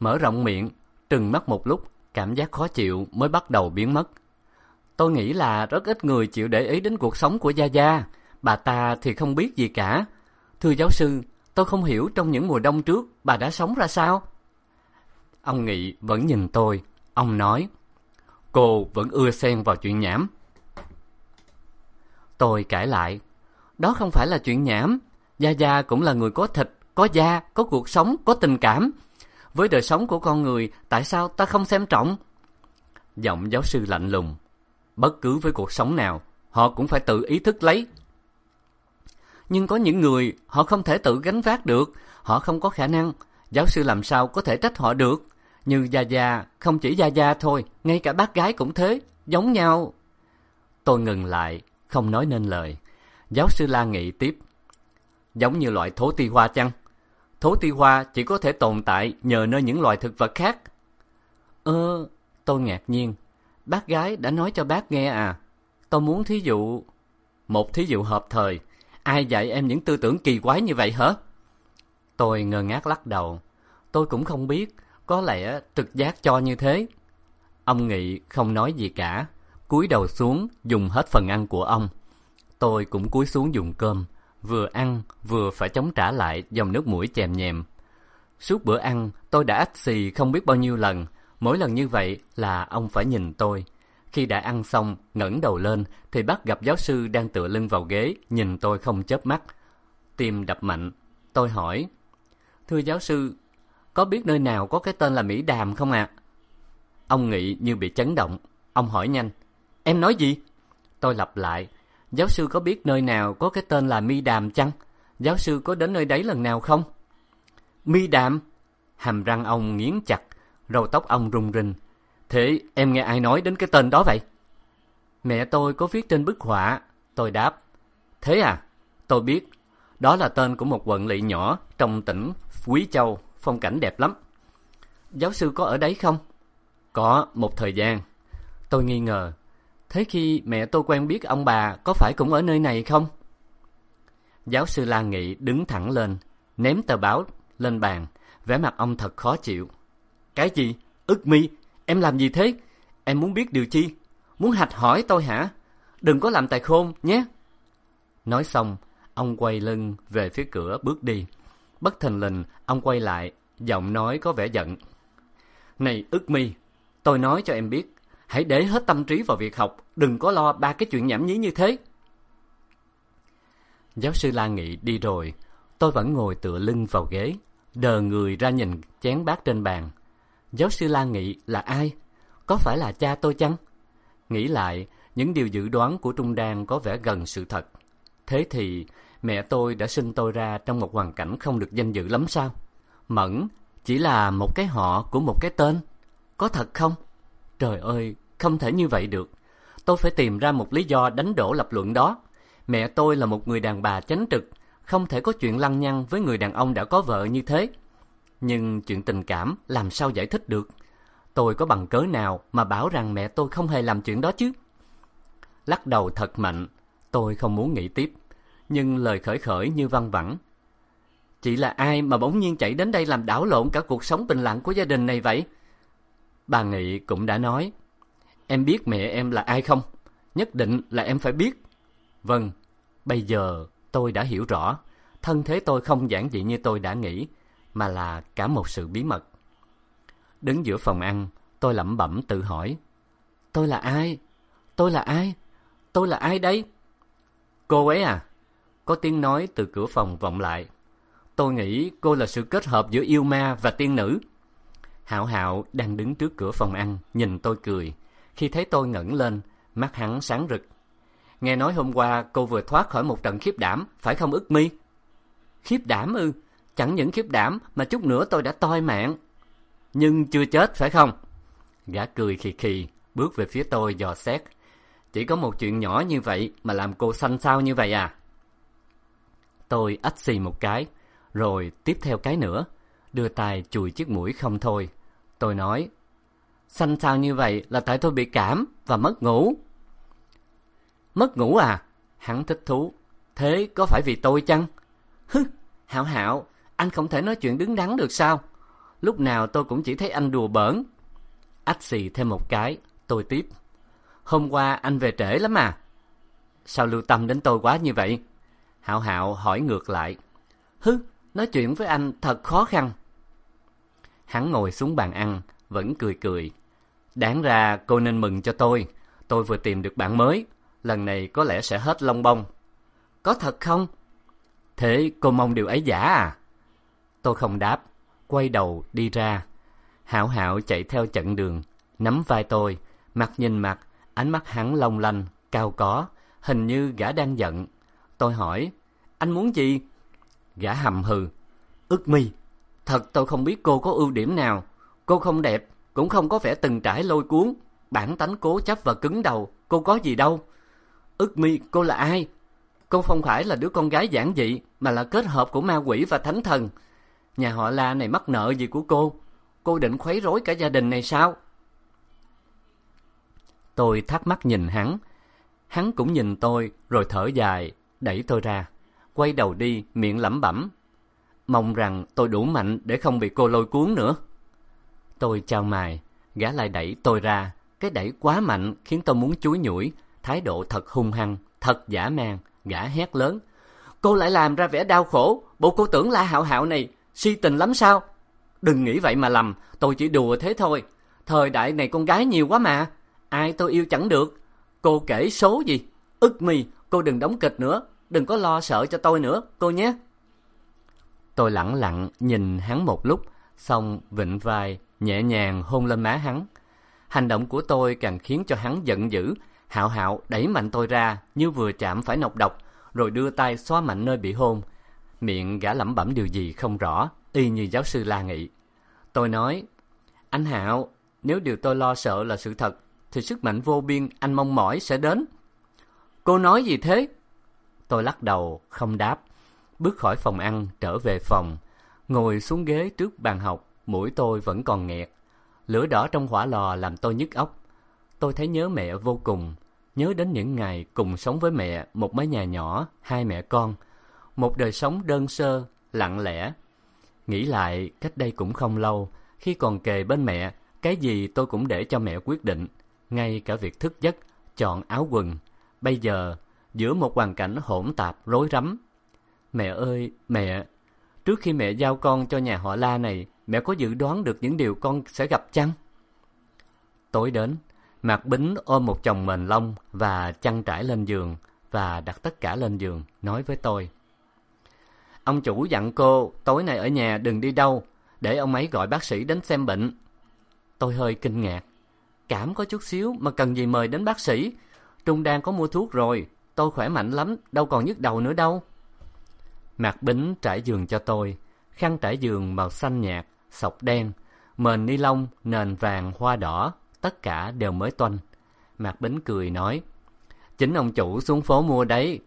Mở rộng miệng, trừng mắt một lúc, cảm giác khó chịu mới bắt đầu biến mất. Tôi nghĩ là rất ít người chịu để ý đến cuộc sống của Gia Gia. Bà ta thì không biết gì cả. Thưa giáo sư, tôi không hiểu trong những mùa đông trước bà đã sống ra sao. Ông Nghị vẫn nhìn tôi. Ông nói, cô vẫn ưa xen vào chuyện nhảm. Tôi cãi lại, đó không phải là chuyện nhảm. Gia Gia cũng là người có thịt, có da, có cuộc sống, có tình cảm. Với đời sống của con người, tại sao ta không xem trọng? Giọng giáo sư lạnh lùng, bất cứ với cuộc sống nào, họ cũng phải tự ý thức lấy. Nhưng có những người họ không thể tự gánh vác được, họ không có khả năng, giáo sư làm sao có thể trách họ được. Như Gia Gia, không chỉ Gia Gia thôi, ngay cả bác gái cũng thế, giống nhau. Tôi ngừng lại, không nói nên lời. Giáo sư La nghị tiếp. Giống như loại thố ti hoa chăng? Thố ti hoa chỉ có thể tồn tại nhờ nơi những loài thực vật khác. Ơ, tôi ngạc nhiên, Bác gái đã nói cho bác nghe à? Tôi muốn thí dụ... Một thí dụ hợp thời. Ai dạy em những tư tưởng kỳ quái như vậy hả? Tôi ngơ ngác lắc đầu. Tôi cũng không biết. Có lẽ trực giác cho như thế. Ông Nghị không nói gì cả cúi đầu xuống dùng hết phần ăn của ông. Tôi cũng cúi xuống dùng cơm. Vừa ăn vừa phải chống trả lại dòng nước mũi chèm nhèm. Suốt bữa ăn tôi đã ách xì không biết bao nhiêu lần Mỗi lần như vậy là ông phải nhìn tôi. Khi đã ăn xong, ngẩng đầu lên, thì bắt gặp giáo sư đang tựa lưng vào ghế, nhìn tôi không chớp mắt. Tim đập mạnh. Tôi hỏi, Thưa giáo sư, có biết nơi nào có cái tên là Mỹ Đàm không ạ? Ông nghĩ như bị chấn động. Ông hỏi nhanh, Em nói gì? Tôi lặp lại, giáo sư có biết nơi nào có cái tên là Mi Đàm chăng? giáo sư có đến nơi đấy lần nào không? Mi đàm Hàm răng ông nghiến chặt, râu tóc ông rung rinh. Thế em nghe ai nói đến cái tên đó vậy? Mẹ tôi có viết trên bức họa. Tôi đáp. Thế à? Tôi biết. Đó là tên của một quận lỵ nhỏ trong tỉnh Quý Châu, phong cảnh đẹp lắm. Giáo sư có ở đấy không? Có, một thời gian. Tôi nghi ngờ. Thế khi mẹ tôi quen biết ông bà có phải cũng ở nơi này không? Giáo sư La Nghị đứng thẳng lên, ném tờ báo lên bàn, vẻ mặt ông thật khó chịu. Cái gì? Ức mi, em làm gì thế? Em muốn biết điều chi? Muốn hạch hỏi tôi hả? Đừng có làm tài khôn nhé. Nói xong, ông quay lưng về phía cửa bước đi. Bất thình lình, ông quay lại, giọng nói có vẻ giận. Này ức mi, tôi nói cho em biết, hãy để hết tâm trí vào việc học, đừng có lo ba cái chuyện nhảm nhí như thế. Giáo sư La Nghị đi rồi, tôi vẫn ngồi tựa lưng vào ghế, đờ người ra nhìn chén bát trên bàn. Giáo sư La Nghị là ai? Có phải là cha tôi chăng? Nghĩ lại, những điều dự đoán của Trung Đan có vẻ gần sự thật. Thế thì, mẹ tôi đã sinh tôi ra trong một hoàn cảnh không được danh dự lắm sao? Mẫn chỉ là một cái họ của một cái tên. Có thật không? Trời ơi, không thể như vậy được. Tôi phải tìm ra một lý do đánh đổ lập luận đó. Mẹ tôi là một người đàn bà chánh trực, không thể có chuyện lăng nhăng với người đàn ông đã có vợ như thế. Nhưng chuyện tình cảm làm sao giải thích được? Tôi có bằng cớ nào mà bảo rằng mẹ tôi không hề làm chuyện đó chứ? Lắc đầu thật mạnh, tôi không muốn nghĩ tiếp. Nhưng lời khởi khởi như văng vẳng. Chị là ai mà bỗng nhiên chạy đến đây làm đảo lộn cả cuộc sống bình lặng của gia đình này vậy? Bà Nghị cũng đã nói, em biết mẹ em là ai không? Nhất định là em phải biết. Vâng, bây giờ tôi đã hiểu rõ, thân thế tôi không giản dị như tôi đã nghĩ, mà là cả một sự bí mật. Đứng giữa phòng ăn, tôi lẩm bẩm tự hỏi, tôi là ai? Tôi là ai? Tôi là ai đấy? Cô ấy à? Có tiếng nói từ cửa phòng vọng lại. Tôi nghĩ cô là sự kết hợp giữa yêu ma và tiên nữ. Hạo Hạo đang đứng trước cửa phòng ăn, nhìn tôi cười. Khi thấy tôi ngẩng lên, mắt hắn sáng rực. Nghe nói hôm qua cô vừa thoát khỏi một trận khiếp đảm, phải không ức mi? Khiếp đảm ư? Chẳng những khiếp đảm mà chút nữa tôi đã toi mạng. Nhưng chưa chết phải không? Gã cười khì khì, bước về phía tôi dò xét. Chỉ có một chuyện nhỏ như vậy mà làm cô xanh xao như vậy à? Tôi ách xì một cái, rồi tiếp theo cái nữa, đưa tay chùi chiếc mũi không thôi. Tôi nói, xanh xao như vậy là tại tôi bị cảm và mất ngủ. Mất ngủ à? Hắn thích thú. Thế có phải vì tôi chăng? Hứ, Hảo Hảo, anh không thể nói chuyện đứng đắn được sao? Lúc nào tôi cũng chỉ thấy anh đùa bỡn. Ách xì thêm một cái, tôi tiếp. Hôm qua anh về trễ lắm à? Sao lưu tâm đến tôi quá như vậy? Hạo Hạo hỏi ngược lại. Hứ, nói chuyện với anh thật khó khăn. Hắn ngồi xuống bàn ăn, vẫn cười cười. Đáng ra cô nên mừng cho tôi. Tôi vừa tìm được bạn mới. Lần này có lẽ sẽ hết lông bông. Có thật không? Thế cô mong điều ấy giả à? Tôi không đáp, quay đầu đi ra. Hảo Hảo chạy theo chặn đường, nắm vai tôi, mặt nhìn mặt, ánh mắt hắn long lanh, cao có, hình như gã đang giận. Tôi hỏi, anh muốn gì? Gã hầm hừ, ức mi, thật tôi không biết cô có ưu điểm nào. Cô không đẹp, cũng không có vẻ từng trải lôi cuốn, bản tánh cố chấp và cứng đầu, cô có gì đâu. Ức mi, cô là ai? Cô không phải là đứa con gái giản dị, mà là kết hợp của ma quỷ và thánh thần. Nhà họ La này mắc nợ gì của cô? Cô định khuấy rối cả gia đình này sao? Tôi thắc mắc nhìn hắn. Hắn cũng nhìn tôi, rồi thở dài, đẩy tôi ra. Quay đầu đi, miệng lẩm bẩm. Mong rằng tôi đủ mạnh để không bị cô lôi cuốn nữa. Tôi chào mài, gã lại đẩy tôi ra. Cái đẩy quá mạnh khiến tôi muốn chúi nhủi, thái độ thật hung hăng, thật giả man. Gã hét lớn. Cô lại làm ra vẻ đau khổ, bộ cô tưởng La Hạo Hạo này si tình lắm sao? Đừng nghĩ vậy mà lầm, tôi chỉ đùa thế thôi. Thời đại này con gái nhiều quá mà, ai tôi yêu chẳng được. Cô kể số gì? Ức mì, cô đừng đóng kịch nữa, đừng có lo sợ cho tôi nữa, cô nhé. Tôi lẳng lặng nhìn hắn một lúc, xong vịnh vai, nhẹ nhàng hôn lên má hắn. Hành động của tôi càng khiến cho hắn giận dữ, hạo hạo đẩy mạnh tôi ra như vừa chạm phải nọc độc, rồi đưa tay xoa mạnh nơi bị hôn. miệng gã lẩm bẩm điều gì không rõ, y như giáo sư La Nghị. Tôi nói, anh Hạo, nếu điều tôi lo sợ là sự thật, thì sức mạnh vô biên anh mong mỏi sẽ đến. Cô nói gì thế? Tôi lắc đầu, không đáp. Bước khỏi phòng ăn, trở về phòng. Ngồi xuống ghế trước bàn học, mũi tôi vẫn còn nghẹt. Lửa đỏ trong hỏa lò làm tôi nhức óc. Tôi thấy nhớ mẹ vô cùng. Nhớ đến những ngày cùng sống với mẹ, một mái nhà nhỏ, hai mẹ con. Một đời sống đơn sơ, lặng lẽ. Nghĩ lại, cách đây cũng không lâu, khi còn kề bên mẹ, cái gì tôi cũng để cho mẹ quyết định. Ngay cả việc thức giấc, chọn áo quần. Bây giờ, giữa một hoàn cảnh hỗn tạp, rối rắm. Mẹ ơi, mẹ, trước khi mẹ giao con cho nhà họ La này, mẹ có dự đoán được những điều con sẽ gặp chăng? Tối đến, Mạc Bính ôm một chồng mền lông và chăn trải lên giường và đặt tất cả lên giường, nói với tôi. Ông chủ dặn cô tối nay ở nhà đừng đi đâu, để ông ấy gọi bác sĩ đến xem bệnh. Tôi hơi kinh ngạc. Cảm có chút xíu mà cần gì mời đến bác sĩ. Trung đang có mua thuốc rồi, tôi khỏe mạnh lắm, đâu còn nhức đầu nữa đâu. Mạc Bính trải giường cho tôi, khăn trải giường màu xanh nhạt, sọc đen, mền ni lông, nền vàng, hoa đỏ, tất cả đều mới toanh. Mạc Bính cười nói, chính ông chủ xuống phố mua đấy.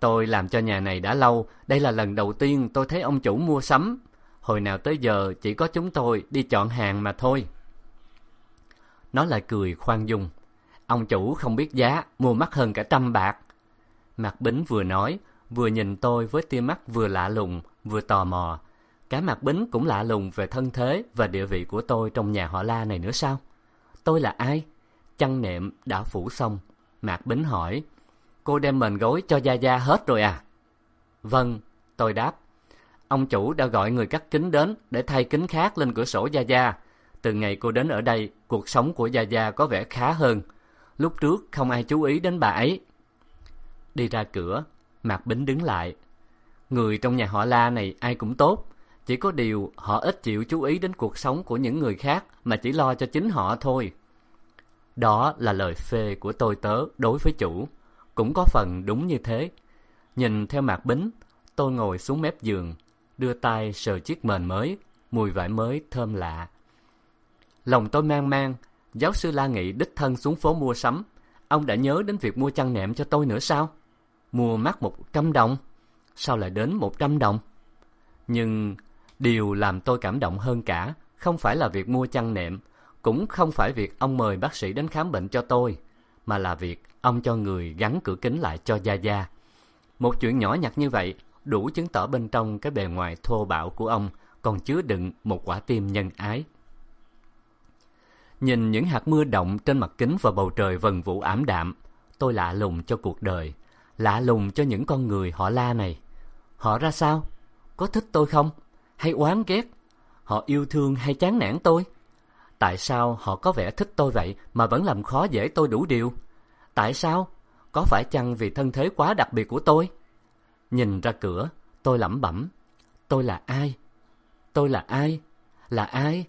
Tôi làm cho nhà này đã lâu, đây là lần đầu tiên tôi thấy ông chủ mua sắm. Hồi nào tới giờ chỉ có chúng tôi đi chọn hàng mà thôi. Nó lại cười khoan dung. Ông chủ không biết giá, mua mắc hơn cả trăm bạc. Mạc Bính vừa nói, vừa nhìn tôi với tia mắt vừa lạ lùng, vừa tò mò. Cả mặt Bính cũng lạ lùng về thân thế và địa vị của tôi trong nhà họ La này nữa sao? Tôi là ai? Chăn nệm đã phủ xong. Mạc Bính hỏi, cô đem mền gối cho Gia Gia hết rồi à? Vâng, tôi đáp. Ông chủ đã gọi người cắt kính đến để thay kính khác lên cửa sổ Gia Gia. Từ ngày cô đến ở đây, cuộc sống của Gia Gia có vẻ khá hơn. Lúc trước không ai chú ý đến bà ấy. Đi ra cửa, Mạc Bính đứng lại. Người trong nhà họ La này ai cũng tốt. Chỉ có điều họ ít chịu chú ý đến cuộc sống của những người khác mà chỉ lo cho chính họ thôi. Đó là lời phê của tôi tớ đối với chủ. Cũng có phần đúng như thế. Nhìn theo Mạc Bính, tôi ngồi xuống mép giường, đưa tay sờ chiếc mền mới, mùi vải mới thơm lạ. Lòng tôi mang mang, giáo sư La Nghị đích thân xuống phố mua sắm. Ông đã nhớ đến việc mua chăn nệm cho tôi nữa sao? Mua mắc một trăm đồng? Sao lại đến một trăm đồng? Nhưng điều làm tôi cảm động hơn cả không phải là việc mua chăn nệm, cũng không phải việc ông mời bác sĩ đến khám bệnh cho tôi, mà là việc ông cho người gắn cửa kính lại cho Gia Gia. Một chuyện nhỏ nhặt như vậy đủ chứng tỏ bên trong cái bề ngoài thô bạo của ông còn chứa đựng một quả tim nhân ái. Nhìn những hạt mưa động trên mặt kính và bầu trời vần vũ ảm đạm, tôi lạ lùng cho cuộc đời, lạ lùng cho những con người họ la này. Họ ra sao? Có thích tôi không? Hay oán ghét? Họ yêu thương hay chán nản tôi? Tại sao họ có vẻ thích tôi vậy mà vẫn làm khó dễ tôi đủ điều? Tại sao? Có phải chăng vì thân thế quá đặc biệt của tôi? Nhìn ra cửa, tôi lẩm bẩm. Tôi là ai? Tôi là ai? Là ai?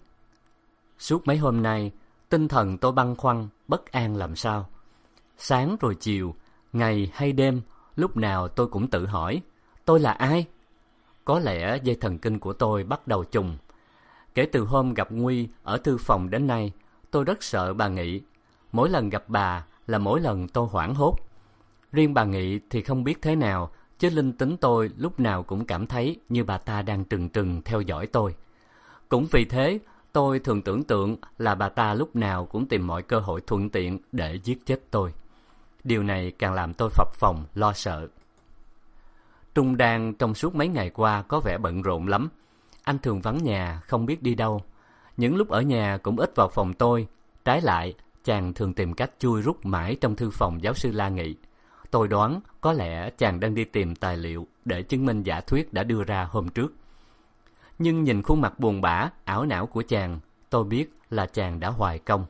Suốt mấy hôm nay, tinh thần tôi băn khoăn, bất an làm sao. Sáng rồi chiều, ngày hay đêm, lúc nào tôi cũng tự hỏi, tôi là ai? Có lẽ dây thần kinh của tôi bắt đầu trùng. Kể từ hôm gặp Nguy ở thư phòng đến nay, tôi rất sợ bà Nghị. Mỗi lần gặp bà là mỗi lần tôi hoảng hốt. Riêng bà Nghị thì không biết thế nào, chứ linh tính tôi lúc nào cũng cảm thấy như bà ta đang trừng trừng theo dõi tôi. Cũng vì thế, tôi thường tưởng tượng là bà ta lúc nào cũng tìm mọi cơ hội thuận tiện để giết chết tôi. Điều này càng làm tôi phập phồng, lo sợ. Trung Đan trong suốt mấy ngày qua có vẻ bận rộn lắm. Anh thường vắng nhà, không biết đi đâu. Những lúc ở nhà cũng ít vào phòng tôi. Trái lại, chàng thường tìm cách chui rút mãi trong thư phòng giáo sư La Nghị. Tôi đoán có lẽ chàng đang đi tìm tài liệu để chứng minh giả thuyết đã đưa ra hôm trước. Nhưng nhìn khuôn mặt buồn bã, ảo não của chàng, tôi biết là chàng đã hoài công.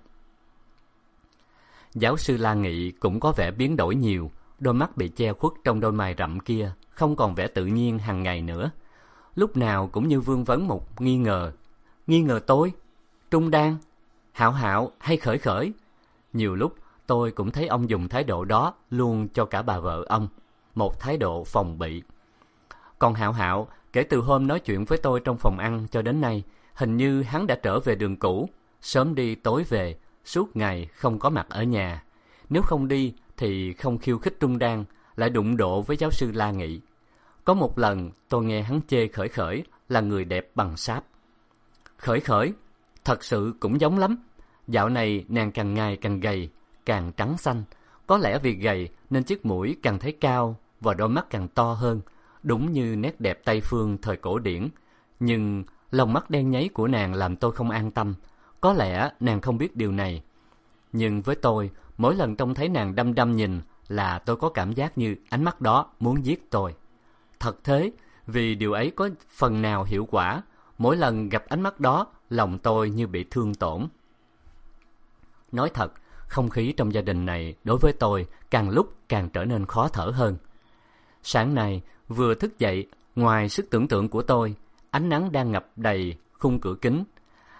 Giáo sư La Nghị cũng có vẻ biến đổi nhiều, đôi mắt bị che khuất trong đôi mày rậm kia, không còn vẻ tự nhiên hàng ngày nữa. Lúc nào cũng như vương vấn một nghi ngờ. Nghi ngờ tôi? Trung Đan? Hạo Hạo hay Khởi Khởi? Nhiều lúc tôi cũng thấy ông dùng thái độ đó luôn cho cả bà vợ ông. Một thái độ phòng bị. Còn Hạo Hạo kể từ hôm nói chuyện với tôi trong phòng ăn cho đến nay, hình như hắn đã trở về đường cũ, sớm đi tối về, suốt ngày không có mặt ở nhà. Nếu không đi thì không khiêu khích trung đan, lại đụng độ với giáo sư La Nghị. Có một lần tôi nghe hắn chê khởi khởi là người đẹp bằng sáp. Khởi khởi, thật sự cũng giống lắm. Dạo này nàng càng ngày càng gầy, càng trắng xanh. Có lẽ vì gầy nên chiếc mũi càng thấy cao và đôi mắt càng to hơn, đúng như nét đẹp Tây phương thời cổ điển. Nhưng lòng mắt đen nháy của nàng làm tôi không an tâm. Có lẽ nàng không biết điều này. Nhưng với tôi, mỗi lần trông thấy nàng đăm đăm nhìn là tôi có cảm giác như ánh mắt đó muốn giết tôi. Thật thế, vì điều ấy có phần nào hiệu quả, mỗi lần gặp ánh mắt đó, lòng tôi như bị thương tổn. Nói thật, không khí trong gia đình này đối với tôi càng lúc càng trở nên khó thở hơn. Sáng nay, vừa thức dậy, ngoài sức tưởng tượng của tôi, ánh nắng đang ngập đầy khung cửa kính.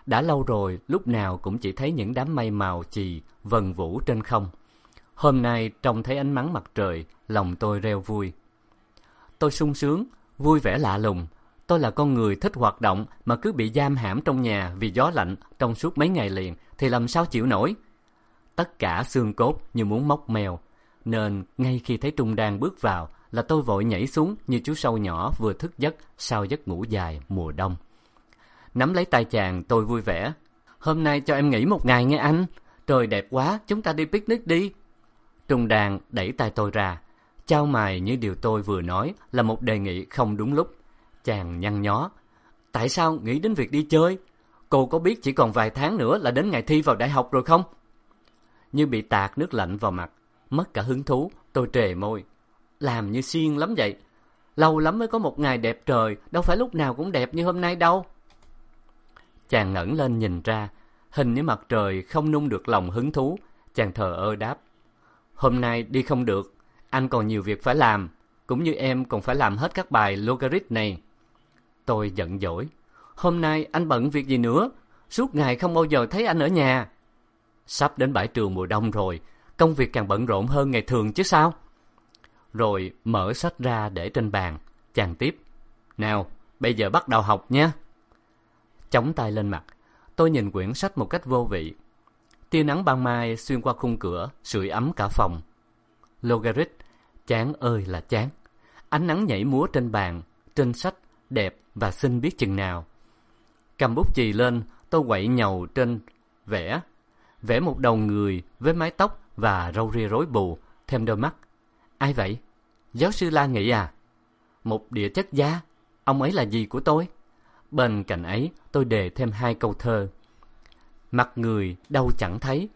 Đã lâu rồi, lúc nào cũng chỉ thấy những đám mây màu chì vần vũ trên không. Hôm nay trông thấy ánh nắng mặt trời, lòng tôi reo vui. Tôi sung sướng, vui vẻ lạ lùng. Tôi là con người thích hoạt động mà cứ bị giam hãm trong nhà vì gió lạnh trong suốt mấy ngày liền thì làm sao chịu nổi. Tất cả xương cốt như muốn móc mèo, nên ngay khi thấy Trung Đan bước vào là tôi vội nhảy xuống như chú sâu nhỏ vừa thức giấc sau giấc ngủ dài mùa đông. Nắm lấy tay chàng tôi vui vẻ. Hôm nay cho em nghỉ một ngày nghe anh. Trời đẹp quá, chúng ta đi picnic đi. Trung đàn đẩy tay tôi ra, Chao mài như điều tôi vừa nói là một đề nghị không đúng lúc. Chàng nhăn nhó. Tại sao nghĩ đến việc đi chơi? Cô có biết chỉ còn vài tháng nữa là đến ngày thi vào đại học rồi không? Như bị tạt nước lạnh vào mặt, mất cả hứng thú, tôi trề môi. Làm như xiên lắm vậy. Lâu lắm mới có một ngày đẹp trời, đâu phải lúc nào cũng đẹp như hôm nay đâu. Chàng ngẩng lên nhìn ra, hình như mặt trời không nung được lòng hứng thú. Chàng thờ ơ đáp. Hôm nay đi không được, anh còn nhiều việc phải làm, cũng như em còn phải làm hết các bài logarit này. Tôi giận dỗi. Hôm nay anh bận việc gì nữa? Suốt ngày không bao giờ thấy anh ở nhà. Sắp đến bãi trường mùa đông rồi, công việc càng bận rộn hơn ngày thường chứ sao? Rồi mở sách ra để trên bàn, chàng tiếp. Nào, bây giờ bắt đầu học nhé. Chống tay lên mặt, tôi nhìn quyển sách một cách vô vị. Tia nắng ban mai xuyên qua khung cửa, sưởi ấm cả phòng. Logarit, chán ơi là chán. Ánh nắng nhảy múa trên bàn, trên sách, đẹp và xinh biết chừng nào. Cầm bút chì lên, tôi quậy nhầu trên vẽ. Vẽ một đầu người với mái tóc và râu ria rối bù, thêm đôi mắt. Ai vậy? Giáo sư La Nghị à? Một địa chất gia, ông ấy là gì của tôi? Bên cạnh ấy, tôi đề thêm hai câu thơ. Mặt người đâu chẳng thấy,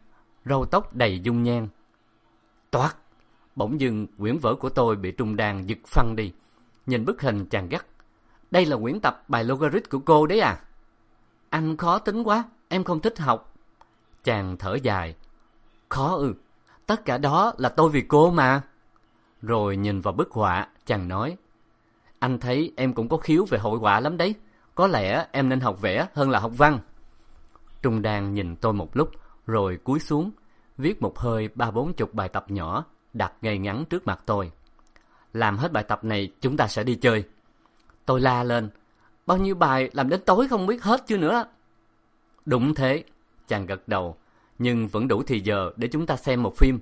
râu tóc đầy dung nhan. Toát! Bỗng dưng quyển vở của tôi bị Trung Đan giật phăng đi. Nhìn bức hình chàng gắt. Đây là quyển tập bài logarit của cô đấy à? Anh khó tính quá, em không thích học. Chàng thở dài. Khó ư, tất cả đó là tôi vì cô mà. Rồi nhìn vào bức họa, chàng nói. Anh thấy em cũng có khiếu về hội họa lắm đấy. Có lẽ em nên học vẽ hơn là học văn. Trung Đan nhìn tôi một lúc, rồi cúi xuống, viết một hơi ba bốn chục bài tập nhỏ đặt ngay ngắn trước mặt tôi. Làm hết bài tập này chúng ta sẽ đi chơi. Tôi la lên. Bao nhiêu bài làm đến tối không biết hết chưa nữa. Đúng thế, chàng gật đầu. Nhưng vẫn đủ thì giờ để chúng ta xem một phim.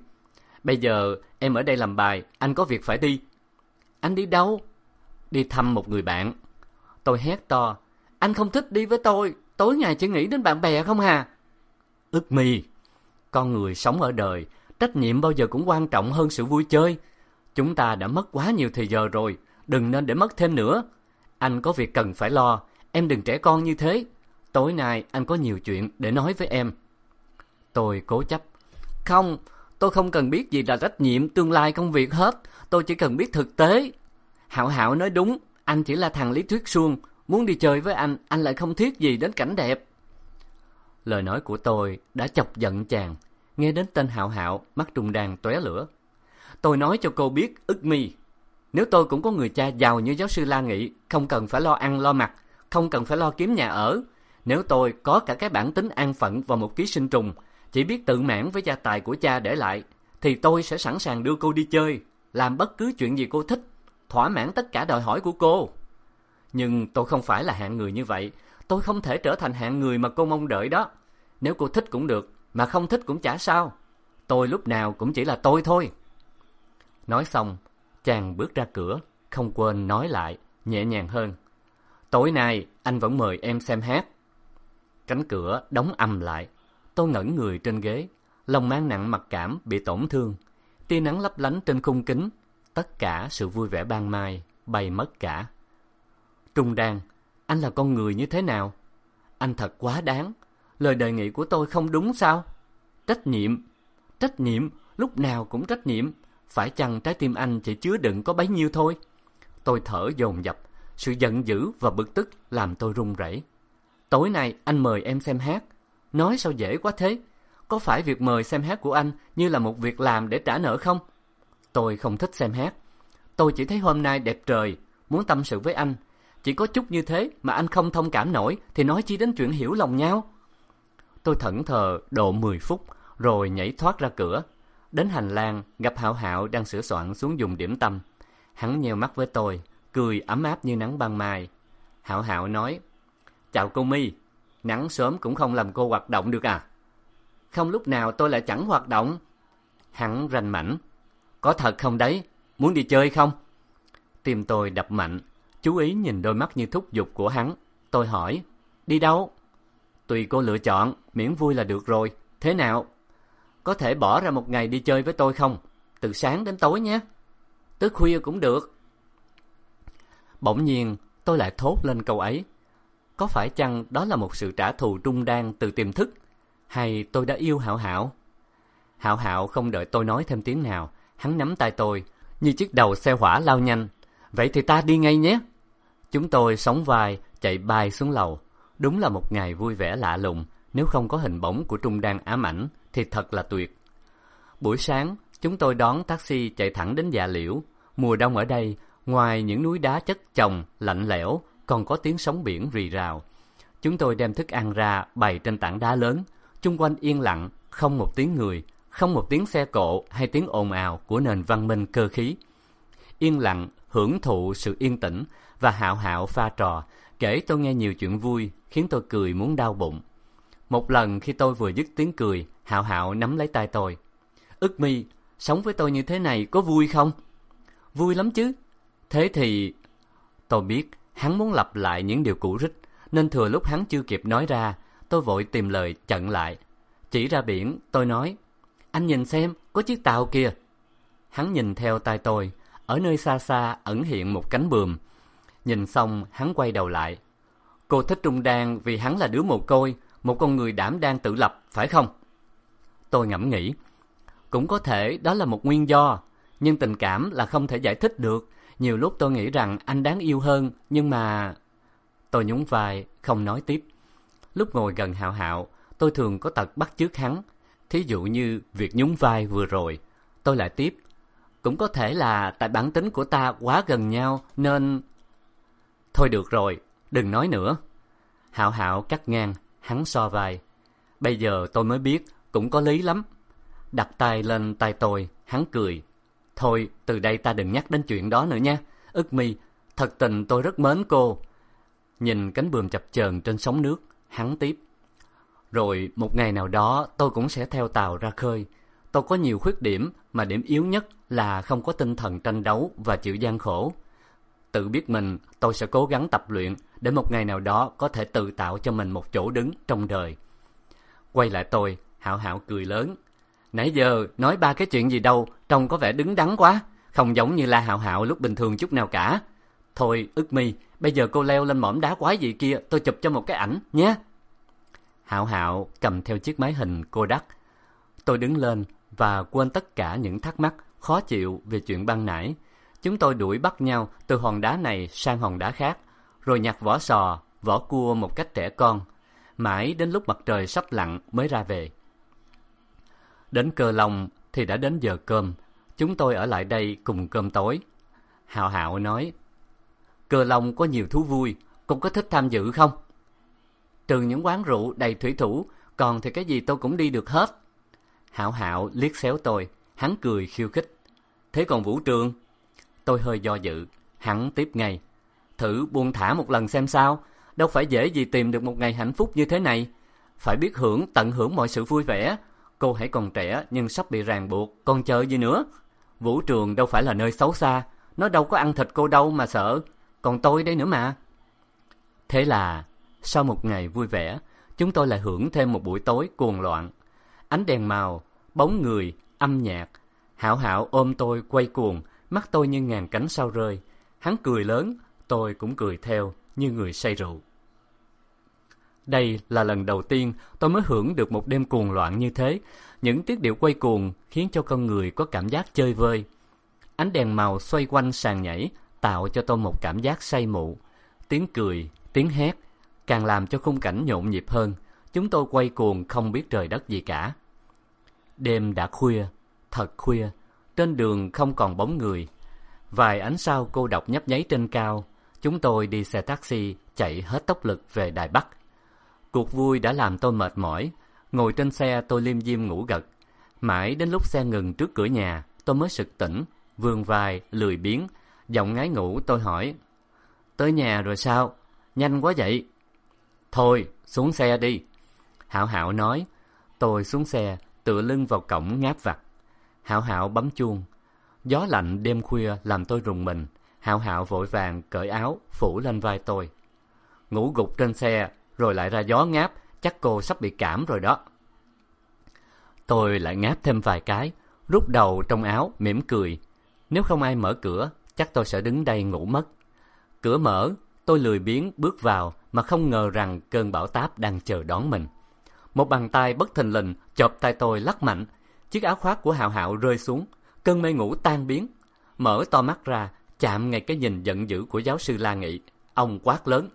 Bây giờ em ở đây làm bài, anh có việc phải đi. Anh đi đâu? Đi thăm một người bạn. Tôi hét to. Anh không thích đi với tôi, tối ngày chỉ nghĩ đến bạn bè không hà? Ước mi, con người sống ở đời Trách nhiệm bao giờ cũng quan trọng hơn sự vui chơi. Chúng ta đã mất quá nhiều thời giờ rồi, đừng nên để mất thêm nữa. Anh có việc cần phải lo, em đừng trẻ con như thế. Tối nay anh có nhiều chuyện để nói với em. Tôi cố chấp. Không, tôi không cần biết gì là trách nhiệm tương lai công việc hết. Tôi chỉ cần biết thực tế. Hảo Hảo nói đúng, anh chỉ là thằng lý thuyết suông. Muốn đi chơi với anh, anh lại không thiết gì đến cảnh đẹp. Lời nói của tôi đã chọc giận chàng. Nghe đến tên Hạo Hạo, mắt trùng đàn tóe lửa. Tôi nói cho cô biết, ức mi. Nếu tôi cũng có người cha giàu như giáo sư La Nghị, không cần phải lo ăn lo mặc, không cần phải lo kiếm nhà ở. Nếu tôi có cả cái bản tính an phận và một ký sinh trùng, chỉ biết tự mãn với gia tài của cha để lại, thì tôi sẽ sẵn sàng đưa cô đi chơi, làm bất cứ chuyện gì cô thích, thỏa mãn tất cả đòi hỏi của cô. Nhưng tôi không phải là hạng người như vậy. Tôi không thể trở thành hạng người mà cô mong đợi đó. Nếu cô thích cũng được, mà không thích cũng chả sao. Tôi lúc nào cũng chỉ là tôi thôi. Nói xong, chàng bước ra cửa, không quên nói lại, nhẹ nhàng hơn. Tối nay, anh vẫn mời em xem hát. Cánh cửa đóng âm lại. Tôi ngẩn người trên ghế, lòng mang nặng mặc cảm bị tổn thương. Tia nắng lấp lánh trên khung kính, tất cả sự vui vẻ ban mai bay mất cả. Trung Đan, anh là con người như thế nào? Anh thật quá đáng. Lời đề nghị của tôi không đúng sao? Trách nhiệm. Trách nhiệm, lúc nào cũng trách nhiệm. Phải chăng trái tim anh chỉ chứa đựng có bấy nhiêu thôi? Tôi thở dồn dập. Sự giận dữ và bực tức làm tôi run rẩy. Tối nay anh mời em xem hát. Nói sao dễ quá thế? Có phải việc mời xem hát của anh như là một việc làm để trả nợ không? Tôi không thích xem hát. Tôi chỉ thấy hôm nay đẹp trời, muốn tâm sự với anh. Chỉ có chút như thế mà anh không thông cảm nổi thì nói chi đến chuyện hiểu lòng nhau. Tôi thẫn thờ độ 10 phút rồi nhảy thoát ra cửa. Đến hành lang gặp hảo hảo đang sửa soạn xuống dùng điểm tâm. Hắn nheo mắt với tôi, cười ấm áp như nắng ban mai. hảo hảo nói, Chào cô My, nắng sớm cũng không làm cô hoạt động được à? Không lúc nào tôi lại chẳng hoạt động. Hắn rành mảnh. Có thật không đấy? Muốn đi chơi không? Tim tôi đập mạnh, chú ý nhìn đôi mắt như thúc giục của hắn. Tôi hỏi, đi đâu? Tùy cô lựa chọn, miễn vui là được rồi. Thế nào? Có thể bỏ ra một ngày đi chơi với tôi không? Từ sáng đến tối nhé. Tới khuya cũng được. Bỗng nhiên, tôi lại thốt lên câu ấy. Có phải chăng đó là một sự trả thù trung đan từ tiềm thức? Hay tôi đã yêu hảo hảo? hảo hảo không đợi tôi nói thêm tiếng nào. Hắn nắm tay tôi, như chiếc đầu xe hỏa lao nhanh. Vậy thì ta đi ngay nhé. Chúng tôi sóng vai, chạy bay xuống lầu. Đúng là một ngày vui vẻ lạ lùng. Nếu không có hình bóng của Trung Đan ám ảnh, thì thật là tuyệt. Buổi sáng, chúng tôi đón taxi chạy thẳng đến dạ liễu. Mùa đông ở đây, ngoài những núi đá chất chồng, lạnh lẽo, còn có tiếng sóng biển rì rào. Chúng tôi đem thức ăn ra bày trên tảng đá lớn, chung quanh yên lặng, không một tiếng người, không một tiếng xe cộ hay tiếng ồn ào của nền văn minh cơ khí. Yên lặng, hưởng thụ sự yên tĩnh và hạo hạo pha trò, kể tôi nghe nhiều chuyện vui, khiến tôi cười muốn đau bụng. Một lần khi tôi vừa dứt tiếng cười, hạo hạo nắm lấy tay tôi. Ức mi, sống với tôi như thế này có vui không? Vui lắm chứ. Thế thì... Tôi biết hắn muốn lặp lại những điều cũ rích, nên thừa lúc hắn chưa kịp nói ra, tôi vội tìm lời chặn lại. Chỉ ra biển, tôi nói, anh nhìn xem, có chiếc tàu kìa. Hắn nhìn theo tay tôi, ở nơi xa xa ẩn hiện một cánh buồm. Nhìn xong, hắn quay đầu lại. Cô thích Trung Đan vì hắn là đứa mồ côi, một con người đảm đang tự lập, phải không? Tôi ngẫm nghĩ. Cũng có thể đó là một nguyên do, nhưng tình cảm là không thể giải thích được. Nhiều lúc tôi nghĩ rằng anh đáng yêu hơn, nhưng mà... Tôi nhún vai, không nói tiếp. Lúc ngồi gần Hạo Hạo, tôi thường có tật bắt chước hắn. Thí dụ như việc nhún vai vừa rồi, tôi lại tiếp. Cũng có thể là tại bản tính của ta quá gần nhau nên... Thôi được rồi, đừng nói nữa. Hạo Hạo cắt ngang, hắn so vai. Bây giờ tôi mới biết, cũng có lý lắm. Đặt tay lên tay tôi, hắn cười. Thôi, từ đây ta đừng nhắc đến chuyện đó nữa nha. Ức mi, thật tình tôi rất mến cô. Nhìn cánh buồm chập chờn trên sóng nước, hắn tiếp. Rồi một ngày nào đó tôi cũng sẽ theo tàu ra khơi. Tôi có nhiều khuyết điểm mà điểm yếu nhất là không có tinh thần tranh đấu và chịu gian khổ. Tự biết mình, tôi sẽ cố gắng tập luyện để một ngày nào đó có thể tự tạo cho mình một chỗ đứng trong đời. Quay lại tôi, Hảo Hảo cười lớn. Nãy giờ nói ba cái chuyện gì đâu, trông có vẻ đứng đắn quá, không giống như La Hảo Hảo lúc bình thường chút nào cả. Thôi, ức mi, bây giờ cô leo lên mỏm đá quái gì kia, tôi chụp cho một cái ảnh, nhé. Hạo Hạo cầm theo chiếc máy hình cô đắc. Tôi đứng lên và quên tất cả những thắc mắc, khó chịu về chuyện ban nãy. Chúng tôi đuổi bắt nhau từ hòn đá này sang hòn đá khác, rồi nhặt vỏ sò, vỏ cua một cách trẻ con. Mãi đến lúc mặt trời sắp lặn mới ra về. Đến cơ lòng thì đã đến giờ cơm. Chúng tôi ở lại đây cùng cơm tối. Hạo Hạo nói, Cơ lòng có nhiều thú vui, cũng có thích tham dự không? Trừ những quán rượu đầy thủy thủ, còn thì cái gì tôi cũng đi được hết. hảo hảo liếc xéo tôi, hắn cười khiêu khích. Thế còn vũ trường? Tôi hơi do dự, hắn tiếp ngay. thử buông thả một lần xem sao. Đâu phải dễ gì tìm được một ngày hạnh phúc như thế này. Phải biết hưởng, tận hưởng mọi sự vui vẻ. Cô hãy còn trẻ nhưng sắp bị ràng buộc, còn chờ gì nữa. Vũ trường đâu phải là nơi xấu xa, nó đâu có ăn thịt cô đâu mà sợ. Còn tôi đây nữa mà. Thế là, sau một ngày vui vẻ, chúng tôi lại hưởng thêm một buổi tối cuồng loạn. Ánh đèn màu, bóng người, âm nhạc. Hảo hảo ôm tôi quay cuồng, mắt tôi như ngàn cánh sao rơi. Hắn cười lớn, tôi cũng cười theo như người say rượu. Đây là lần đầu tiên tôi mới hưởng được một đêm cuồng loạn như thế. Những tiết điệu quay cuồng khiến cho con người có cảm giác chơi vơi. Ánh đèn màu xoay quanh sàn nhảy tạo cho tôi một cảm giác say mụ. Tiếng cười, tiếng hét càng làm cho khung cảnh nhộn nhịp hơn. Chúng tôi quay cuồng không biết trời đất gì cả. Đêm đã khuya, thật khuya. Trên đường không còn bóng người. Vài ánh sao cô độc nhấp nháy trên cao. Chúng tôi đi xe taxi chạy hết tốc lực về Đài Bắc. Cuộc vui đã làm tôi mệt mỏi. Ngồi trên xe tôi liêm diêm ngủ gật. Mãi đến lúc xe ngừng trước cửa nhà, tôi mới sực tỉnh, vươn vai, lười biếng. Giọng ngái ngủ tôi hỏi. Tới nhà rồi sao? Nhanh quá vậy. Thôi, xuống xe đi. Hảo Hảo nói. Tôi xuống xe, tựa lưng vào cổng ngáp vặt. Hảo Hảo bấm chuông. Gió lạnh đêm khuya làm tôi rùng mình. Hảo Hảo vội vàng cởi áo, phủ lên vai tôi. Ngủ gục trên xe, rồi lại ra gió ngáp, chắc cô sắp bị cảm rồi đó. Tôi lại ngáp thêm vài cái, rút đầu trong áo, mỉm cười. Nếu không ai mở cửa, chắc tôi sẽ đứng đây ngủ mất. Cửa mở, tôi lười biếng bước vào mà không ngờ rằng cơn bão táp đang chờ đón mình. Một bàn tay bất thình lình chộp tay tôi lắc mạnh, chiếc áo khoác của Hạo Hạo rơi xuống, cơn mê ngủ tan biến. Mở to mắt ra, chạm ngay cái nhìn giận dữ của giáo sư La Nghị, ông quát lớn: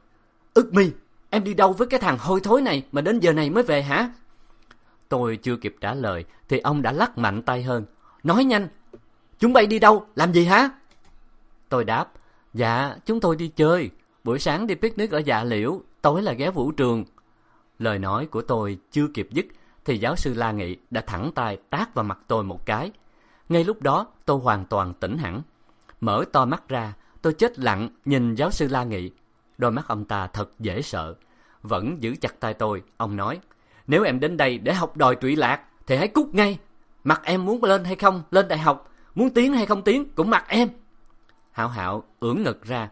"Ức Mi, em đi đâu với cái thằng hôi thối này mà đến giờ này mới về hả?" Tôi chưa kịp trả lời thì ông đã lắc mạnh tay hơn. "Nói nhanh, chúng bay đi đâu, làm gì hả?" Tôi đáp: "Dạ, chúng tôi đi chơi, buổi sáng đi picnic ở Dạ Liễu, tối là ghé vũ trường." Lời nói của tôi chưa kịp dứt thì giáo sư La Nghị đã thẳng tay tát vào mặt tôi một cái. Ngay lúc đó, tôi hoàn toàn tỉnh hẳn. Mở to mắt ra, tôi chết lặng nhìn giáo sư La Nghị. Đôi mắt ông ta thật dễ sợ. Vẫn giữ chặt tay tôi, ông nói, nếu em đến đây để học đòi trụy lạc, thì hãy cút ngay. Mặt em muốn lên hay không, lên đại học, muốn tiến hay không tiến, cũng mặc em. hảo hảo ưỡn ngực ra.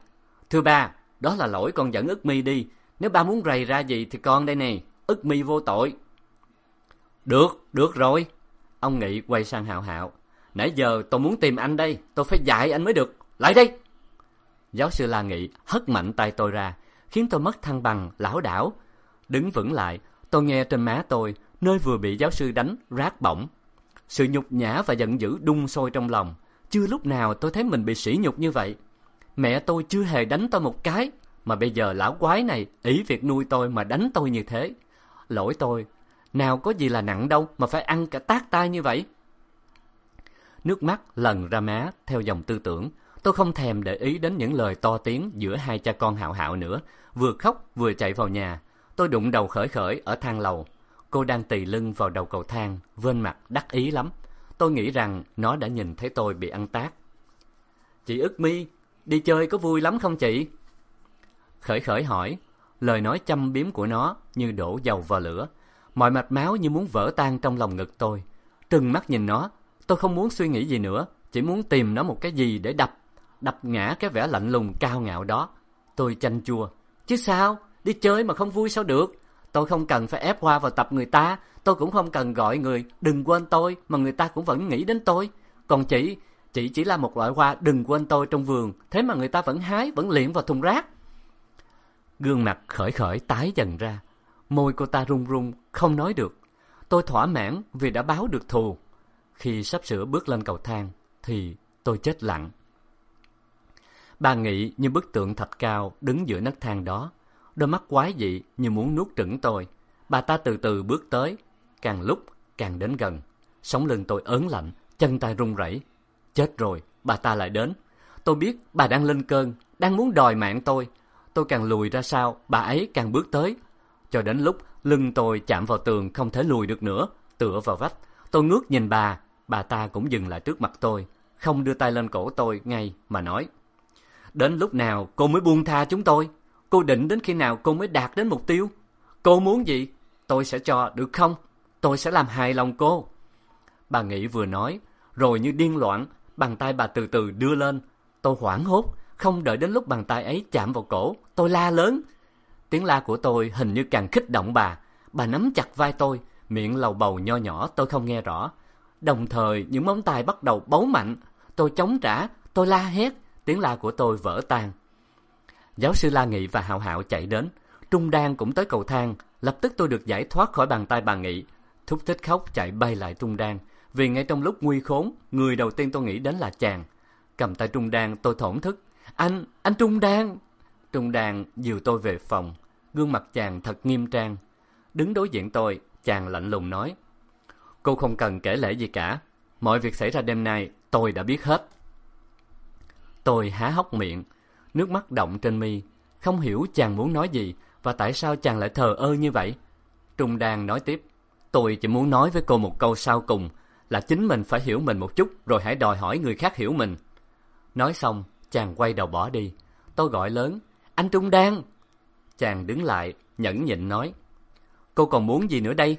Thưa ba, đó là lỗi con dẫn ức mi đi. Nếu ba muốn rầy ra gì thì con đây nè, ức mi vô tội. Được, được rồi. Ông Nghị quay sang Hạo Hạo. Nãy giờ tôi muốn tìm anh đây, tôi phải dạy anh mới được. Lại đây! Giáo sư La Nghị hất mạnh tay tôi ra, khiến tôi mất thăng bằng, lảo đảo. Đứng vững lại, tôi nghe trên má tôi, nơi vừa bị giáo sư đánh, rát bỏng. Sự nhục nhã và giận dữ đun sôi trong lòng. Chưa lúc nào tôi thấy mình bị sỉ nhục như vậy. Mẹ tôi chưa hề đánh tôi một cái, mà bây giờ lão quái này ý việc nuôi tôi mà đánh tôi như thế. Lỗi tôi, nào có gì là nặng đâu mà phải ăn cả tác tai như vậy. Nước mắt lần ra má theo dòng tư tưởng. Tôi không thèm để ý đến những lời to tiếng giữa hai cha con hạo hạo nữa. Vừa khóc vừa chạy vào nhà. Tôi đụng đầu khởi khởi ở thang lầu. Cô đang tì lưng vào đầu cầu thang, vên mặt đắc ý lắm. Tôi nghĩ rằng nó đã nhìn thấy tôi bị ăn tác. Chị ức mi, đi chơi có vui lắm không chị? Khởi khởi hỏi, lời nói chăm biếm của nó như đổ dầu vào lửa. Mọi mạch máu như muốn vỡ tan trong lòng ngực tôi. Trừng mắt nhìn nó, tôi không muốn suy nghĩ gì nữa, chỉ muốn tìm nó một cái gì để đập, đập ngã cái vẻ lạnh lùng cao ngạo đó. Tôi chanh chua, chứ sao, đi chơi mà không vui sao được. Tôi không cần phải ép hoa vào tập người ta, tôi cũng không cần gọi người đừng quên tôi mà người ta cũng vẫn nghĩ đến tôi. Còn chị, chị chỉ là một loại hoa đừng quên tôi trong vườn, thế mà người ta vẫn hái, vẫn liệm vào thùng rác. Gương mặt khởi khởi tái dần ra, môi cô ta run run, không nói được. Tôi thỏa mãn vì đã báo được thù. Khi sắp sửa bước lên cầu thang, thì tôi chết lặng. Bà Nghị như bức tượng thạch cao đứng giữa nấc thang đó, đôi mắt quái dị như muốn nuốt trửng tôi. Bà ta từ từ bước tới, càng lúc càng đến gần. Sống lưng tôi ớn lạnh, chân tay run rẩy. Chết rồi, bà ta lại đến. Tôi biết bà đang lên cơn, đang muốn đòi mạng tôi. Tôi càng lùi ra sau, bà ấy càng bước tới. Cho đến lúc lưng tôi chạm vào tường không thể lùi được nữa, tựa vào vách. Tôi ngước nhìn bà, bà ta cũng dừng lại trước mặt tôi, không đưa tay lên cổ tôi ngay mà nói. Đến lúc nào cô mới buông tha chúng tôi? Cô định đến khi nào cô mới đạt đến mục tiêu? Cô muốn gì? Tôi sẽ cho, được không? Tôi sẽ làm hài lòng cô. Bà nghĩ vừa nói, rồi như điên loạn, bàn tay bà từ từ đưa lên. Tôi hoảng hốt, không đợi đến lúc bàn tay ấy chạm vào cổ, tôi la lớn. Tiếng la của tôi hình như càng kích động bà. Bà nắm chặt vai tôi, miệng lầu bầu nho nhỏ tôi không nghe rõ. Đồng thời những móng tay bắt đầu bấu mạnh. Tôi chống trả, tôi la hét, tiếng la của tôi vỡ tan. Giáo sư La Nghị và Hạo Hạo chạy đến. Trung Đan cũng tới cầu thang. Lập tức tôi được giải thoát khỏi bàn tay bà Nghị. Thúc thích khóc chạy bay lại Trung Đan. Vì ngay trong lúc nguy khốn, người đầu tiên tôi nghĩ đến là chàng. Cầm tay Trung Đan tôi thổn thức. Anh, anh Trung Đan! Trung Đan dìu tôi về phòng. Gương mặt chàng thật nghiêm trang. Đứng đối diện tôi, chàng lạnh lùng nói. Cô không cần kể lễ gì cả. Mọi việc xảy ra đêm nay, tôi đã biết hết. Tôi há hốc miệng, nước mắt động trên mi. Không hiểu chàng muốn nói gì và tại sao chàng lại thờ ơ như vậy. Trung Đan nói tiếp. Tôi chỉ muốn nói với cô một câu sau cùng là chính mình phải hiểu mình một chút rồi hãy đòi hỏi người khác hiểu mình. Nói xong, chàng quay đầu bỏ đi. Tôi gọi lớn, anh Trung Đan. Chàng đứng lại, nhẫn nhịn nói. Cô còn muốn gì nữa đây?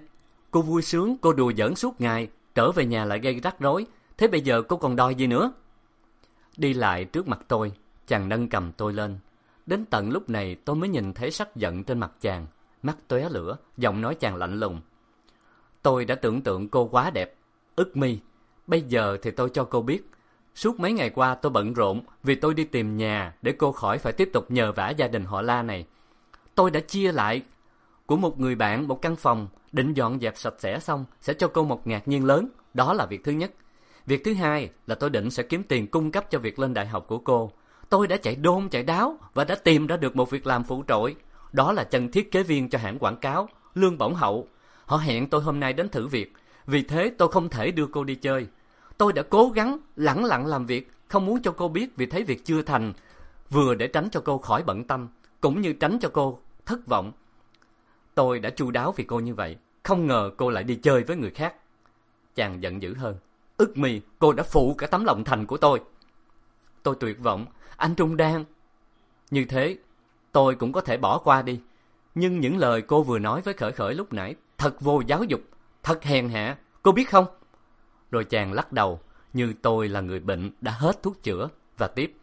Cô vui sướng, cô đùa giỡn suốt ngày, trở về nhà lại gây rắc rối. Thế bây giờ cô còn đòi gì nữa? Đi lại trước mặt tôi, chàng nâng cầm tôi lên. Đến tận lúc này tôi mới nhìn thấy sắc giận trên mặt chàng. Mắt tóe lửa, giọng nói chàng lạnh lùng. Tôi đã tưởng tượng cô quá đẹp. Ức mi, bây giờ thì tôi cho cô biết. Suốt mấy ngày qua tôi bận rộn vì tôi đi tìm nhà để cô khỏi phải tiếp tục nhờ vả gia đình họ La này. Tôi đã chia lại của một người bạn một căn phòng, định dọn dẹp sạch sẽ xong sẽ cho cô một ngạc nhiên lớn. Đó là việc thứ nhất. Việc thứ hai là tôi định sẽ kiếm tiền cung cấp cho việc lên đại học của cô. Tôi đã chạy đôn chạy đáo và đã tìm ra được một việc làm phụ trội. Đó là chân thiết kế viên cho hãng quảng cáo, lương bổng hậu. Họ hẹn tôi hôm nay đến thử việc. Vì thế tôi không thể đưa cô đi chơi. Tôi đã cố gắng lẳng lặng làm việc, không muốn cho cô biết vì thấy việc chưa thành. Vừa để tránh cho cô khỏi bận tâm, cũng như tránh cho cô thất vọng. Tôi đã chu đáo vì cô như vậy. Không ngờ cô lại đi chơi với người khác. Chàng giận dữ hơn. Ức mì, cô đã phụ cả tấm lòng thành của tôi. Tôi tuyệt vọng. Anh Trung Đan. Như thế, tôi cũng có thể bỏ qua đi. Nhưng những lời cô vừa nói với Khởi Khởi lúc nãy thật vô giáo dục, thật hèn hạ. Cô biết không? Rồi chàng lắc đầu, như tôi là người bệnh đã hết thuốc chữa. Và tiếp,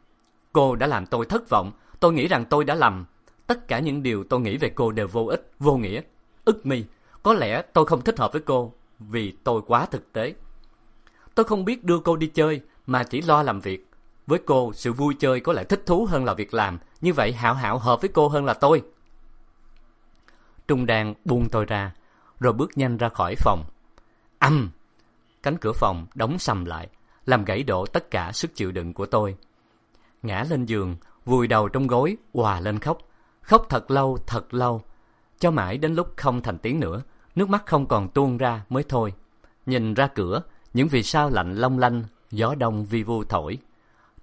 cô đã làm tôi thất vọng. Tôi nghĩ rằng tôi đã lầm. Tất cả những điều tôi nghĩ về cô đều vô ích, vô nghĩa. Ức mi, có lẽ tôi không thích hợp với cô vì tôi quá thực tế. Tôi không biết đưa cô đi chơi mà chỉ lo làm việc. Với cô, sự vui chơi có lẽ thích thú hơn là việc làm. Như vậy hảo hảo hợp với cô hơn là tôi. Trung Đan buông tôi ra, rồi bước nhanh ra khỏi phòng. Âm! Cánh cửa phòng đóng sầm lại, làm gãy đổ tất cả sức chịu đựng của tôi. Ngã lên giường, vùi đầu trong gối, hòa lên khóc. Khóc thật lâu, thật lâu. Cho mãi đến lúc không thành tiếng nữa, nước mắt không còn tuôn ra mới thôi. Nhìn ra cửa, những vì sao lạnh long lanh, gió đông vi vu thổi.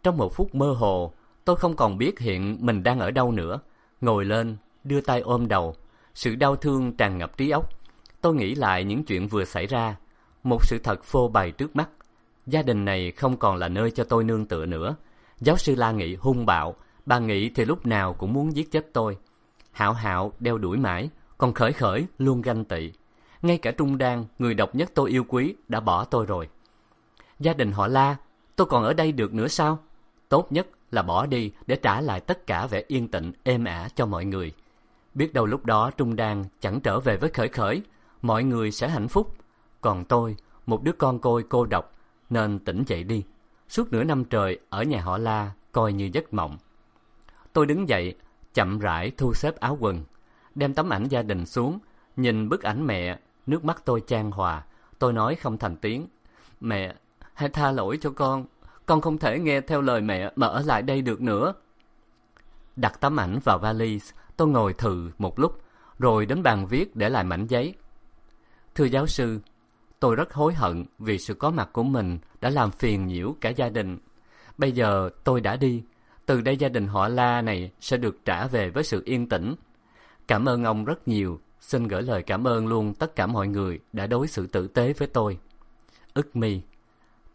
Trong một phút mơ hồ, tôi không còn biết hiện mình đang ở đâu nữa. Ngồi lên, đưa tay ôm đầu. Sự đau thương tràn ngập trí óc. Tôi nghĩ lại những chuyện vừa xảy ra. Một sự thật phô bày trước mắt. Gia đình này không còn là nơi cho tôi nương tựa nữa. Giáo sư La Nghị hung bạo. Bà Nghị thì lúc nào cũng muốn giết chết tôi. Hạo hạo đeo đuổi mãi, còn khởi khởi luôn ganh tị. Ngay cả Trung Đan, người độc nhất tôi yêu quý, đã bỏ tôi rồi. Gia đình họ La, tôi còn ở đây được nữa sao? Tốt nhất là bỏ đi để trả lại tất cả vẻ yên tĩnh, êm ả cho mọi người. Biết đâu lúc đó Trung Đan chẳng trở về với khởi khởi, mọi người sẽ hạnh phúc. Còn tôi, một đứa con côi cô độc, nên tỉnh dậy đi. Suốt nửa năm trời ở nhà họ La coi như giấc mộng. Tôi đứng dậy, chậm rãi thu xếp áo quần, đem tấm ảnh gia đình xuống, nhìn bức ảnh mẹ, nước mắt tôi chan hòa. Tôi nói không thành tiếng. Mẹ, hãy tha lỗi cho con. Con không thể nghe theo lời mẹ mà ở lại đây được nữa. Đặt tấm ảnh vào vali, tôi ngồi thừ một lúc, rồi đến bàn viết để lại mảnh giấy. Thưa giáo sư, tôi rất hối hận vì sự có mặt của mình đã làm phiền nhiễu cả gia đình. Bây giờ tôi đã đi, từ đây gia đình họ La này sẽ được trả về với sự yên tĩnh. Cảm ơn ông rất nhiều, xin gửi lời cảm ơn luôn tất cả mọi người đã đối xử tử tế với tôi. Ức mi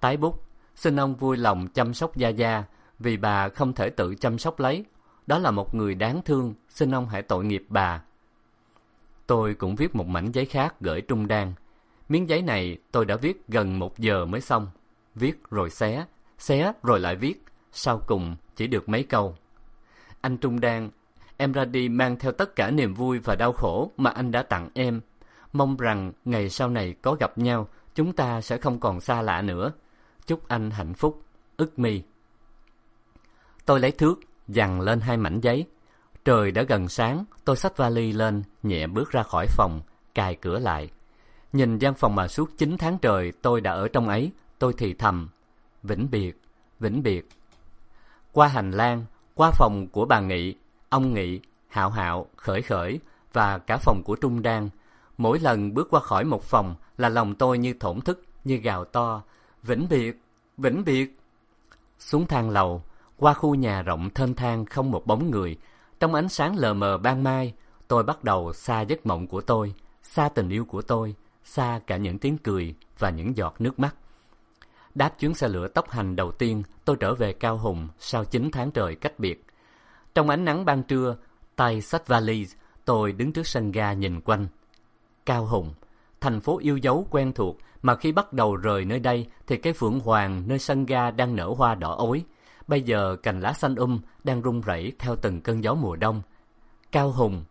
Tái bút, xin ông vui lòng chăm sóc Gia Gia vì bà không thể tự chăm sóc lấy. Đó là một người đáng thương, xin ông hãy tội nghiệp bà. Tôi cũng viết một mảnh giấy khác gửi Trung Đan. Miếng giấy này tôi đã viết gần một giờ mới xong. Viết rồi xé, xé rồi lại viết, sau cùng chỉ được mấy câu. Anh Trung Đan, em ra đi mang theo tất cả niềm vui và đau khổ mà anh đã tặng em. Mong rằng ngày sau này có gặp nhau, chúng ta sẽ không còn xa lạ nữa. Chúc anh hạnh phúc. Ức mi. Tôi lấy thước, dằn lên hai mảnh giấy. Trời đã gần sáng, tôi xách vali lên, nhẹ bước ra khỏi phòng, cài cửa lại. Nhìn gian phòng mà suốt chín tháng trời tôi đã ở trong ấy, tôi thì thầm. Vĩnh biệt, vĩnh biệt. Qua hành lang, qua phòng của bà Nghị, ông Nghị, Hạo Hạo, Khởi Khởi và cả phòng của Trung Đan. Mỗi lần bước qua khỏi một phòng là lòng tôi như thổn thức, như gào to. Vĩnh biệt, vĩnh biệt. Xuống thang lầu, qua khu nhà rộng thênh thang không một bóng người, trong ánh sáng lờ mờ ban mai, tôi bắt đầu xa giấc mộng của tôi, xa tình yêu của tôi, xa cả những tiếng cười và những giọt nước mắt. Đáp chuyến xe lửa tốc hành đầu tiên, tôi trở về Cao Hùng sau 9 tháng trời cách biệt. Trong ánh nắng ban trưa, tay xách vali, tôi đứng trước sân ga nhìn quanh. Cao Hùng, thành phố yêu dấu quen thuộc mà khi bắt đầu rời nơi đây thì cái phượng hoàng nơi sân ga đang nở hoa đỏ ối. Bây giờ cành lá xanh um đang rung rẩy theo từng cơn gió mùa đông. Cao Hùng,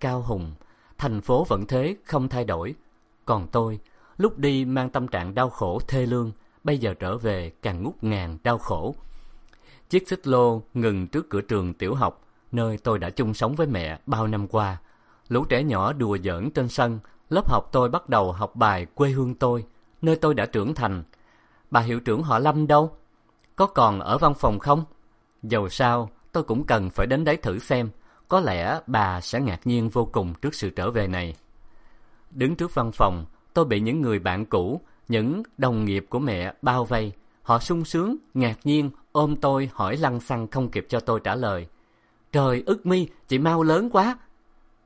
Cao Hùng, thành phố vẫn thế không thay đổi. Còn tôi, lúc đi mang tâm trạng đau khổ thê lương, bây giờ trở về càng ngút ngàn đau khổ. Chiếc xích lô ngừng trước cửa trường tiểu học, nơi tôi đã chung sống với mẹ bao năm qua. Lũ trẻ nhỏ đùa giỡn trên sân, lớp học tôi bắt đầu học bài quê hương tôi, nơi tôi đã trưởng thành. Bà hiệu trưởng họ Lâm đâu? Có còn ở văn phòng không? Dầu sao, tôi cũng cần phải đến đấy thử xem. Có lẽ bà sẽ ngạc nhiên vô cùng trước sự trở về này. Đứng trước văn phòng, tôi bị những người bạn cũ, những đồng nghiệp của mẹ bao vây. Họ sung sướng, ngạc nhiên, ôm tôi hỏi lăng xăng không kịp cho tôi trả lời. Trời, ức mi, chị mau lớn quá.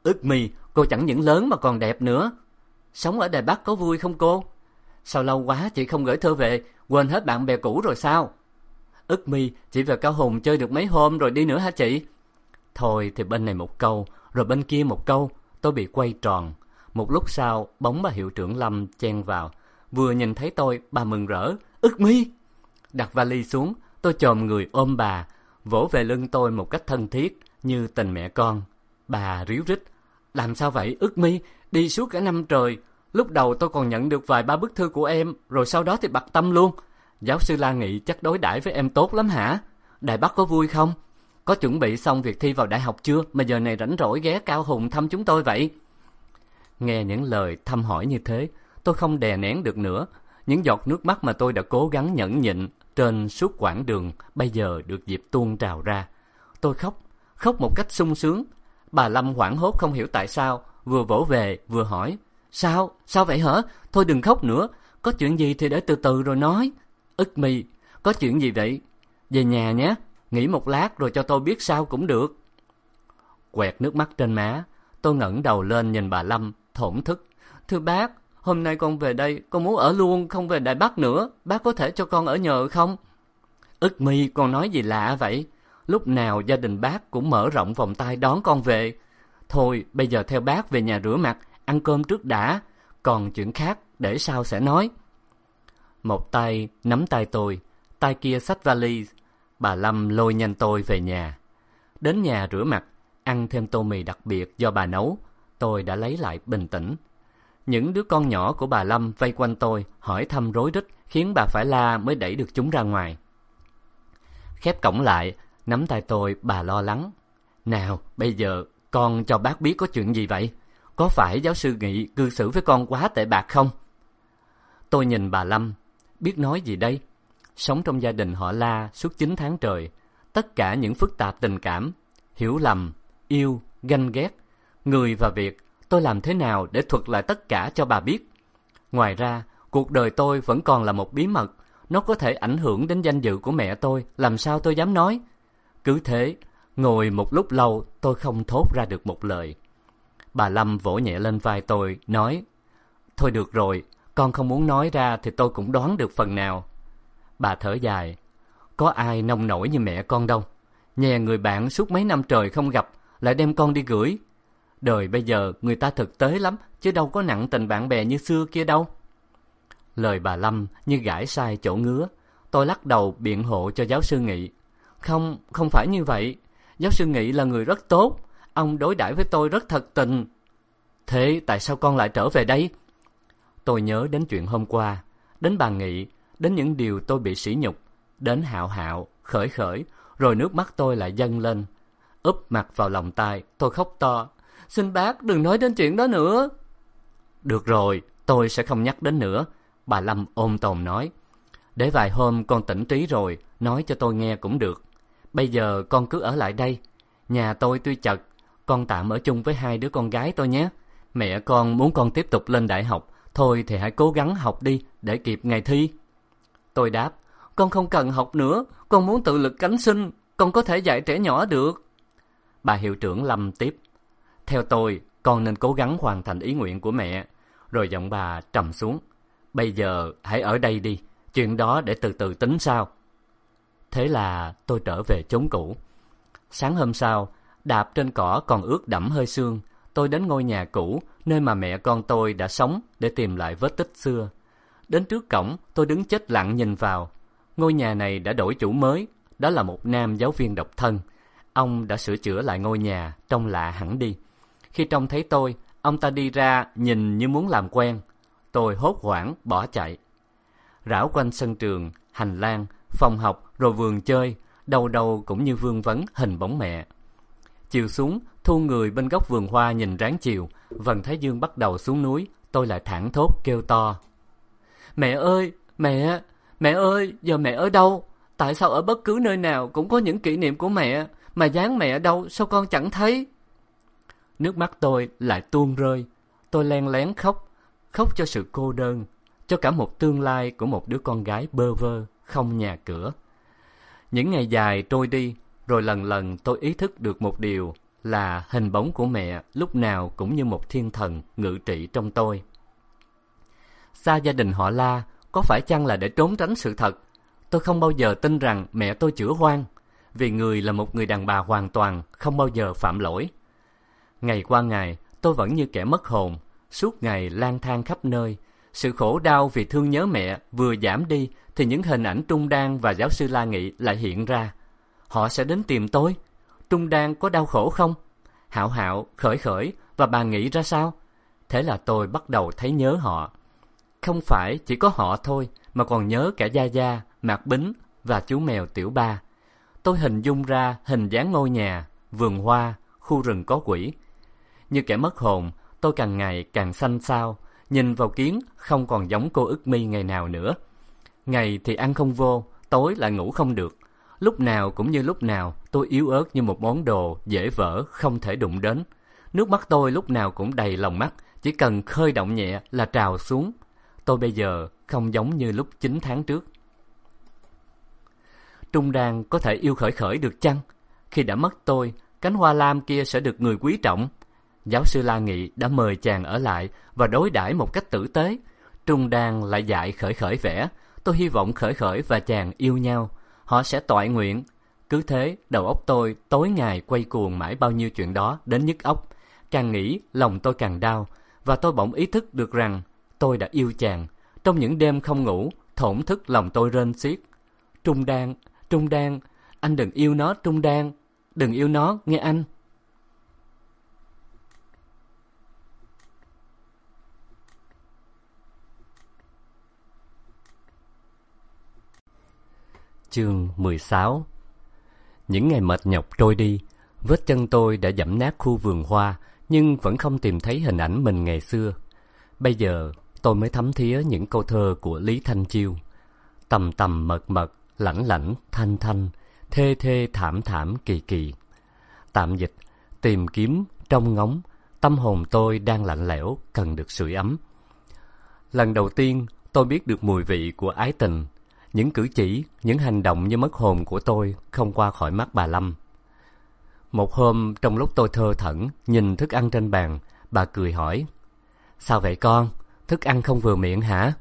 Ức mi, cô chẳng những lớn mà còn đẹp nữa. Sống ở Đài Bắc có vui không cô? Sao lâu quá chị không gửi thơ về, quên hết bạn bè cũ rồi sao? Ức mi, chỉ về Cao Hùng chơi được mấy hôm rồi đi nữa hả chị? Thôi thì bên này một câu, rồi bên kia một câu, tôi bị quay tròn. Một lúc sau, bóng bà hiệu trưởng Lâm chen vào. Vừa nhìn thấy tôi, bà mừng rỡ. Ức mi! Đặt vali xuống, tôi chồm người ôm bà, vỗ về lưng tôi một cách thân thiết, như tình mẹ con. Bà ríu rít. Làm sao vậy, ức mi? Đi suốt cả năm trời. Lúc đầu tôi còn nhận được vài ba bức thư của em, rồi sau đó thì bặt tâm luôn. Giáo sư La Nghị chắc đối đãi với em tốt lắm hả? Đại Bắc có vui không? Có chuẩn bị xong việc thi vào đại học chưa mà giờ này rảnh rỗi ghé Cao Hùng thăm chúng tôi vậy? Nghe những lời thăm hỏi như thế, tôi không đè nén được nữa. Những giọt nước mắt mà tôi đã cố gắng nhẫn nhịn trên suốt quãng đường bây giờ được dịp tuôn trào ra. Tôi khóc, khóc một cách sung sướng. Bà Lâm hoảng hốt không hiểu tại sao, vừa vỗ về vừa hỏi. Sao? Sao vậy hả? Thôi đừng khóc nữa, có chuyện gì thì để từ từ rồi nói. Ức mi, có chuyện gì vậy? Về nhà nhé, nghỉ một lát rồi cho tôi biết sao cũng được. Quẹt nước mắt trên má, tôi ngẩng đầu lên nhìn bà Lâm, thổn thức. Thưa bác, hôm nay con về đây, con muốn ở luôn, không về Đài Bắc nữa. Bác có thể cho con ở nhờ không? Ức mi, con nói gì lạ vậy? Lúc nào gia đình bác cũng mở rộng vòng tay đón con về. Thôi, bây giờ theo bác về nhà rửa mặt, ăn cơm trước đã. Còn chuyện khác, để sau sẽ nói. Một tay nắm tay tôi, tay kia xách vali. Bà Lâm lôi nhanh tôi về nhà. Đến nhà rửa mặt, ăn thêm tô mì đặc biệt do bà nấu, tôi đã lấy lại bình tĩnh. Những đứa con nhỏ của bà Lâm vây quanh tôi, hỏi thăm rối rít, khiến bà phải la mới đẩy được chúng ra ngoài. Khép cổng lại, nắm tay tôi, bà lo lắng. Nào, bây giờ con cho bác biết có chuyện gì vậy? Có phải giáo sư Nghị cư xử với con quá tệ bạc không? Tôi nhìn bà Lâm, biết nói gì đây? Sống trong gia đình họ La suốt chín tháng trời, tất cả những phức tạp tình cảm, hiểu lầm, yêu, ganh ghét, người và việc, tôi làm thế nào để thuật lại tất cả cho bà biết? Ngoài ra, cuộc đời tôi vẫn còn là một bí mật, nó có thể ảnh hưởng đến danh dự của mẹ tôi, làm sao tôi dám nói? Cứ thế, ngồi một lúc lâu tôi không thốt ra được một lời. Bà Lâm vỗ nhẹ lên vai tôi, nói, Thôi được rồi, con không muốn nói ra thì tôi cũng đoán được phần nào. Bà thở dài. có ai nông nổi như mẹ con đâu. Nhà người bạn suốt mấy năm trời không gặp, lại đem con đi gửi. Đời bây giờ người ta thực tế lắm, chứ đâu có nặng tình bạn bè như xưa kia đâu. Lời bà Lâm như gãi sai chỗ ngứa. Tôi lắc đầu biện hộ cho giáo sư Nghị. Không, không phải như vậy. Giáo sư Nghị là người rất tốt. Ông đối đãi với tôi rất thật tình. Thế tại sao con lại trở về đây? Tôi nhớ đến chuyện hôm qua, đến bà Nghị, đến những điều tôi bị sỉ nhục, đến hạo hạo, khởi khởi, rồi nước mắt tôi lại dâng lên. Úp mặt vào lòng tay, tôi khóc to. Xin bác đừng nói đến chuyện đó nữa. Được rồi, tôi sẽ không nhắc đến nữa. Bà Lâm ôm tồn nói. Để vài hôm con tỉnh trí rồi, nói cho tôi nghe cũng được. Bây giờ con cứ ở lại đây. Nhà tôi tuy chật, con tạm ở chung với hai đứa con gái tôi nhé. Mẹ con muốn con tiếp tục lên đại học, thôi thì hãy cố gắng học đi để kịp ngày thi. Tôi đáp, con không cần học nữa, con muốn tự lực cánh sinh, con có thể dạy trẻ nhỏ được. Bà hiệu trưởng Lâm tiếp, theo tôi, con nên cố gắng hoàn thành ý nguyện của mẹ. Rồi giọng bà trầm xuống, bây giờ hãy ở đây đi, chuyện đó để từ từ tính sau. Thế là tôi trở về chốn cũ. Sáng hôm sau, đạp trên cỏ còn ướt đẫm hơi sương, tôi đến ngôi nhà cũ nơi mà mẹ con tôi đã sống để tìm lại vết tích xưa. Đến trước cổng, tôi đứng chết lặng nhìn vào. Ngôi nhà này đã đổi chủ mới, đó là một nam giáo viên độc thân. Ông đã sửa chữa lại ngôi nhà, trông lạ hẳn đi. Khi trông thấy tôi, ông ta đi ra nhìn như muốn làm quen. Tôi hốt hoảng bỏ chạy. Rảo quanh sân trường, hành lang, phòng học rồi vườn chơi, đầu đầu cũng như vương vấn hình bóng mẹ. Chiều xuống, thu người bên góc vườn hoa nhìn ráng chiều, vần thái dương bắt đầu xuống núi, tôi lại thẳng thốt kêu to. Mẹ ơi, mẹ, mẹ ơi, giờ mẹ ở đâu? Tại sao ở bất cứ nơi nào cũng có những kỷ niệm của mẹ, mà dáng mẹ đâu sao con chẳng thấy? Nước mắt tôi lại tuôn rơi, tôi len lén khóc, khóc cho sự cô đơn, cho cả một tương lai của một đứa con gái bơ vơ, không nhà cửa. Những ngày dài trôi đi, rồi lần lần tôi ý thức được một điều là hình bóng của mẹ lúc nào cũng như một thiên thần ngự trị trong tôi. Xa gia đình họ La, có phải chăng là để trốn tránh sự thật? Tôi không bao giờ tin rằng mẹ tôi chữa hoang, vì người là một người đàn bà hoàn toàn, không bao giờ phạm lỗi. Ngày qua ngày, tôi vẫn như kẻ mất hồn, suốt ngày lang thang khắp nơi. Sự khổ đau vì thương nhớ mẹ vừa giảm đi, thì những hình ảnh Trung Đan và giáo sư La Nghị lại hiện ra. Họ sẽ đến tìm tôi. Trung Đan có đau khổ không? Hạo Hạo, Khởi Khởi và bà nghĩ ra sao? Thế là tôi bắt đầu thấy nhớ họ. Không phải chỉ có họ thôi, mà còn nhớ cả Gia Gia, Mạc Bính và chú mèo Tiểu Ba. Tôi hình dung ra hình dáng ngôi nhà, vườn hoa, khu rừng có quỷ. Như kẻ mất hồn, tôi càng ngày càng xanh xao, nhìn vào kiến không còn giống cô ức mi ngày nào nữa. Ngày thì ăn không vô, tối lại ngủ không được. Lúc nào cũng như lúc nào, tôi yếu ớt như một món đồ dễ vỡ, không thể đụng đến. Nước mắt tôi lúc nào cũng đầy lòng mắt, chỉ cần khơi động nhẹ là trào xuống. Tôi bây giờ không giống như lúc 9 tháng trước. Trung Đan có thể yêu khởi khởi được chăng? Khi đã mất tôi, cánh hoa lam kia sẽ được người quý trọng. Giáo sư La Nghị đã mời chàng ở lại và đối đãi một cách tử tế. Trung Đan lại dạy khởi khởi vẽ. Tôi hy vọng khởi khởi và chàng yêu nhau. Họ sẽ toại nguyện. Cứ thế, đầu óc tôi tối ngày quay cuồng mãi bao nhiêu chuyện đó đến nhức óc. Càng nghĩ, lòng tôi càng đau. Và tôi bỗng ý thức được rằng tôi đã yêu chàng. Trong những đêm không ngủ, thổn thức lòng tôi rên xiết. Trung Đan, Trung Đan, anh đừng yêu nó Trung Đan, đừng yêu nó nghe anh. Chương 16 Những ngày mệt nhọc trôi đi, vết chân tôi đã dẫm nát khu vườn hoa, nhưng vẫn không tìm thấy hình ảnh mình ngày xưa. Bây giờ, tôi mới thấm thía những câu thơ của Lý Thanh Chiêu. Tầm tầm mật mật, lãnh lãnh, thanh thanh, thê thê thảm thảm kỳ kỳ. Tạm dịch, tìm kiếm, trong ngóng, tâm hồn tôi đang lạnh lẽo, cần được sưởi ấm. Lần đầu tiên, tôi biết được mùi vị của ái tình. Những cử chỉ, những hành động như mất hồn của tôi không qua khỏi mắt bà Lâm. Một hôm, trong lúc tôi thơ thẩn, nhìn thức ăn trên bàn, bà cười hỏi. Sao vậy con? Thức ăn không vừa miệng hả?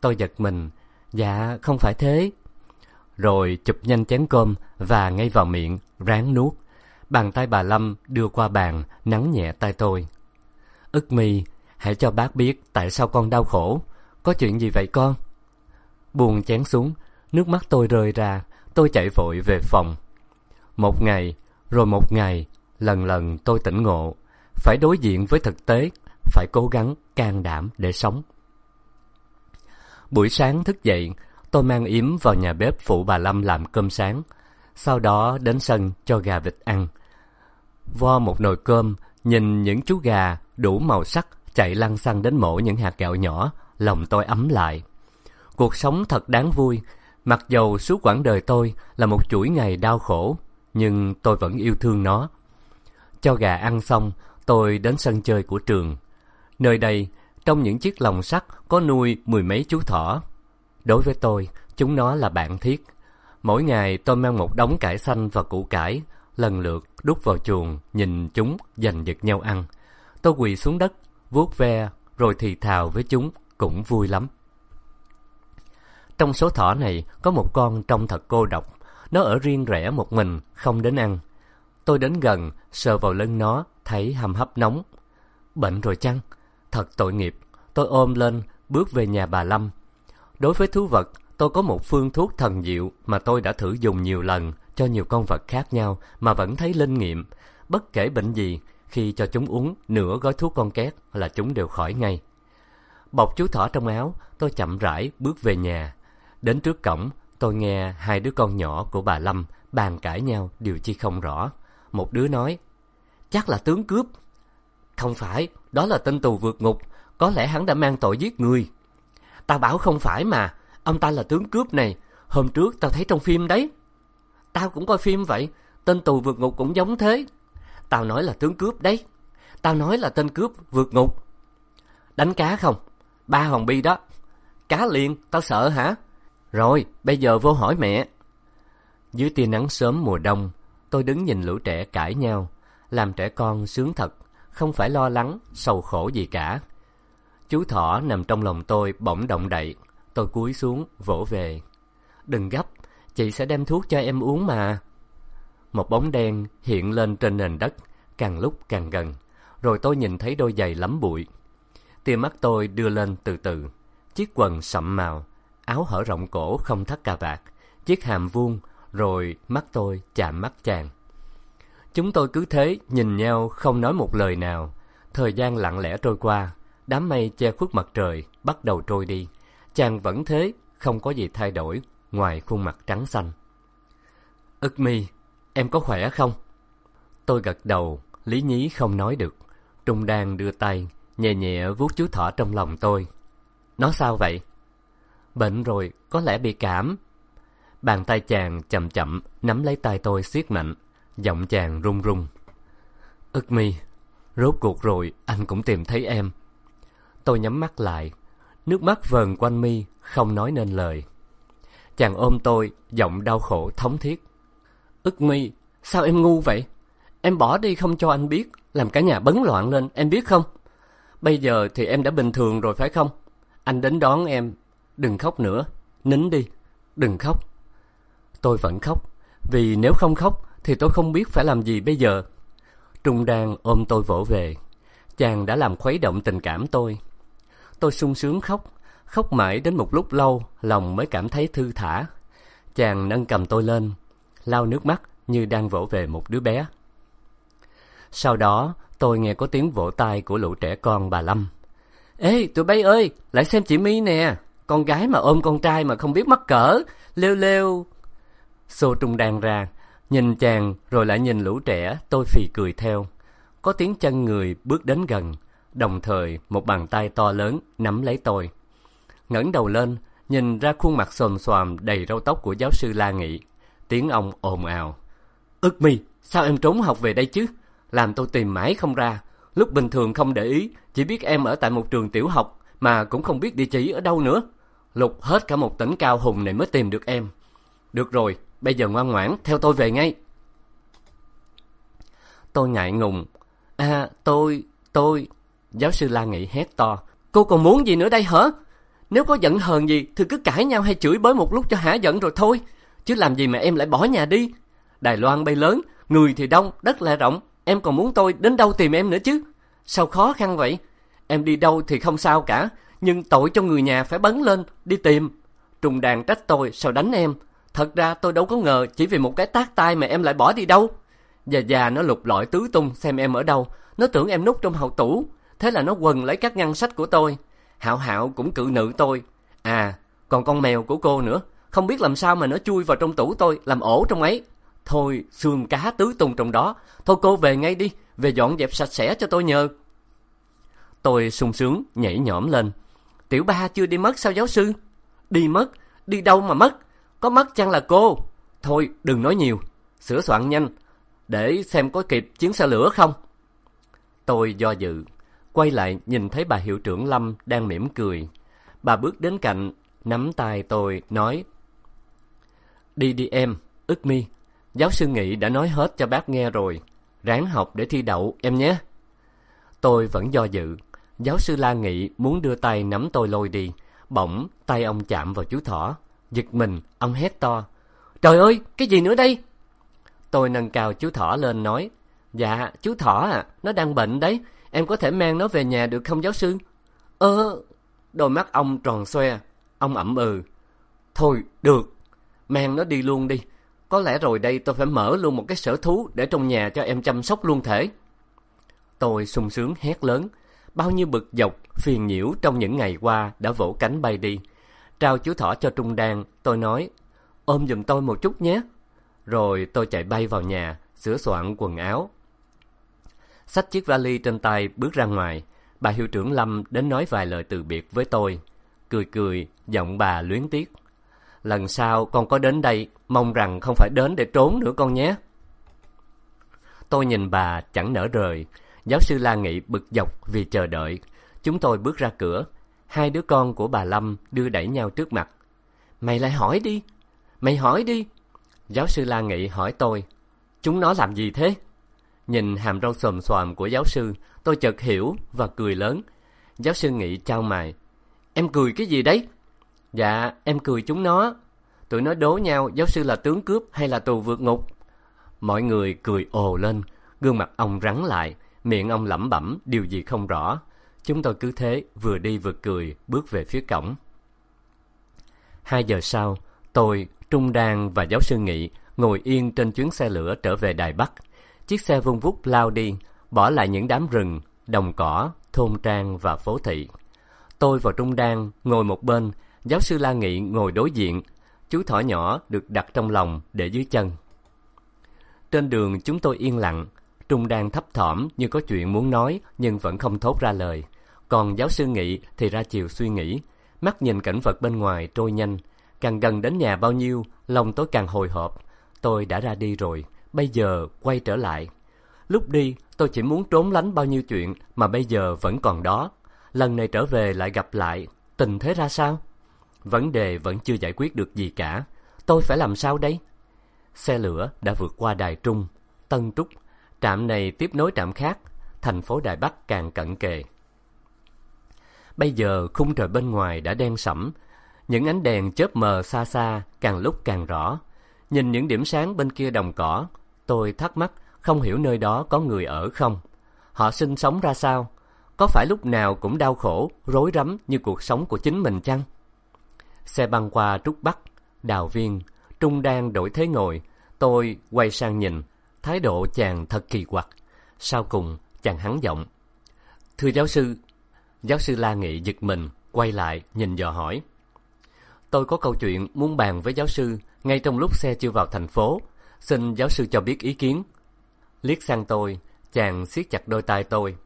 Tôi giật mình. Dạ, không phải thế. rồi chụp nhanh chén cơm và ngay vào miệng, ráng nuốt. Bàn tay bà Lâm đưa qua bàn, nắng nhẹ tay tôi. Ức mi, hãy cho bác biết tại sao con đau khổ. Có chuyện gì vậy con? Buông chén xuống, nước mắt tôi rơi ra, tôi chạy vội về phòng. Một ngày, rồi một ngày, lần lần tôi tỉnh ngộ, phải đối diện với thực tế, phải cố gắng can đảm để sống. Buổi sáng thức dậy, tôi mang yếm vào nhà bếp phụ bà Lâm làm cơm sáng, sau đó đến sân cho gà vịt ăn. Vo một nồi cơm, nhìn những chú gà đủ màu sắc chạy lăn xăng đến mổ những hạt gạo nhỏ, lòng tôi ấm lại. Cuộc sống thật đáng vui, mặc dầu suốt quãng đời tôi là một chuỗi ngày đau khổ, nhưng tôi vẫn yêu thương nó. Cho gà ăn xong, tôi đến sân chơi của trường. Nơi đây, trong những chiếc lồng sắt có nuôi mười mấy chú thỏ. Đối với tôi, chúng nó là bạn thiết. Mỗi ngày tôi mang một đống cải xanh và củ cải, lần lượt đút vào chuồng, nhìn chúng giành giật nhau ăn. Tôi quỳ xuống đất, vuốt ve, rồi thì thào với chúng, cũng vui lắm. Trong số thỏ này, có một con trông thật cô độc. Nó ở riêng rẽ một mình, không đến ăn. Tôi đến gần, sờ vào lưng nó, thấy hầm hấp nóng. Bệnh rồi chăng? Thật tội nghiệp. Tôi ôm lên, bước về nhà bà Lâm. Đối với thú vật, tôi có một phương thuốc thần diệu mà tôi đã thử dùng nhiều lần cho nhiều con vật khác nhau mà vẫn thấy linh nghiệm. Bất kể bệnh gì, khi cho chúng uống nửa gói thuốc con két là chúng đều khỏi ngay. Bọc chú thỏ trong áo, tôi chậm rãi bước về nhà. Đến trước cổng, tôi nghe hai đứa con nhỏ của bà Lâm bàn cãi nhau điều chi không rõ. Một đứa nói, chắc là tướng cướp. Không phải, đó là tên tù vượt ngục, có lẽ hắn đã mang tội giết người. Tao bảo không phải mà, ông ta là tướng cướp này, hôm trước tao thấy trong phim đấy. Tao cũng coi phim vậy, tên tù vượt ngục cũng giống thế. Tao nói là tướng cướp đấy, tao nói là tên cướp vượt ngục. Đánh cá không? Ba hòn bi đó. Cá liền, tao sợ hả? Rồi, bây giờ vô hỏi mẹ. Dưới tia nắng sớm mùa đông, tôi đứng nhìn lũ trẻ cãi nhau, làm trẻ con sướng thật, không phải lo lắng, sầu khổ gì cả. Chú thỏ nằm trong lòng tôi bỗng động đậy, tôi cúi xuống, vỗ về. Đừng gấp, chị sẽ đem thuốc cho em uống mà. Một bóng đen hiện lên trên nền đất, càng lúc càng gần, rồi tôi nhìn thấy đôi giày lắm bụi. Tia mắt tôi đưa lên từ từ, chiếc quần sậm màu, áo hở rộng cổ không thắt cà vạt, chiếc hàm vuông, rồi mắt tôi chạm mắt chàng. Chúng tôi cứ thế nhìn nhau không nói một lời nào. Thời gian lặng lẽ trôi qua, đám mây che khuất mặt trời bắt đầu trôi đi. Chàng vẫn thế, không có gì thay đổi ngoài khuôn mặt trắng xanh. Ức mi, em có khỏe không? Tôi gật đầu, lý nhí không nói được. Trung đang đưa tay, nhẹ nhẹ vuốt chú thỏ trong lòng tôi. Nó sao vậy? Bệnh rồi, có lẽ bị cảm. Bàn tay chàng chậm chậm nắm lấy tay tôi siết mạnh, giọng chàng run run. Ức mi, rốt cuộc rồi anh cũng tìm thấy em. Tôi nhắm mắt lại, nước mắt vờn quanh mi, không nói nên lời. Chàng ôm tôi, giọng đau khổ thống thiết. Ức mi, sao em ngu vậy? Em bỏ đi không cho anh biết, làm cả nhà bấn loạn lên, em biết không? Bây giờ thì em đã bình thường rồi phải không? Anh đến đón em, đừng khóc nữa, nín đi, đừng khóc. Tôi vẫn khóc, vì nếu không khóc thì tôi không biết phải làm gì bây giờ. Trung đang ôm tôi vỗ về, chàng đã làm khuấy động tình cảm tôi. Tôi sung sướng khóc, khóc mãi đến một lúc lâu, lòng mới cảm thấy thư thả. Chàng nâng cầm tôi lên, lau nước mắt như đang vỗ về một đứa bé. Sau đó, tôi nghe có tiếng vỗ tay của lũ trẻ con bà Lâm. Ê, tụi bay ơi, lại xem chị My nè, con gái mà ôm con trai mà không biết mắc cỡ, lêu lêu. Xô trung đan ra, nhìn chàng rồi lại nhìn lũ trẻ, tôi phì cười theo. Có tiếng chân người bước đến gần, đồng thời một bàn tay to lớn nắm lấy tôi. ngẩng đầu lên, nhìn ra khuôn mặt xồm xoàm đầy râu tóc của giáo sư La Nghị. Tiếng ông ồn ào. Ức mi, sao em trốn học về đây chứ? Làm tôi tìm mãi không ra. Lúc bình thường không để ý, chỉ biết em ở tại một trường tiểu học, mà cũng không biết địa chỉ ở đâu nữa. Lục hết cả một tỉnh cao hùng này mới tìm được em. Được rồi, bây giờ ngoan ngoãn, theo tôi về ngay. Tôi ngại ngùng. À, tôi, tôi... Giáo sư La Nghị hét to. Cô còn muốn gì nữa đây hả? Nếu có giận hờn gì thì cứ cãi nhau hay chửi bới một lúc cho hả giận rồi thôi. chứ làm gì mà em lại bỏ nhà đi. Đài Loan bay lớn, người thì đông, đất lại rộng, em còn muốn tôi đến đâu tìm em nữa chứ. Sao khó khăn vậy? Em đi đâu thì không sao cả, nhưng tội cho người nhà phải bấn lên, đi tìm. Trùng đàn trách tôi, sao đánh em? Thật ra tôi đâu có ngờ chỉ vì một cái tác tay mà em lại bỏ đi đâu. Già già nó lục lọi tứ tung xem em ở đâu. Nó tưởng em núp trong hậu tủ. Thế là nó quần lấy các ngăn sách của tôi. Hạo hạo cũng cự nữ tôi. À, còn con mèo của cô nữa. Không biết làm sao mà nó chui vào trong tủ tôi, làm ổ trong ấy. Thôi, xương cá tứ tung trong đó. Thôi cô về ngay đi, về dọn dẹp sạch sẽ cho tôi nhờ. Tôi sung sướng, nhảy nhõm lên. Tiểu ba chưa đi mất sao giáo sư? Đi mất? Đi đâu mà mất? Có mất chăng là cô? Thôi, đừng nói nhiều. Sửa soạn nhanh, để xem có kịp chuyến xe lửa không. Tôi do dự, quay lại nhìn thấy bà hiệu trưởng Lâm đang mỉm cười. Bà bước đến cạnh, nắm tay tôi, nói Đi đi em, ức mi, giáo sư Nghị đã nói hết cho bác nghe rồi. Ráng học để thi đậu em nhé. Tôi vẫn do dự. Giáo sư La Nghị muốn đưa tay nắm tôi lôi đi. Bỗng tay ông chạm vào chú thỏ. Giật mình, ông hét to. Trời ơi, cái gì nữa đây? Tôi nâng cao chú thỏ lên nói. Dạ, chú thỏ à, nó đang bệnh đấy. Em có thể mang nó về nhà được không giáo sư? Ơ, đôi mắt ông tròn xoe. Ông ậm ừ. Thôi, được. Mang nó đi luôn đi. Có lẽ rồi đây tôi phải mở luôn một cái sở thú để trong nhà cho em chăm sóc luôn thể. Tôi sung sướng hét lớn. Bao nhiêu bực dọc, phiền nhiễu trong những ngày qua đã vỗ cánh bay đi. Trao chú thỏ cho Trung Đan, tôi nói, ôm giùm tôi một chút nhé. Rồi tôi chạy bay vào nhà, sửa soạn quần áo. Xách chiếc vali trên tay bước ra ngoài, bà hiệu trưởng Lâm đến nói vài lời từ biệt với tôi. Cười cười, giọng bà luyến tiếc. Lần sau con có đến đây, mong rằng không phải đến để trốn nữa con nhé. Tôi nhìn bà chẳng nở rời, giáo sư La Nghị bực dọc vì chờ đợi. Chúng tôi bước ra cửa, hai đứa con của bà Lâm đưa đẩy nhau trước mặt. Mày lại hỏi đi, mày hỏi đi. Giáo sư La Nghị hỏi tôi, chúng nó làm gì thế? Nhìn hàm râu xòm xoàm của giáo sư, tôi chợt hiểu và cười lớn. Giáo sư Nghị trao mày, em cười cái gì đấy? Dạ, em cười chúng nó. Tụi nó đố nhau giáo sư là tướng cướp hay là tù vượt ngục. Mọi người cười ồ lên, gương mặt ông rắn lại, miệng ông lẩm bẩm điều gì không rõ. Chúng tôi cứ thế vừa đi vừa cười, bước về phía cổng. Hai giờ sau, tôi, Trung Đan và giáo sư Nghị ngồi yên trên chuyến xe lửa trở về Đài Bắc. Chiếc xe vung vút lao đi, bỏ lại những đám rừng, đồng cỏ, thôn trang và phố thị. Tôi và Trung Đan ngồi một bên, giáo sư La Nghị ngồi đối diện. Chú thỏ nhỏ được đặt trong lòng để dưới chân. Trên đường chúng tôi yên lặng, Trung đang thấp thỏm như có chuyện muốn nói nhưng vẫn không thốt ra lời. Còn giáo sư Nghị thì ra chiều suy nghĩ, mắt nhìn cảnh vật bên ngoài trôi nhanh. Càng gần đến nhà bao nhiêu, lòng tôi càng hồi hộp. Tôi đã ra đi rồi, bây giờ quay trở lại. Lúc đi, tôi chỉ muốn trốn lánh bao nhiêu chuyện mà bây giờ vẫn còn đó. Lần này trở về lại gặp lại, tình thế ra sao? Vấn đề vẫn chưa giải quyết được gì cả. Tôi phải làm sao đây? Xe lửa đã vượt qua Đài Trung, Tân Trúc. Trạm này tiếp nối trạm khác, thành phố Đài Bắc càng cận kề. Bây giờ khung trời bên ngoài đã đen sẫm, những ánh đèn chớp mờ xa xa càng lúc càng rõ. Nhìn những điểm sáng bên kia đồng cỏ, tôi thắc mắc không hiểu nơi đó có người ở không. Họ sinh sống ra sao? Có phải lúc nào cũng đau khổ, rối rắm như cuộc sống của chính mình chăng? Xe băng qua Trúc Bắc, Đào Viên, Trung đang đổi thế ngồi. Tôi quay sang nhìn, thái độ chàng thật kỳ quặc. Sau cùng, chàng hắn giọng. Thưa giáo sư, giáo sư La Nghị giật mình, quay lại, nhìn dò hỏi. Tôi có câu chuyện muốn bàn với giáo sư ngay trong lúc xe chưa vào thành phố. Xin giáo sư cho biết ý kiến. Liếc sang tôi, chàng siết chặt đôi tay tôi.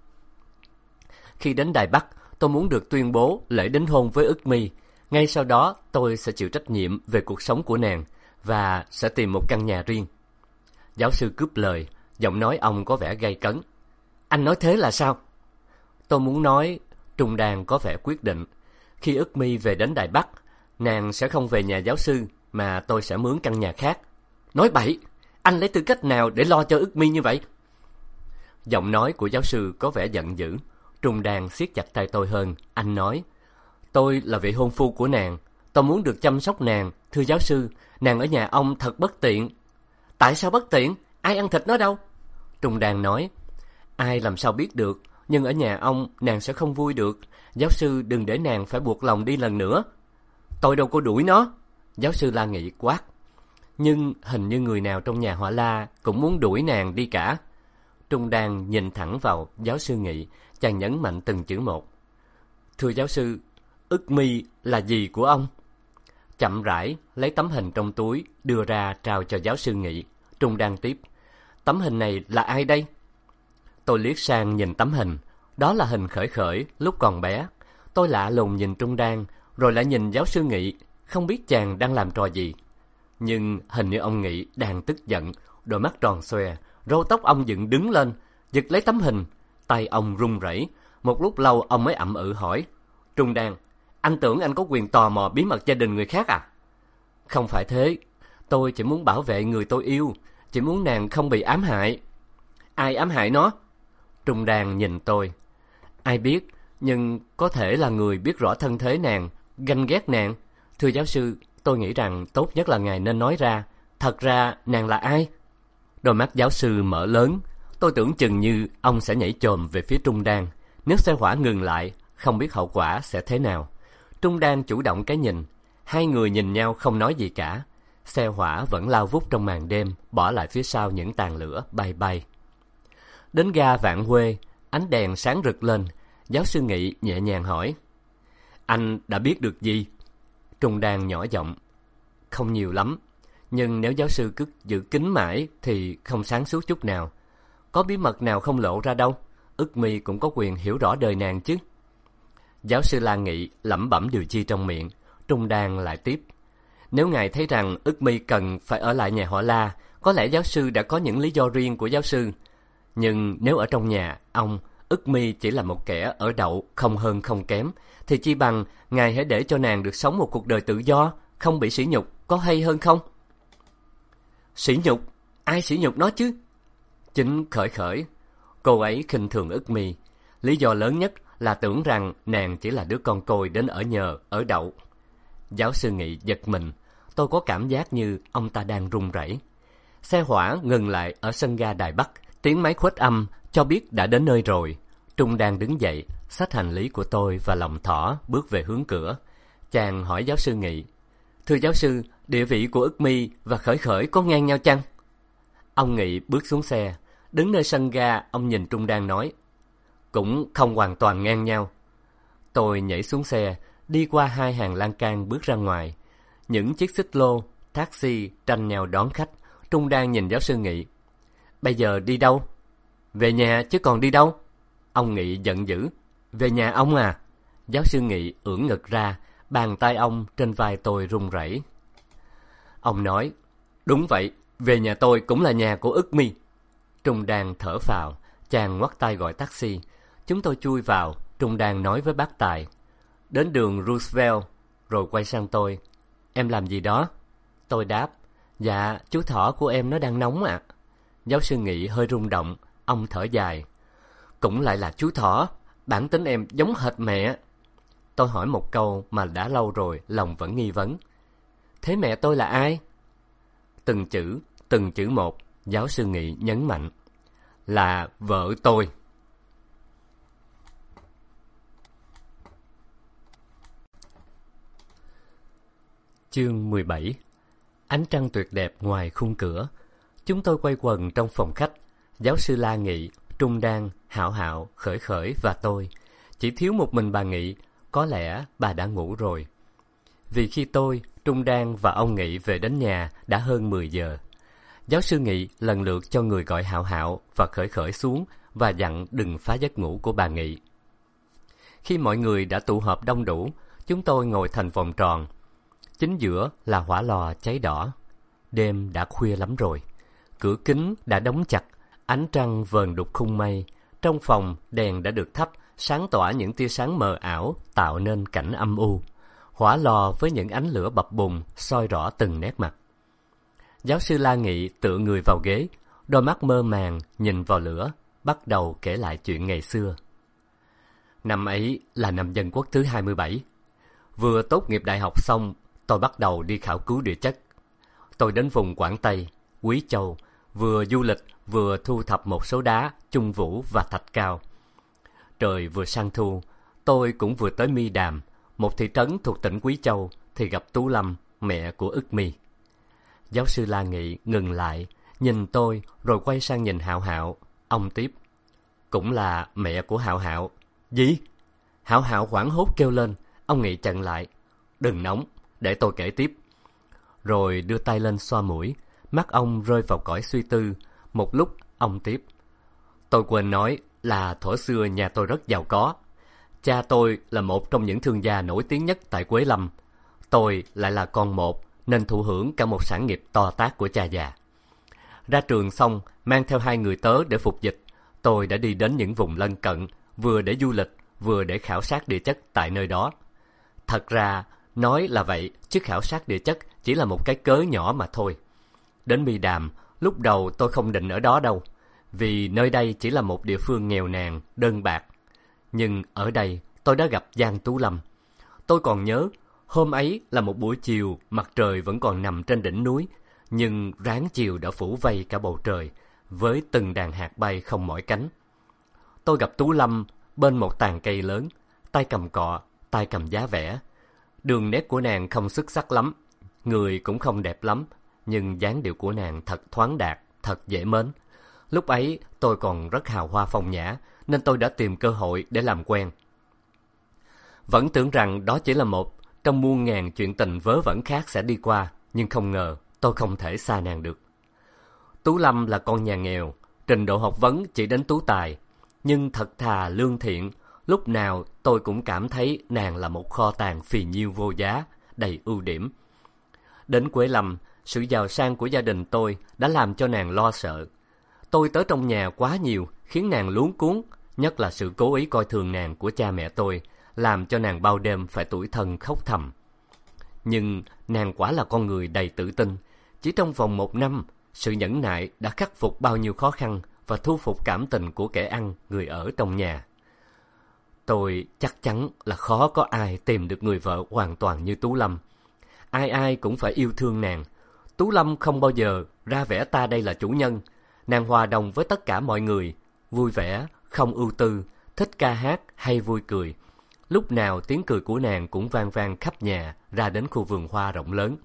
Khi đến Đài Bắc, tôi muốn được tuyên bố lễ đính hôn với ức mi. Ngay sau đó, tôi sẽ chịu trách nhiệm về cuộc sống của nàng và sẽ tìm một căn nhà riêng. Giáo sư cướp lời, giọng nói ông có vẻ gay cấn. Anh nói thế là sao? Tôi muốn nói, Trung đan có vẻ quyết định. Khi ức mi về đến Đài Bắc, nàng sẽ không về nhà giáo sư mà tôi sẽ mướn căn nhà khác. Nói bậy, anh lấy tư cách nào để lo cho ức mi như vậy? Giọng nói của giáo sư có vẻ giận dữ. Trung đan siết chặt tay tôi hơn. Anh nói, tôi là vị hôn phu của nàng. Tôi muốn được chăm sóc nàng, Thưa giáo sư, nàng ở nhà ông thật bất tiện. Tại sao bất tiện? Ai ăn thịt nó đâu? Trung Đan nói, ai làm sao biết được, nhưng ở nhà ông nàng sẽ không vui được. Giáo sư đừng để nàng phải buộc lòng đi lần nữa. Tôi đâu có đuổi nó. Giáo sư La Nghị quát. Nhưng hình như người nào trong nhà họ La cũng muốn đuổi nàng đi cả. Trung Đan nhìn thẳng vào giáo sư Nghị, chàng nhấn mạnh từng chữ một. Thưa giáo sư, ức mi là gì của ông? Chậm rãi lấy tấm hình trong túi đưa ra trao cho giáo sư Nghị. Trung Đan tiếp. Tấm hình này là ai đây? Tôi liếc sang nhìn tấm hình. Đó là hình khởi khởi lúc còn bé. Tôi lạ lùng nhìn Trung Đan, rồi lại nhìn giáo sư Nghị, không biết chàng đang làm trò gì. Nhưng hình như ông Nghị đang tức giận, đôi mắt tròn xoe, râu tóc ông dựng đứng lên, giật lấy tấm hình. Tay ông run rẩy. Một lúc lâu ông mới ậm ừ hỏi. Trung Đan, anh tưởng anh có quyền tò mò bí mật gia đình người khác à? Không phải thế. Tôi chỉ muốn bảo vệ người tôi yêu. Chỉ muốn nàng không bị ám hại. Ai ám hại nó? Trung Đan nhìn tôi. Ai biết, nhưng có thể là người biết rõ thân thế nàng, ganh ghét nàng. Thưa giáo sư, tôi nghĩ rằng tốt nhất là ngài nên nói ra. Thật ra, nàng là ai? Đôi mắt giáo sư mở lớn. Tôi tưởng chừng như ông sẽ nhảy chồm về phía Trung Đan. Nếu xe hỏa ngừng lại, không biết hậu quả sẽ thế nào. Trung Đan chủ động cái nhìn. Hai người nhìn nhau không nói gì cả. Xe hỏa vẫn lao vút trong màn đêm, bỏ lại phía sau những tàn lửa bay bay. Đến ga Vạn Huê, ánh đèn sáng rực lên. Giáo sư Nghị nhẹ nhàng hỏi. Anh đã biết được gì? Trung Đan nhỏ giọng. Không nhiều lắm. Nhưng nếu giáo sư cứ giữ kín mãi thì không sáng suốt chút nào. Có bí mật nào không lộ ra đâu. Ức mi cũng có quyền hiểu rõ đời nàng chứ. Giáo sư La Nghị lẩm bẩm điều chi trong miệng. Trung Đan lại tiếp. Nếu ngài thấy rằng ức mi cần phải ở lại nhà họ La, có lẽ giáo sư đã có những lý do riêng của giáo sư. Nhưng nếu ở trong nhà, ông, ức mi chỉ là một kẻ ở đậu, không hơn không kém, thì chi bằng ngài hãy để cho nàng được sống một cuộc đời tự do, không bị sỉ nhục, có hay hơn không? Sỉ nhục? Ai sỉ nhục nó chứ? Chính khởi khởi. Cô ấy khinh thường ức mi. Lý do lớn nhất là tưởng rằng nàng chỉ là đứa con côi đến ở nhờ, ở đậu. Giáo sư Nghị giật mình. Tôi có cảm giác như ông ta đang run rẩy. Xe hỏa ngừng lại ở sân ga Đài Bắc. Tiếng máy khuếch âm cho biết đã đến nơi rồi. Trung đang đứng dậy, xách hành lý của tôi và lòng thỏ bước về hướng cửa. Chàng hỏi giáo sư Nghị. Thưa giáo sư, địa vị của ức mi và khởi khởi có ngang nhau chăng? Ông Nghị bước xuống xe. Đứng nơi sân ga, ông nhìn Trung đang nói. Cũng không hoàn toàn ngang nhau. Tôi nhảy xuống xe, đi qua hai hàng lan can bước ra ngoài. Những chiếc xích lô, taxi tranh nhau đón khách. Trung đang nhìn giáo sư Nghị. Bây giờ đi đâu? Về nhà chứ còn đi đâu? Ông Nghị giận dữ. Về nhà ông à? Giáo sư Nghị ưỡn ngực ra, bàn tay ông trên vai tôi run rẩy. Ông nói, đúng vậy, về nhà tôi cũng là nhà của ức mi. Trung đang thở phào, chàng ngoắt tay gọi taxi. Chúng tôi chui vào, Trung đang nói với bác Tài. Đến đường Roosevelt, rồi quay sang tôi. Em làm gì đó? Tôi đáp, dạ, chú thỏ của em nó đang nóng ạ. Giáo sư Nghị hơi rung động, ông thở dài. Cũng lại là chú thỏ, bản tính em giống hệt mẹ. Tôi hỏi một câu mà đã lâu rồi, lòng vẫn nghi vấn. Thế mẹ tôi là ai? Từng chữ, từng chữ một, giáo sư Nghị nhấn mạnh. Là vợ tôi. Chương 17 Ánh trăng tuyệt đẹp ngoài khung cửa. Chúng tôi quay quần trong phòng khách. Giáo sư La Nghị, Trung Đan, Hảo Hảo, Khởi Khởi và tôi. Chỉ thiếu một mình bà Nghị, có lẽ bà đã ngủ rồi. Vì khi tôi, Trung Đan và ông Nghị về đến nhà đã hơn 10 giờ. Giáo sư Nghị lần lượt cho người gọi Hảo Hảo và Khởi Khởi xuống và dặn đừng phá giấc ngủ của bà Nghị. Khi mọi người đã tụ họp đông đủ, chúng tôi ngồi thành vòng tròn. Chính giữa là hỏa lò cháy đỏ. Đêm đã khuya lắm rồi. Cửa kính đã đóng chặt, ánh trăng vờn đục khung mây. Trong phòng, đèn đã được thắp, sáng tỏa những tia sáng mờ ảo, tạo nên cảnh âm u. Hỏa lò với những ánh lửa bập bùng, soi rõ từng nét mặt. Giáo sư La Nghị tựa người vào ghế, đôi mắt mơ màng nhìn vào lửa, bắt đầu kể lại chuyện ngày xưa. Năm ấy là năm dân quốc thứ 27. Vừa tốt nghiệp đại học xong, tôi bắt đầu đi khảo cứu địa chất. Tôi đến vùng Quảng Tây, Quý Châu, vừa du lịch vừa thu thập một số đá, trung vũ và thạch cao. Trời vừa sang thu, tôi cũng vừa tới Mi Đàm, một thị trấn thuộc tỉnh Quý Châu, thì gặp Tú Lâm, mẹ của ức mi. Giáo sư La Nghị ngừng lại, nhìn tôi rồi quay sang nhìn Hạo Hạo. Ông tiếp. Cũng là mẹ của Hạo Hạo. Gì? Hạo Hạo hoảng hốt kêu lên. Ông Nghị chặn lại. Đừng nóng, để tôi kể tiếp. Rồi đưa tay lên xoa mũi. Mắt ông rơi vào cõi suy tư. Một lúc, ông tiếp. Tôi quên nói là thổ xưa nhà tôi rất giàu có. Cha tôi là một trong những thương gia nổi tiếng nhất tại Quế Lâm. Tôi lại là con một, nên thụ hưởng cả một sản nghiệp to tác của cha già. Ra trường xong, mang theo hai người tớ để phục dịch, tôi đã đi đến những vùng lân cận, vừa để du lịch, vừa để khảo sát địa chất tại nơi đó. Thật ra, nói là vậy, chứ khảo sát địa chất chỉ là một cái cớ nhỏ mà thôi. Đến Bi Đàm, lúc đầu tôi không định ở đó đâu, vì nơi đây chỉ là một địa phương nghèo nàn, đơn bạc. Nhưng ở đây, tôi đã gặp Giang Tú Lâm. Tôi còn nhớ, hôm ấy là một buổi chiều, mặt trời vẫn còn nằm trên đỉnh núi, nhưng ráng chiều đã phủ vây cả bầu trời, với từng đàn hạt bay không mỏi cánh. Tôi gặp Tú Lâm bên một tàn cây lớn, tay cầm cọ, tay cầm giá vẽ. Đường nét của nàng không xuất sắc lắm, người cũng không đẹp lắm, nhưng dáng điệu của nàng thật thoáng đạt, thật dễ mến. Lúc ấy tôi còn rất hào hoa phong nhã, nên tôi đã tìm cơ hội để làm quen. Vẫn tưởng rằng đó chỉ là một trong muôn ngàn chuyện tình vớ vẩn khác sẽ đi qua, nhưng không ngờ tôi không thể xa nàng được. Tú Lâm là con nhà nghèo, trình độ học vấn chỉ đến tú tài, nhưng thật thà lương thiện, lúc nào tôi cũng cảm thấy nàng là một kho tàng phì nhiêu vô giá, đầy ưu điểm. Đến Quế Lâm, sự giàu sang của gia đình tôi đã làm cho nàng lo sợ. Tôi tới trong nhà quá nhiều, khiến nàng luống cuốn, nhất là sự cố ý coi thường nàng của cha mẹ tôi, làm cho nàng bao đêm phải tủi thân khóc thầm. Nhưng nàng quả là con người đầy tự tin. Chỉ trong vòng một năm, sự nhẫn nại đã khắc phục bao nhiêu khó khăn và thu phục cảm tình của kẻ ăn, người ở trong nhà. Tôi chắc chắn là khó có ai tìm được người vợ hoàn toàn như Tú Lâm. Ai ai cũng phải yêu thương nàng. Tú Lâm không bao giờ ra vẻ ta đây là chủ nhân. Nàng hòa đồng với tất cả mọi người, vui vẻ, không ưu tư, thích ca hát hay vui cười. Lúc nào tiếng cười của nàng cũng vang vang khắp nhà, ra đến khu vườn hoa rộng lớn.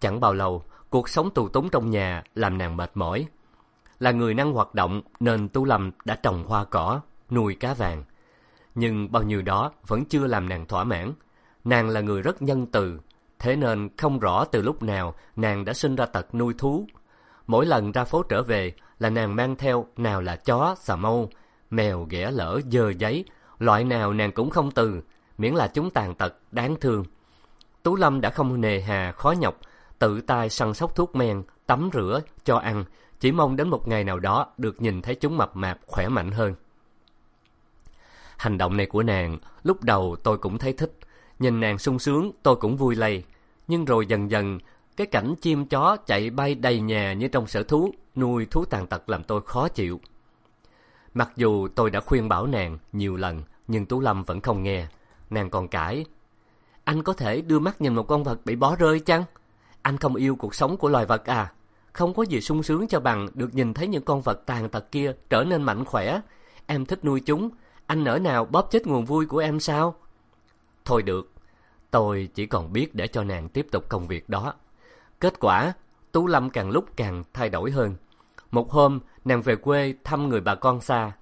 Chẳng bao lâu, cuộc sống tù túng trong nhà làm nàng mệt mỏi. Là người năng hoạt động nên Tú Lâm đã trồng hoa cỏ, nuôi cá vàng. Nhưng bao nhiêu đó vẫn chưa làm nàng thỏa mãn. Nàng là người rất nhân từ, thế nên không rõ từ lúc nào nàng đã sinh ra tật nuôi thú. Mỗi lần ra phố trở về là nàng mang theo nào là chó, xà mâu, mèo ghẻ lỡ, dơ giấy, loại nào nàng cũng không từ, miễn là chúng tàn tật, đáng thương. Tú Lâm đã không nề hà, khó nhọc, tự tay săn sóc thuốc men, tắm rửa, cho ăn, chỉ mong đến một ngày nào đó được nhìn thấy chúng mập mạp, khỏe mạnh hơn. Hành động này của nàng, lúc đầu tôi cũng thấy thích, nhìn nàng sung sướng tôi cũng vui lây. Nhưng rồi dần dần, cái cảnh chim chó chạy bay đầy nhà như trong sở thú, nuôi thú tàn tật làm tôi khó chịu. Mặc dù tôi đã khuyên bảo nàng nhiều lần, nhưng Tú Lâm vẫn không nghe. Nàng còn cãi. Anh có thể đưa mắt nhìn một con vật bị bỏ rơi chăng? Anh không yêu cuộc sống của loài vật à? Không có gì sung sướng cho bằng được nhìn thấy những con vật tàn tật kia trở nên mạnh khỏe. Em thích nuôi chúng. Anh nỡ nào bóp chết nguồn vui của em sao? Thôi được. Tôi chỉ còn biết để cho nàng tiếp tục công việc đó. Kết quả, Tú Lâm càng lúc càng thay đổi hơn. Một hôm, nàng về quê thăm người bà con xa.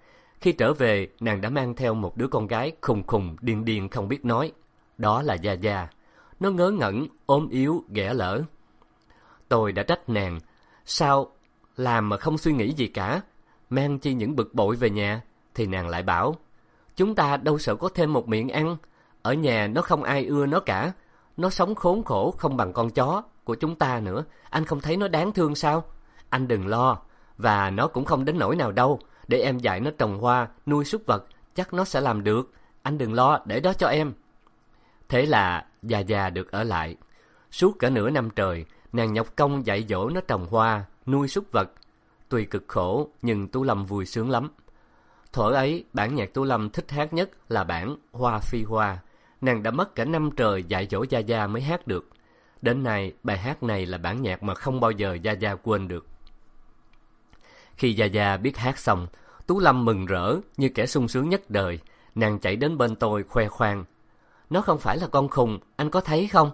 Khi trở về, nàng đã mang theo một đứa con gái khùng khùng, điên điên không biết nói. Đó là Gia Gia. Nó ngớ ngẩn, ôm yếu, ghẻ lỡ. Tôi đã trách nàng. Sao làm mà không suy nghĩ gì cả? Mang chi những bực bội về nhà? Thì nàng lại bảo. Chúng ta đâu sợ có thêm một miệng ăn. Ở nhà nó không ai ưa nó cả. Nó sống khốn khổ không bằng con chó của chúng ta nữa. Anh không thấy nó đáng thương sao? Anh đừng lo. Và nó cũng không đến nỗi nào đâu. Để em dạy nó trồng hoa, nuôi súc vật, chắc nó sẽ làm được. Anh đừng lo, để đó cho em. Thế là già già được ở lại. Suốt cả nửa năm trời, nàng nhọc công dạy dỗ nó trồng hoa, nuôi súc vật. Tuy cực khổ, nhưng Tu Lâm vui sướng lắm. Thuở ấy, bản nhạc Tú Lâm thích hát nhất là bản Hoa Phi Hoa. nàng đã mất cả năm trời dạy dỗ Gia Gia mới hát được. Đến nay, bài hát này là bản nhạc mà không bao giờ Gia Gia quên được. Khi Gia Gia biết hát xong, Tú Lâm mừng rỡ như kẻ sung sướng nhất đời. Nàng chạy đến bên tôi khoe khoang. Nó không phải là con khùng, anh có thấy không?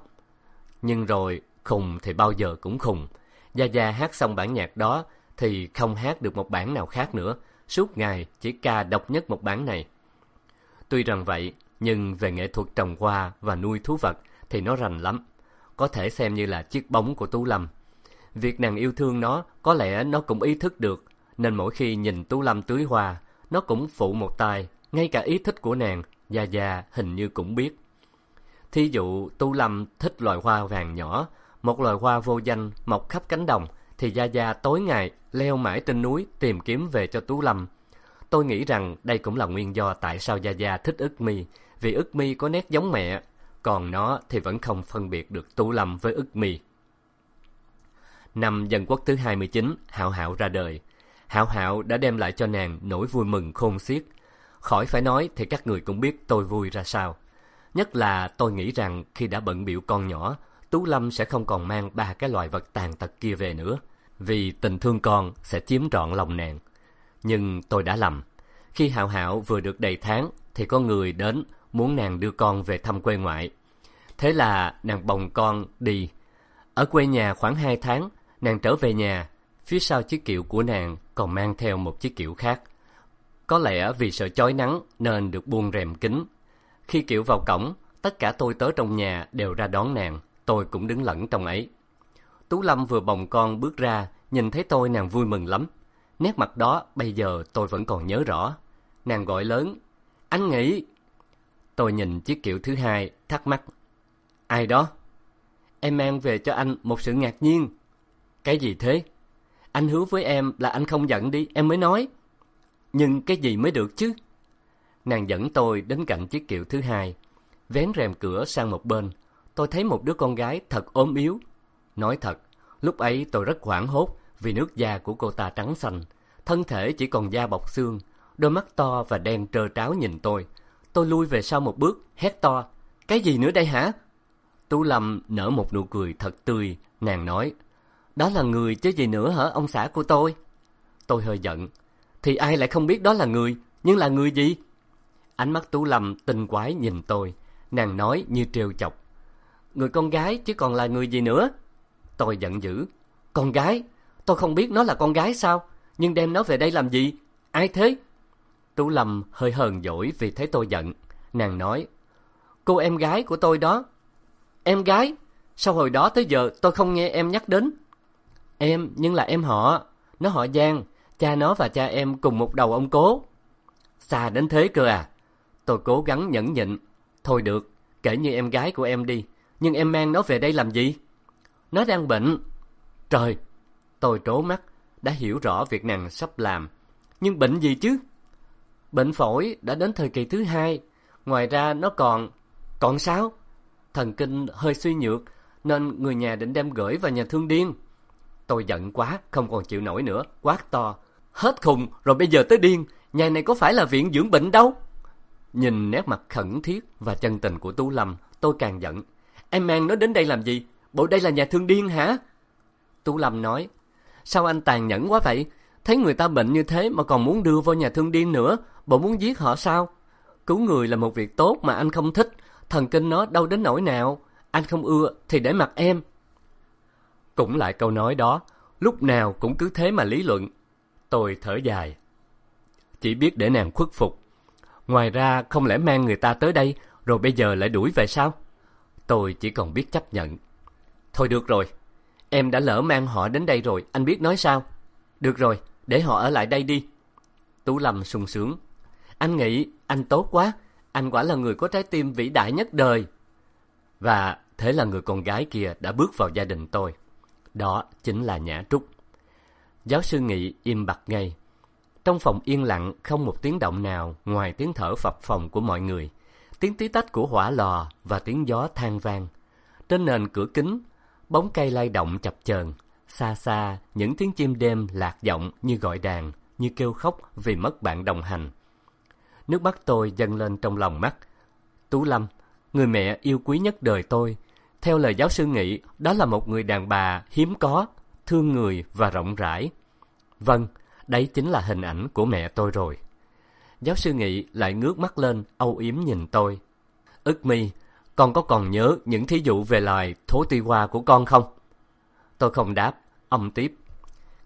Nhưng rồi, khùng thì bao giờ cũng khùng. Gia Gia hát xong bản nhạc đó thì không hát được một bản nào khác nữa. Suốt ngày chỉ ca độc nhất một bản này. Tuy rằng vậy, nhưng về nghệ thuật trồng hoa và nuôi thú vật thì nó rành lắm. Có thể xem như là chiếc bóng của Tú Lâm. Việc nàng yêu thương nó, có lẽ nó cũng ý thức được. Nên mỗi khi nhìn Tú Lâm tưới hoa, nó cũng phụ một tay. Ngay cả ý thích của nàng, già già hình như cũng biết. Thí dụ, Tú Lâm thích loài hoa vàng nhỏ, một loài hoa vô danh mọc khắp cánh đồng, thì Gia Gia tối ngày leo mãi trên núi tìm kiếm về cho Tú Lâm. Tôi nghĩ rằng đây cũng là nguyên do tại sao Gia Gia thích ức mi, vì ức mi có nét giống mẹ, còn nó thì vẫn không phân biệt được Tú Lâm với ức mi. Năm dân quốc thứ 29, Hạo Hạo ra đời. Hạo Hạo đã đem lại cho nàng nỗi vui mừng khôn xiết. Khỏi phải nói thì các người cũng biết tôi vui ra sao. Nhất là tôi nghĩ rằng khi đã bận biểu con nhỏ, Tú Lâm sẽ không còn mang ba cái loài vật tàn tật kia về nữa, vì tình thương con sẽ chiếm trọn lòng nàng. Nhưng tôi đã lầm. Khi Hạo Hạo vừa được đầy tháng, thì có người đến muốn nàng đưa con về thăm quê ngoại. Thế là nàng bồng con đi. Ở quê nhà khoảng hai tháng, nàng trở về nhà, phía sau chiếc kiệu của nàng còn mang theo một chiếc kiệu khác. Có lẽ vì sợ chói nắng nên được buông rèm kính. Khi kiệu vào cổng, tất cả tôi tớ trong nhà đều ra đón nàng tôi cũng đứng lẫn trong ấy. Tú Lâm vừa bồng con bước ra, nhìn thấy tôi nàng vui mừng lắm. Nét mặt đó bây giờ tôi vẫn còn nhớ rõ. Nàng gọi lớn, anh nghĩ. Tôi nhìn chiếc kiệu thứ hai, thắc mắc. Ai đó? Em mang về cho anh một sự ngạc nhiên. Cái gì thế? Anh hứa với em là anh không giận đi, em mới nói. Nhưng cái gì mới được chứ? Nàng dẫn tôi đến cạnh chiếc kiệu thứ hai, vén rèm cửa sang một bên, tôi thấy một đứa con gái thật ốm yếu. Nói thật, lúc ấy tôi rất hoảng hốt vì nước da của cô ta trắng xanh, thân thể chỉ còn da bọc xương, đôi mắt to và đen trơ tráo nhìn tôi. Tôi lui về sau một bước, hét to, cái gì nữa đây hả? Tú Lâm nở một nụ cười thật tươi, nàng nói, đó là người chứ gì nữa hả ông xã của tôi? Tôi hơi giận, thì ai lại không biết đó là người, nhưng là người gì? Ánh mắt Tú Lâm tinh quái nhìn tôi, nàng nói như trêu chọc người con gái chứ còn là người gì nữa. Tôi giận dữ. Con gái? Tôi không biết nó là con gái sao? Nhưng đem nó về đây làm gì? Ai thế? Tú Lâm hơi hờn dỗi vì thấy tôi giận. Nàng nói, cô em gái của tôi đó. Em gái? Sao hồi đó tới giờ tôi không nghe em nhắc đến? Em, nhưng là em họ. Nó họ Giang. Cha nó và cha em cùng một đầu ông cố. Xa đến thế cơ à? Tôi cố gắng nhẫn nhịn. Thôi được, kể như em gái của em đi. Nhưng em mang nó về đây làm gì? Nó đang bệnh. Trời! Tôi trố mắt, đã hiểu rõ việc nàng sắp làm. Nhưng bệnh gì chứ? Bệnh phổi đã đến thời kỳ thứ hai. Ngoài ra nó còn... Còn sao? Thần kinh hơi suy nhược, nên người nhà định đem gửi vào nhà thương điên. Tôi giận quá, không còn chịu nổi nữa, quát to. Hết khùng, rồi bây giờ tới điên, nhà này có phải là viện dưỡng bệnh đâu? Nhìn nét mặt khẩn thiết và chân tình của Tú Lâm, tôi càng giận. Em mang nó đến đây làm gì? Bộ đây là nhà thương điên hả? Tú Lâm nói, sao anh tàn nhẫn quá vậy? Thấy người ta bệnh như thế mà còn muốn đưa vào nhà thương điên nữa, bộ muốn giết họ sao? Cứu người là một việc tốt mà anh không thích, thần kinh nó đâu đến nỗi nào. Anh không ưa thì để mặc em. Cũng lại câu nói đó, lúc nào cũng cứ thế mà lý luận. Tôi thở dài. Chỉ biết để nàng khuất phục. Ngoài ra không lẽ mang người ta tới đây rồi bây giờ lại đuổi về sao? Tôi chỉ còn biết chấp nhận. Thôi được rồi, em đã lỡ mang họ đến đây rồi, anh biết nói sao? Được rồi, để họ ở lại đây đi. Tú Lâm sung sướng. Anh nghĩ anh tốt quá, anh quả là người có trái tim vĩ đại nhất đời. Và thế là người con gái kia đã bước vào gia đình tôi. Đó chính là Nhã Trúc. Giáo sư Nghị im bặt ngay. Trong phòng yên lặng không một tiếng động nào ngoài tiếng thở phập phồng của mọi người tiếng tí tách của hỏa lò và tiếng gió than vang. Trên nền cửa kính, bóng cây lay động chập chờn, xa xa những tiếng chim đêm lạc giọng như gọi đàn, như kêu khóc vì mất bạn đồng hành. Nước mắt tôi dâng lên trong lòng mắt. Tú Lâm, người mẹ yêu quý nhất đời tôi. Theo lời giáo sư nghĩ, đó là một người đàn bà hiếm có, thương người và rộng rãi. Vâng, đấy chính là hình ảnh của mẹ tôi rồi. Giáo sư Nghị lại ngước mắt lên, âu yếm nhìn tôi. Ức mi, con có còn nhớ những thí dụ về loài thố ti hoa của con không? Tôi không đáp, ông tiếp.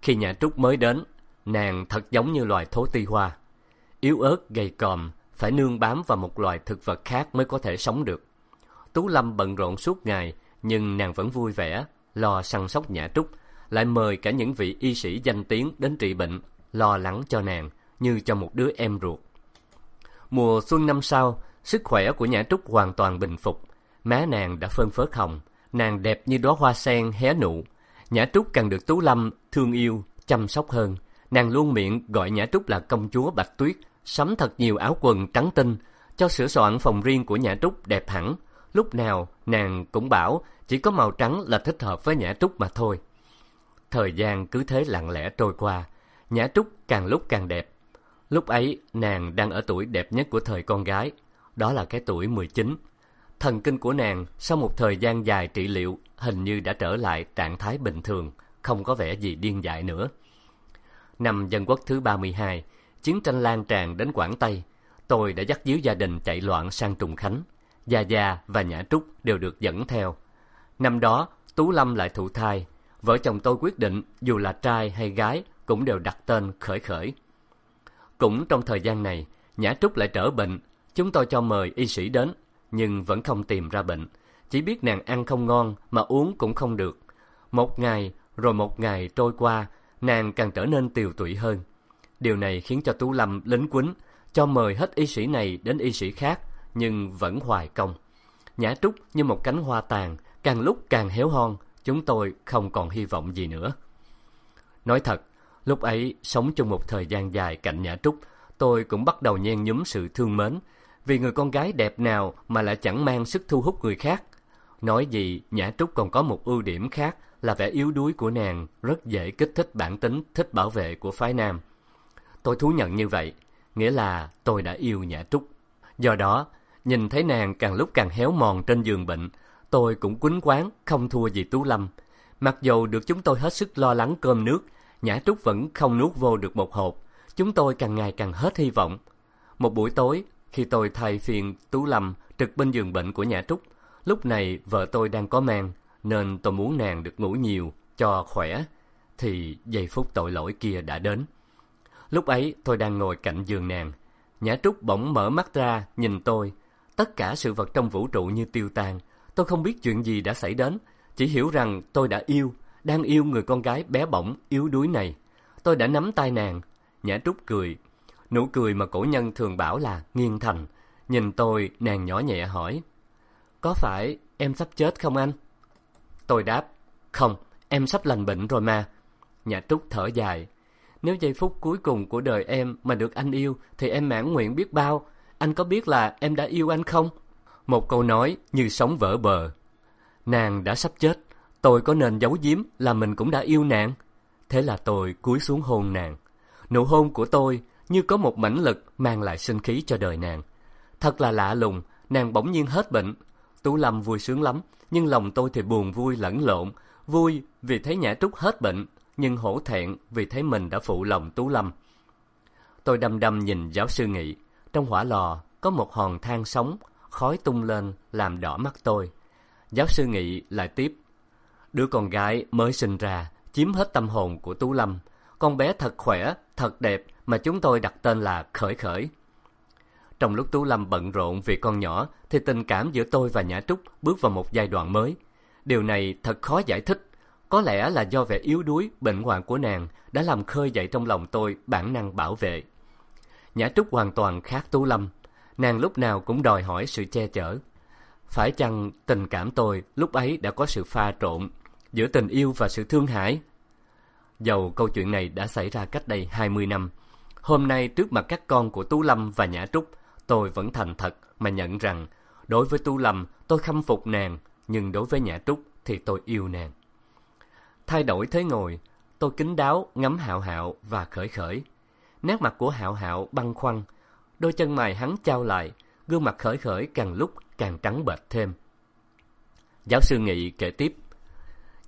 Khi nhà Trúc mới đến, nàng thật giống như loài thố ti hoa. Yếu ớt, gầy còm, phải nương bám vào một loài thực vật khác mới có thể sống được. Tú Lâm bận rộn suốt ngày, nhưng nàng vẫn vui vẻ, lo săn sóc nhã trúc, lại mời cả những vị y sĩ danh tiếng đến trị bệnh, lo lắng cho nàng như cho một đứa em ruột. Mùa xuân năm sau, sức khỏe của nhã trúc hoàn toàn bình phục, má nàng đã phơn phớt hồng, nàng đẹp như đóa hoa sen hé nụ. Nhã trúc càng được Tú Lâm thương yêu, chăm sóc hơn. Nàng luôn miệng gọi Nhã Trúc là công chúa Bạch Tuyết, sắm thật nhiều áo quần trắng tinh, cho sửa soạn phòng riêng của Nhã Trúc đẹp hẳn. Lúc nào nàng cũng bảo chỉ có màu trắng là thích hợp với Nhã Trúc mà thôi. Thời gian cứ thế lặng lẽ trôi qua, Nhã Trúc càng lúc càng đẹp. Lúc ấy nàng đang ở tuổi đẹp nhất của thời con gái, đó là cái tuổi 19. Thần kinh của nàng sau một thời gian dài trị liệu hình như đã trở lại trạng thái bình thường, không có vẻ gì điên dại nữa. Năm dân quốc thứ 32, chiến tranh lan tràn đến Quảng Tây, tôi đã dắt díu gia đình chạy loạn sang Trùng Khánh. Gia Gia và Nhã Trúc đều được dẫn theo. Năm đó, Tú Lâm lại thụ thai. Vợ chồng tôi quyết định dù là trai hay gái cũng đều đặt tên khởi khởi. Cũng trong thời gian này, Nhã Trúc lại trở bệnh. Chúng tôi cho mời y sĩ đến, nhưng vẫn không tìm ra bệnh. Chỉ biết nàng ăn không ngon mà uống cũng không được. Một ngày rồi một ngày trôi qua, nàng càng trở nên tiều tụy hơn. Điều này khiến cho Tú Lâm lính quýnh, cho mời hết y sĩ này đến y sĩ khác, nhưng vẫn hoài công. Nhã Trúc như một cánh hoa tàn, càng lúc càng héo hon, chúng tôi không còn hy vọng gì nữa. Nói thật, lúc ấy sống chung một thời gian dài cạnh Nhã Trúc, tôi cũng bắt đầu nhen nhúm sự thương mến, vì người con gái đẹp nào mà lại chẳng mang sức thu hút người khác. Nói gì, Nhã Trúc còn có một ưu điểm khác là vẻ yếu đuối của nàng rất dễ kích thích bản tính thích bảo vệ của phái nam. Tôi thú nhận như vậy, nghĩa là tôi đã yêu Nhã Trúc. Do đó, nhìn thấy nàng càng lúc càng héo mòn trên giường bệnh, tôi cũng quýnh quán không thua gì Tú Lâm. Mặc dù được chúng tôi hết sức lo lắng cơm nước, Nhã Trúc vẫn không nuốt vô được một hộp. Chúng tôi càng ngày càng hết hy vọng. Một buổi tối, khi tôi thay phiền Tú Lâm trực bên giường bệnh của Nhã Trúc, lúc này vợ tôi đang có mang, nên tôi muốn nàng được ngủ nhiều, cho khỏe, thì giây phút tội lỗi kia đã đến. Lúc ấy tôi đang ngồi cạnh giường nàng, Nhã Trúc bỗng mở mắt ra, nhìn tôi. Tất cả sự vật trong vũ trụ như tiêu tan. Tôi không biết chuyện gì đã xảy đến, chỉ hiểu rằng tôi đã yêu, đang yêu người con gái bé bỏng, yếu đuối này. Tôi đã nắm tay nàng, Nhã Trúc cười. Nụ cười mà cổ nhân thường bảo là nghiêng thành. Nhìn tôi, nàng nhỏ nhẹ hỏi. Có phải em sắp chết không anh? Tôi đáp, không, em sắp lành bệnh rồi mà. Nhã Trúc thở dài. Nếu giây phút cuối cùng của đời em mà được anh yêu, thì em mãn nguyện biết bao. Anh có biết là em đã yêu anh không? Một câu nói như sóng vỡ bờ. Nàng đã sắp chết, tôi có nên giấu giếm là mình cũng đã yêu nàng? Thế là tôi cúi xuống hôn nàng. Nụ hôn của tôi như có một mãnh lực mang lại sinh khí cho đời nàng. Thật là lạ lùng, nàng bỗng nhiên hết bệnh. Tú Lâm vui sướng lắm, nhưng lòng tôi thì buồn vui lẫn lộn, vui vì thấy Nhã Trúc hết bệnh, nhưng hổ thẹn vì thấy mình đã phụ lòng Tú Lâm. Tôi đăm đăm nhìn giáo sư Nghị, trong hỏa lò có một hòn than sống, khói tung lên làm đỏ mắt tôi. Giáo sư Nghị lại tiếp, đứa con gái mới sinh ra, chiếm hết tâm hồn của Tú Lâm. Con bé thật khỏe, thật đẹp mà chúng tôi đặt tên là Khởi Khởi. Trong lúc Tú Lâm bận rộn vì con nhỏ, thì tình cảm giữa tôi và Nhã Trúc bước vào một giai đoạn mới. Điều này thật khó giải thích. Có lẽ là do vẻ yếu đuối, bệnh hoạn của nàng đã làm khơi dậy trong lòng tôi bản năng bảo vệ. Nhã Trúc hoàn toàn khác Tú Lâm. Nàng lúc nào cũng đòi hỏi sự che chở. Phải chăng tình cảm tôi lúc ấy đã có sự pha trộn giữa tình yêu và sự thương hại? Dầu câu chuyện này đã xảy ra cách đây 20 năm, hôm nay trước mặt các con của Tú Lâm và Nhã Trúc, tôi vẫn thành thật mà nhận rằng đối với tú Lâm tôi khâm phục nàng, nhưng đối với Nhã Trúc thì tôi yêu nàng. Thay đổi thế ngồi, tôi kính đáo ngắm Hạo Hạo và khởi khởi. Nét mặt của Hạo Hạo băng khoăn, đôi chân mày hắn trao lại, gương mặt khởi khởi càng lúc càng trắng bệch thêm. Giáo sư Nghị kể tiếp,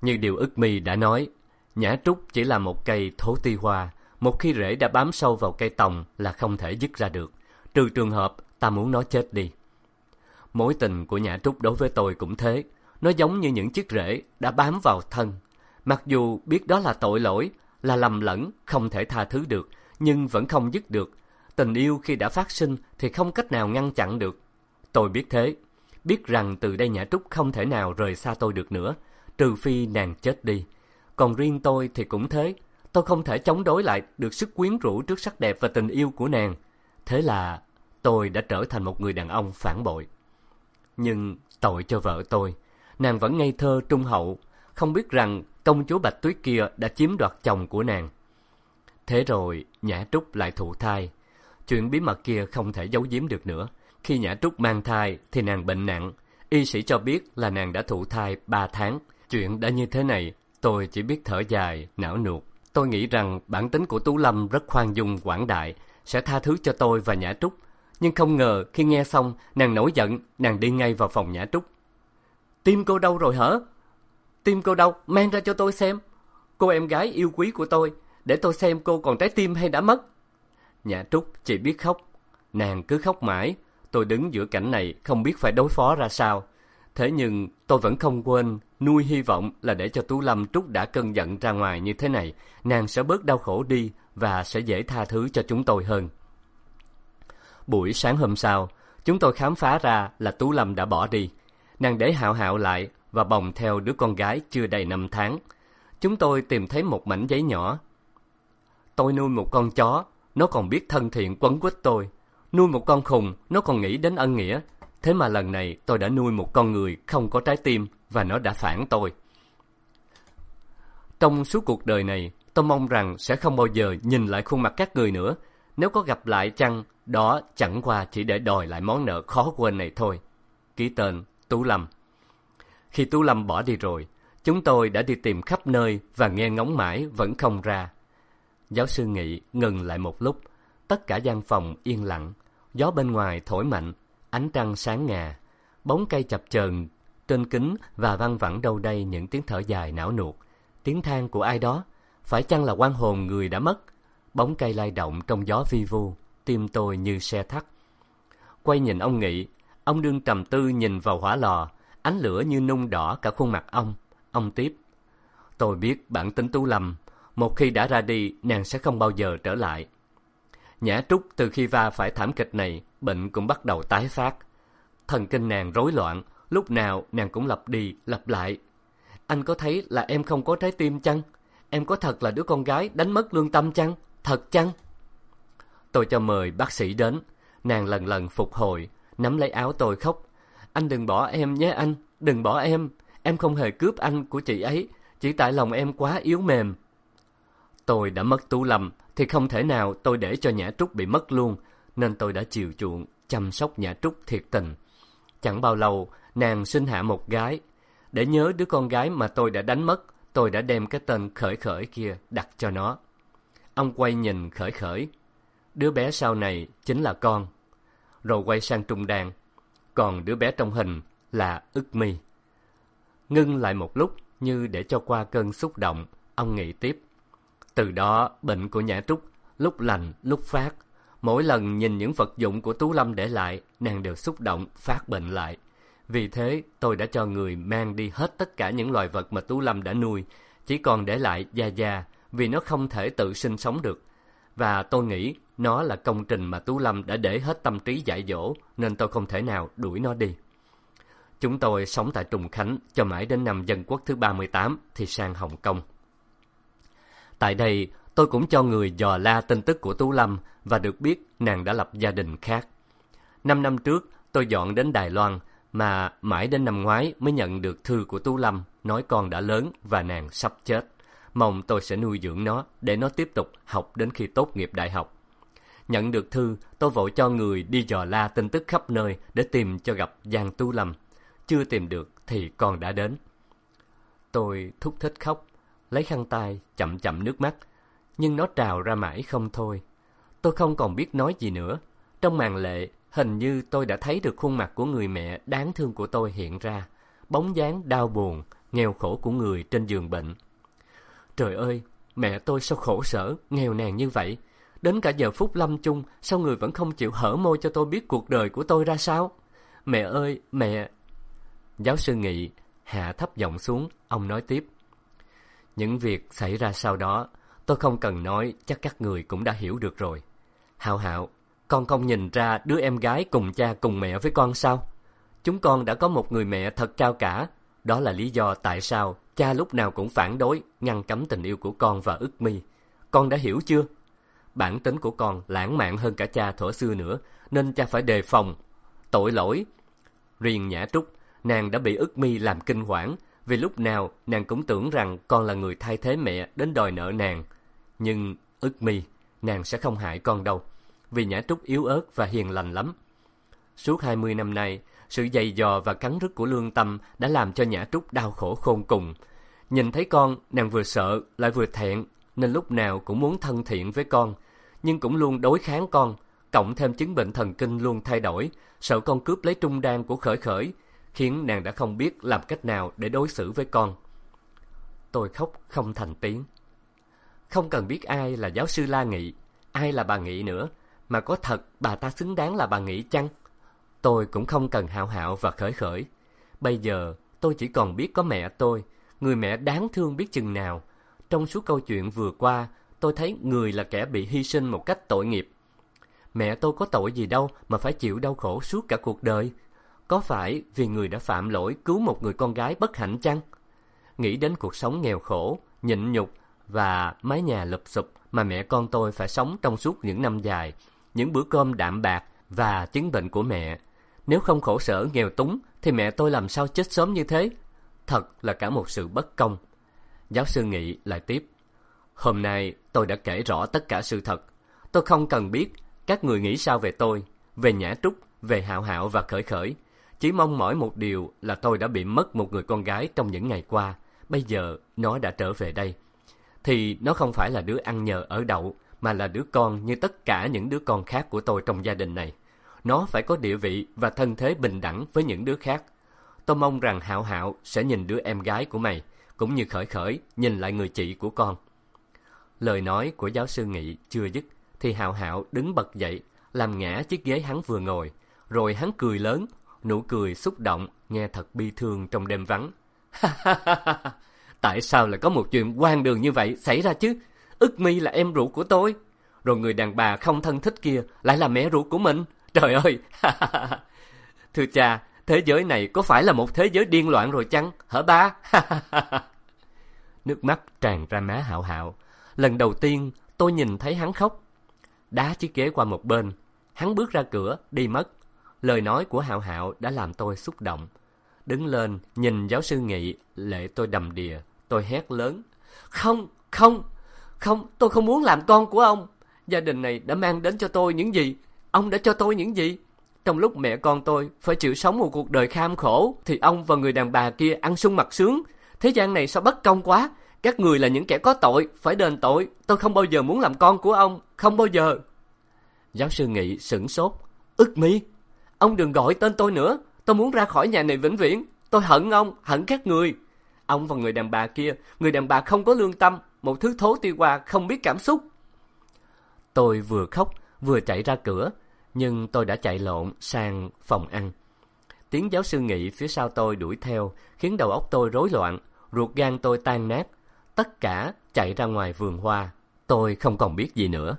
như điều ức mi đã nói, nhã trúc chỉ là một cây thố ti hoa, một khi rễ đã bám sâu vào cây tòng là không thể dứt ra được, trừ trường hợp ta muốn nó chết đi. Mối tình của nhã trúc đối với tôi cũng thế, nó giống như những chiếc rễ đã bám vào thân. Mặc dù biết đó là tội lỗi, là lầm lẫn, không thể tha thứ được, nhưng vẫn không dứt được. Tình yêu khi đã phát sinh thì không cách nào ngăn chặn được. Tôi biết thế, biết rằng từ đây Nhã Trúc không thể nào rời xa tôi được nữa, trừ phi nàng chết đi. Còn riêng tôi thì cũng thế, tôi không thể chống đối lại được sức quyến rũ trước sắc đẹp và tình yêu của nàng. Thế là tôi đã trở thành một người đàn ông phản bội. Nhưng tội cho vợ tôi, nàng vẫn ngây thơ trung hậu, không biết rằng công chúa Bạch Tuyết kia đã chiếm đoạt chồng của nàng. Thế rồi Nhã Trúc lại thụ thai. Chuyện bí mật kia không thể giấu giếm được nữa. Khi Nhã Trúc mang thai thì nàng bệnh nặng. Y sĩ cho biết là nàng đã thụ thai ba tháng. Chuyện đã như thế này, tôi chỉ biết thở dài, não nuột. Tôi nghĩ rằng bản tính của Tú Lâm rất khoan dung, quảng đại, sẽ tha thứ cho tôi và Nhã Trúc. Nhưng không ngờ khi nghe xong, nàng nổi giận, nàng đi ngay vào phòng Nhã Trúc. Tim cô đâu rồi hả? Tim cô đâu? Mang ra cho tôi xem. Cô em gái yêu quý của tôi, để tôi xem cô còn trái tim hay đã mất. Nhã Trúc chỉ biết khóc. Nàng cứ khóc mãi. Tôi đứng giữa cảnh này không biết phải đối phó ra sao. Thế nhưng tôi vẫn không quên nuôi hy vọng là để cho Tú Lâm Trúc đã cơn giận ra ngoài như thế này, nàng sẽ bớt đau khổ đi và sẽ dễ tha thứ cho chúng tôi hơn. Buổi sáng hôm sau, chúng tôi khám phá ra là Tú Lâm đã bỏ đi. Nàng để hạo hạo lại và bồng theo đứa con gái chưa đầy năm tháng. Chúng tôi tìm thấy một mảnh giấy nhỏ. Tôi nuôi một con chó, nó còn biết thân thiện quấn quýt tôi. Nuôi một con khùng, nó còn nghĩ đến ân nghĩa. Thế mà lần này tôi đã nuôi một con người không có trái tim và nó đã phản tôi. Trong suốt cuộc đời này, tôi mong rằng sẽ không bao giờ nhìn lại khuôn mặt các người nữa. Nếu có gặp lại chăng, đó chẳng qua chỉ để đòi lại món nợ khó quên này thôi. Ký tên Tú Lâm Khi Tú Lâm bỏ đi rồi, chúng tôi đã đi tìm khắp nơi và nghe ngóng mãi vẫn không ra. Giáo sư Nghị ngừng lại một lúc, tất cả gian phòng yên lặng, gió bên ngoài thổi mạnh, ánh trăng sáng ngà, bóng cây chập chờn trên kính và văng vẳng đâu đây những tiếng thở dài não nuột, tiếng than của ai đó, phải chăng là quan hồn người đã mất? Bóng cây lay động trong gió vi vu, tim tôi như xe thắt. Quay nhìn ông Nghị, ông đương trầm tư nhìn vào hỏa lò, ánh lửa như nung đỏ cả khuôn mặt ông. Ông tiếp, tôi biết bản tính tu lầm, một khi đã ra đi, nàng sẽ không bao giờ trở lại. Nhã Trúc từ khi va phải thảm kịch này, bệnh cũng bắt đầu tái phát. Thần kinh nàng rối loạn, lúc nào nàng cũng lặp đi, lặp lại. Anh có thấy là em không có trái tim chăng? Em có thật là đứa con gái đánh mất lương tâm chăng? Thật chăng? Tôi cho mời bác sĩ đến. Nàng lần lần phục hồi, nắm lấy áo tôi khóc. Anh đừng bỏ em nhé anh, đừng bỏ em. Em không hề cướp anh của chị ấy, chỉ tại lòng em quá yếu mềm. Tôi đã mất Tú Lâm, thì không thể nào tôi để cho Nhã Trúc bị mất luôn, nên tôi đã chiều chuộng, chăm sóc Nhã Trúc thiệt tình. Chẳng bao lâu, nàng sinh hạ một gái. Để nhớ đứa con gái mà tôi đã đánh mất, tôi đã đem cái tên khởi khởi kia đặt cho nó. Ông quay nhìn khởi khởi. Đứa bé sau này chính là con. Rồi quay sang trung đàn. Còn đứa bé trong hình là ức mi. Ngưng lại một lúc như để cho qua cơn xúc động, ông nghĩ tiếp. Từ đó, bệnh của Nhã Trúc lúc lành, lúc phát. Mỗi lần nhìn những vật dụng của Tú Lâm để lại, nàng đều xúc động, phát bệnh lại. Vì thế, tôi đã cho người mang đi hết tất cả những loài vật mà Tú Lâm đã nuôi, chỉ còn để lại Gia Gia, vì nó không thể tự sinh sống được. Và tôi nghĩ nó là công trình mà Tú Lâm đã để hết tâm trí dạy dỗ, nên tôi không thể nào đuổi nó đi. Chúng tôi sống tại Trùng Khánh cho mãi đến năm dân quốc thứ 38 thì sang Hồng Kông. Tại đây, tôi cũng cho người dò la tin tức của Tú Lâm và được biết nàng đã lập gia đình khác. Năm năm trước, tôi dọn đến Đài Loan, mà mãi đến năm ngoái mới nhận được thư của Tú Lâm nói con đã lớn và nàng sắp chết. Mong tôi sẽ nuôi dưỡng nó để nó tiếp tục học đến khi tốt nghiệp đại học. Nhận được thư, tôi vội cho người đi dò la tin tức khắp nơi để tìm cho gặp Giang Tú Lâm. Chưa tìm được thì con đã đến. Tôi thúc thích khóc, lấy khăn tay, chậm chậm nước mắt, nhưng nó trào ra mãi không thôi. Tôi không còn biết nói gì nữa. Trong màn lệ, Hình như tôi đã thấy được khuôn mặt của người mẹ đáng thương của tôi hiện ra, bóng dáng đau buồn, nghèo khổ của người trên giường bệnh. Trời ơi, mẹ tôi sao khổ sở, nghèo nàn như vậy? Đến cả giờ phút lâm chung, sao người vẫn không chịu hở môi cho tôi biết cuộc đời của tôi ra sao? Mẹ ơi, mẹ... Giáo sư Nghị hạ thấp giọng xuống, ông nói tiếp. Những việc xảy ra sau đó, tôi không cần nói, chắc các người cũng đã hiểu được rồi. Hạo Hạo, con không nhìn ra đứa em gái cùng cha cùng mẹ với con sao? Chúng con đã có một người mẹ thật cao cả. Đó là lý do tại sao cha lúc nào cũng phản đối, ngăn cấm tình yêu của con và ức mi. Con đã hiểu chưa? Bản tính của con lãng mạn hơn cả cha thuở xưa nữa, nên cha phải đề phòng. Tội lỗi. Riêng Nhã Trúc, nàng đã bị ức mi làm kinh hoảng, vì lúc nào nàng cũng tưởng rằng con là người thay thế mẹ đến đòi nợ nàng. Nhưng ức mi, nàng sẽ không hại con đâu, vì Nhã Trúc yếu ớt và hiền lành lắm. Suốt hai mươi năm nay, sự dày dò và cắn rứt của lương tâm đã làm cho Nhã Trúc đau khổ khôn cùng. Nhìn thấy con, nàng vừa sợ lại vừa thẹn, nên lúc nào cũng muốn thân thiện với con, nhưng cũng luôn đối kháng con, cộng thêm chứng bệnh thần kinh luôn thay đổi, sợ con cướp lấy trung đan của khởi khởi, khiến nàng đã không biết làm cách nào để đối xử với con. Tôi khóc không thành tiếng. Không cần biết ai là giáo sư La Nghị, ai là bà Nghị nữa, mà có thật bà ta xứng đáng là bà Nghị chăng? Tôi cũng không cần hào hạo và khởi khởi. Bây giờ tôi chỉ còn biết có mẹ tôi, người mẹ đáng thương biết chừng nào. Trong suốt câu chuyện vừa qua, tôi thấy người là kẻ bị hy sinh một cách tội nghiệp. Mẹ tôi có tội gì đâu mà phải chịu đau khổ suốt cả cuộc đời. Có phải vì người đã phạm lỗi cứu một người con gái bất hạnh chăng? Nghĩ đến cuộc sống nghèo khổ, nhịn nhục và mái nhà lụp sụp mà mẹ con tôi phải sống trong suốt những năm dài, những bữa cơm đạm bạc và chứng bệnh của mẹ. Nếu không khổ sở nghèo túng thì mẹ tôi làm sao chết sớm như thế? Thật là cả một sự bất công. Giáo sư Nghị lại tiếp. Hôm nay tôi đã kể rõ tất cả sự thật. Tôi không cần biết các người nghĩ sao về tôi, về Nhã Trúc, về Hạo Hạo và Khởi Khởi. Chỉ mong mỏi một điều là tôi đã bị mất một người con gái trong những ngày qua. Bây giờ nó đã trở về đây. Thì nó không phải là đứa ăn nhờ ở đậu, mà là đứa con như tất cả những đứa con khác của tôi trong gia đình này. Nó phải có địa vị và thân thế bình đẳng với những đứa khác. Tôi mong rằng Hạo Hạo sẽ nhìn đứa em gái của mày, cũng như Khởi Khởi nhìn lại người chị của con. Lời nói của giáo sư Nghị chưa dứt, thì Hạo Hạo đứng bật dậy, làm ngã chiếc ghế hắn vừa ngồi, rồi hắn cười lớn, nụ cười xúc động, nghe thật bi thương trong đêm vắng. Tại sao lại có một chuyện quan đường như vậy xảy ra chứ? Ức mi là em ruột của tôi, rồi người đàn bà không thân thích kia lại là mẹ ruột của mình. Trời ơi! Thưa cha, thế giới này có phải là một thế giới điên loạn rồi chăng, hả ba? Nước mắt tràn ra má Hạo Hạo. Lần đầu tiên tôi nhìn thấy hắn khóc. Đá chiếc ghế qua một bên, hắn bước ra cửa, đi mất. Lời nói của Hạo Hạo đã làm tôi xúc động. Đứng lên, nhìn giáo sư Nghị, lệ tôi đầm đìa, tôi hét lớn. Không, không, không, tôi không muốn làm con của ông. Gia đình này đã mang đến cho tôi những gì? Ông đã cho tôi những gì? Trong lúc mẹ con tôi phải chịu sống một cuộc đời kham khổ, thì ông và người đàn bà kia ăn sung mặc sướng. Thế gian này sao bất công quá? Các người là những kẻ có tội, phải đền tội. Tôi không bao giờ muốn làm con của ông, không bao giờ. Giáo sư Nghị sửng sốt. Ức mi, ông đừng gọi tên tôi nữa. Tôi muốn ra khỏi nhà này vĩnh viễn. Tôi hận ông, hận các người. Ông và người đàn bà kia, người đàn bà không có lương tâm, một thứ thố tiêu qua không biết cảm xúc. Tôi vừa khóc, vừa chạy ra cửa, nhưng tôi đã chạy lộn sang phòng ăn. Tiếng giáo sư Nghị phía sau tôi đuổi theo, khiến đầu óc tôi rối loạn, ruột gan tôi tan nát. Tất cả chạy ra ngoài vườn hoa, tôi không còn biết gì nữa.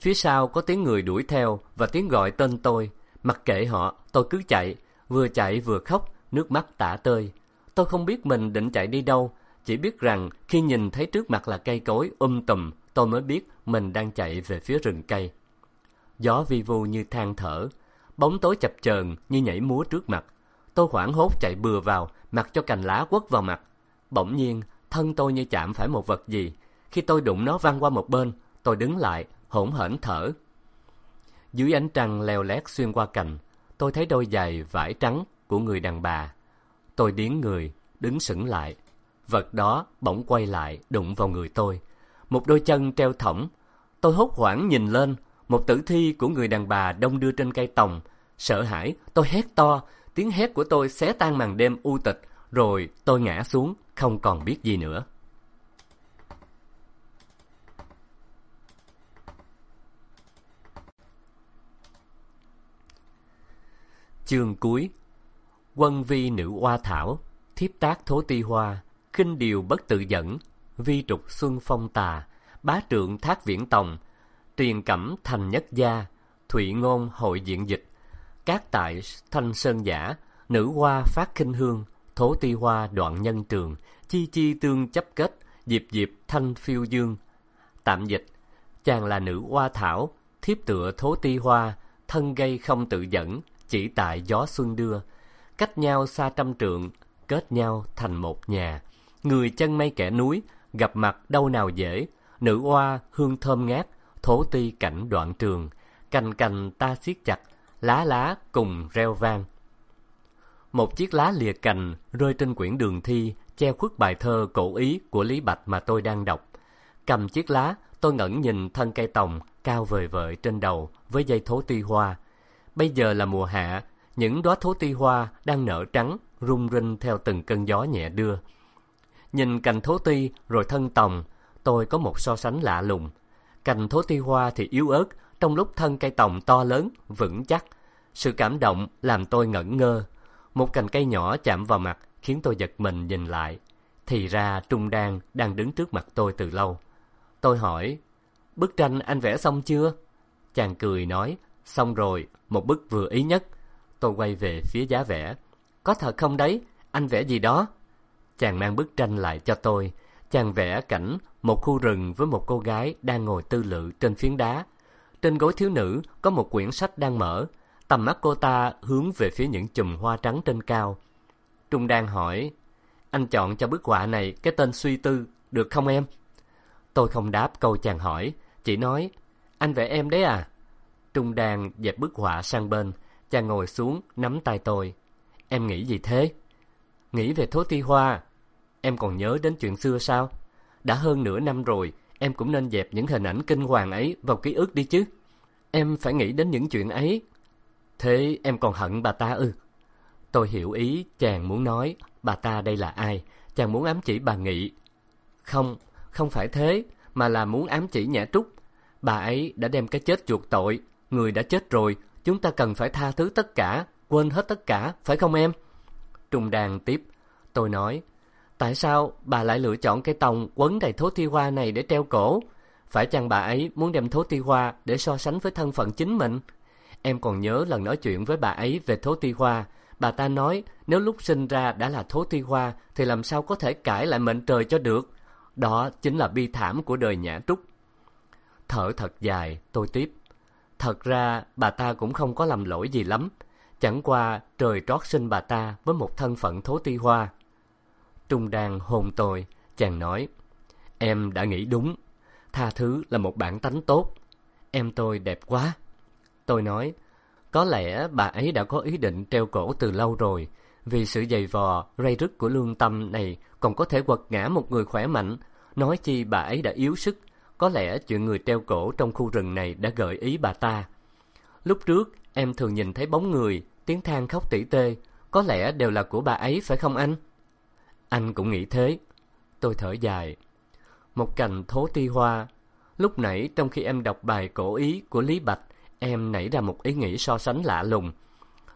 Phía sau có tiếng người đuổi theo và tiếng gọi tên tôi. Mặc kệ họ, tôi cứ chạy, vừa chạy vừa khóc, nước mắt tả tơi. Tôi không biết mình định chạy đi đâu, chỉ biết rằng khi nhìn thấy trước mặt là cây cối um tùm, tôi mới biết mình đang chạy về phía rừng cây. Gió vi vu như than thở, bóng tối chập chờn như nhảy múa trước mặt. Tôi hoảng hốt chạy bừa vào, mặc cho cành lá quất vào mặt. Bỗng nhiên, thân tôi như chạm phải một vật gì. Khi tôi đụng nó văng qua một bên, tôi đứng lại, hỗn hển thở. Dưới ánh trăng leo lét xuyên qua cành, tôi thấy đôi giày vải trắng của người đàn bà. Tôi điến người, đứng sững lại. Vật đó bỗng quay lại, đụng vào người tôi. Một đôi chân treo thõng. Tôi hốt hoảng nhìn lên, một tử thi của người đàn bà đông đưa trên cây tòng. Sợ hãi, tôi hét to, tiếng hét của tôi xé tan màn đêm u tịch, rồi tôi ngã xuống, không còn biết gì nữa. Chương cuối Quân vi nữ oa thảo, thiếp tác thố ti hoa, khinh điều bất tự dẫn, vi trục xuân phong tà, bá trượng thác viễn tòng, truyền cẩm thành nhất gia, thụy ngôn hội diện dịch, các tại thanh sơn giả, nữ hoa phát khinh hương, thố ti hoa đoạn nhân trường, chi chi tương chấp kết, diệp diệp thanh phiêu dương. Tạm dịch, chàng là nữ hoa thảo, thiếp tựa thố ti hoa, thân gây không tự dẫn, chỉ tại gió xuân đưa, cách nhau xa trăm trượng, kết nhau thành một nhà. Người chân mây kẻ núi, gặp mặt đâu nào dễ, nữ hoa hương thơm ngát, thố ti cảnh đoạn trường, cành cành ta siết chặt, lá lá cùng reo vang. Một chiếc lá lìa cành rơi trên quyển đường thi, che khuất bài thơ cổ ý của Lý Bạch mà tôi đang đọc. Cầm chiếc lá, tôi ngẩn nhìn thân cây tòng cao vời vợi trên đầu với dây thố ti hoa. Bây giờ là mùa hạ, những đóa thố ti hoa đang nở trắng, rung rinh theo từng cơn gió nhẹ đưa. Nhìn cành thố ti rồi thân tòng, tôi có một so sánh lạ lùng. Cành thố ti hoa thì yếu ớt, trong lúc thân cây tòng to lớn, vững chắc. Sự cảm động làm tôi ngẩn ngơ. Một cành cây nhỏ chạm vào mặt khiến tôi giật mình nhìn lại. Thì ra Trung Đan đang đứng trước mặt tôi từ lâu. Tôi hỏi, bức tranh anh vẽ xong chưa? Chàng cười nói, xong rồi, một bức vừa ý nhất. Tôi quay về phía giá vẽ. Có thật không đấy? Anh vẽ gì đó? Chàng mang bức tranh lại cho tôi. Chàng vẽ cảnh một khu rừng với một cô gái đang ngồi tư lự trên phiến đá. Trên gối thiếu nữ có một quyển sách đang mở. Tầm mắt cô ta hướng về phía những chùm hoa trắng trên cao. Trung đang hỏi, anh chọn cho bức họa này cái tên suy tư, được không em? Tôi không đáp câu chàng hỏi, chỉ nói, anh vẽ em đấy à? Trung Đàn dẹp bức họa sang bên, chàng ngồi xuống nắm tay tôi. Em nghĩ gì thế? Nghĩ về thố ti hoa. Em còn nhớ đến chuyện xưa sao? Đã hơn nửa năm rồi, em cũng nên dẹp những hình ảnh kinh hoàng ấy vào ký ức đi chứ. Em phải nghĩ đến những chuyện ấy. Thế em còn hận bà ta ư? Tôi hiểu ý chàng muốn nói bà ta đây là ai. Chàng muốn ám chỉ bà Nghị. Không, không phải thế, mà là muốn ám chỉ Nhã Trúc. Bà ấy đã đem cái chết chuộc tội. Người đã chết rồi, chúng ta cần phải tha thứ tất cả, quên hết tất cả, phải không em? Trung đàn tiếp. Tôi nói, tại sao bà lại lựa chọn cây tòng quấn đầy thố ti hoa này để treo cổ? Phải chăng bà ấy muốn đem thố ti hoa để so sánh với thân phận chính mình? Em còn nhớ lần nói chuyện với bà ấy về thố ti hoa. Bà ta nói nếu lúc sinh ra đã là thố ti hoa thì làm sao có thể cãi lại mệnh trời cho được. Đó chính là bi thảm của đời nhã trúc. Thở thật dài, tôi tiếp. Thật ra bà ta cũng không có làm lỗi gì lắm. Chẳng qua trời trót sinh bà ta với một thân phận thố ti hoa. Trung đang hồn tôi, chàng nói. Em đã nghĩ đúng. Tha thứ là một bản tánh tốt. Em tôi đẹp quá. Tôi nói, có lẽ bà ấy đã có ý định treo cổ từ lâu rồi. Vì sự dày vò, ray rứt của lương tâm này còn có thể quật ngã một người khỏe mạnh. Nói chi bà ấy đã yếu sức. Có lẽ chuyện người treo cổ trong khu rừng này đã gợi ý bà ta. Lúc trước, em thường nhìn thấy bóng người, tiếng than khóc tỉ tê. Có lẽ đều là của bà ấy phải không anh? Anh cũng nghĩ thế. Tôi thở dài. Một cành thố ti hoa. Lúc nãy trong khi em đọc bài cổ ý của Lý Bạch, em nảy ra một ý nghĩ so sánh lạ lùng.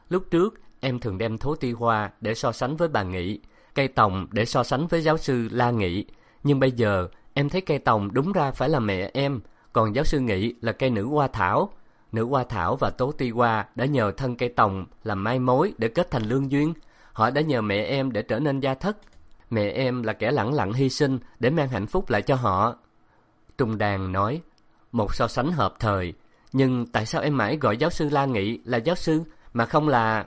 Lúc trước, em thường đem thố ti hoa để so sánh với bà Nghị, cây tòng để so sánh với giáo sư La Nghị. Nhưng bây giờ, em thấy cây tòng đúng ra phải là mẹ em, còn giáo sư nghĩ là cây nữ hoa thảo. Nữ hoa thảo và tố ti hoa đã nhờ thân cây tòng làm mai mối để kết thành lương duyên. Họ đã nhờ mẹ em để trở nên gia thất. Mẹ em là kẻ lẳng lặng hy sinh để mang hạnh phúc lại cho họ. Trung Đàn nói, một so sánh hợp thời, nhưng tại sao em mãi gọi giáo sư La Nghị là giáo sư mà không là...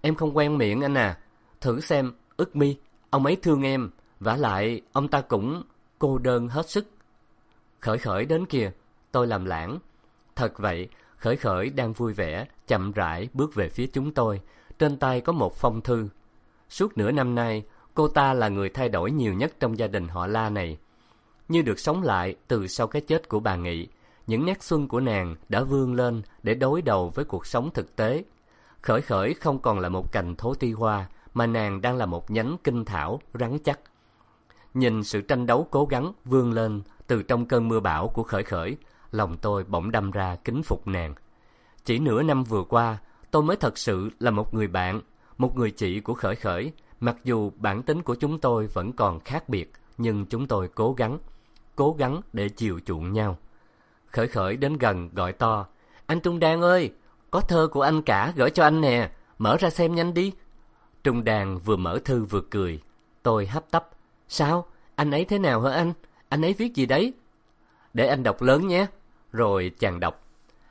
Em không quen miệng anh à. Thử xem, ức mi, ông ấy thương em. vả lại, ông ta cũng cô đơn hết sức. Khởi khởi đến kìa, tôi làm lãng. Thật vậy, khởi khởi đang vui vẻ, chậm rãi bước về phía chúng tôi. Trên tay có một phong thư. Suốt nửa năm nay, cô ta là người thay đổi nhiều nhất trong gia đình họ La này. Như được sống lại từ sau cái chết của bà Nghị, những nét xuân của nàng đã vươn lên để đối đầu với cuộc sống thực tế. Khởi khởi không còn là một cành thố ti hoa, mà nàng đang là một nhánh kinh thảo rắn chắc. Nhìn sự tranh đấu cố gắng vươn lên từ trong cơn mưa bão của khởi khởi, lòng tôi bỗng đâm ra kính phục nàng. Chỉ nửa năm vừa qua, tôi mới thật sự là một người bạn, một người chị của khởi khởi, mặc dù bản tính của chúng tôi vẫn còn khác biệt, nhưng chúng tôi cố gắng, cố gắng để chiều chuộng nhau. Khởi khởi đến gần gọi to, anh Trung Đan ơi, có thơ của anh cả gửi cho anh nè, mở ra xem nhanh đi. Trung Đan vừa mở thư vừa cười, tôi hấp tấp, sao, anh ấy thế nào hả anh, anh ấy viết gì đấy? Để anh đọc lớn nhé. Rồi chàng đọc,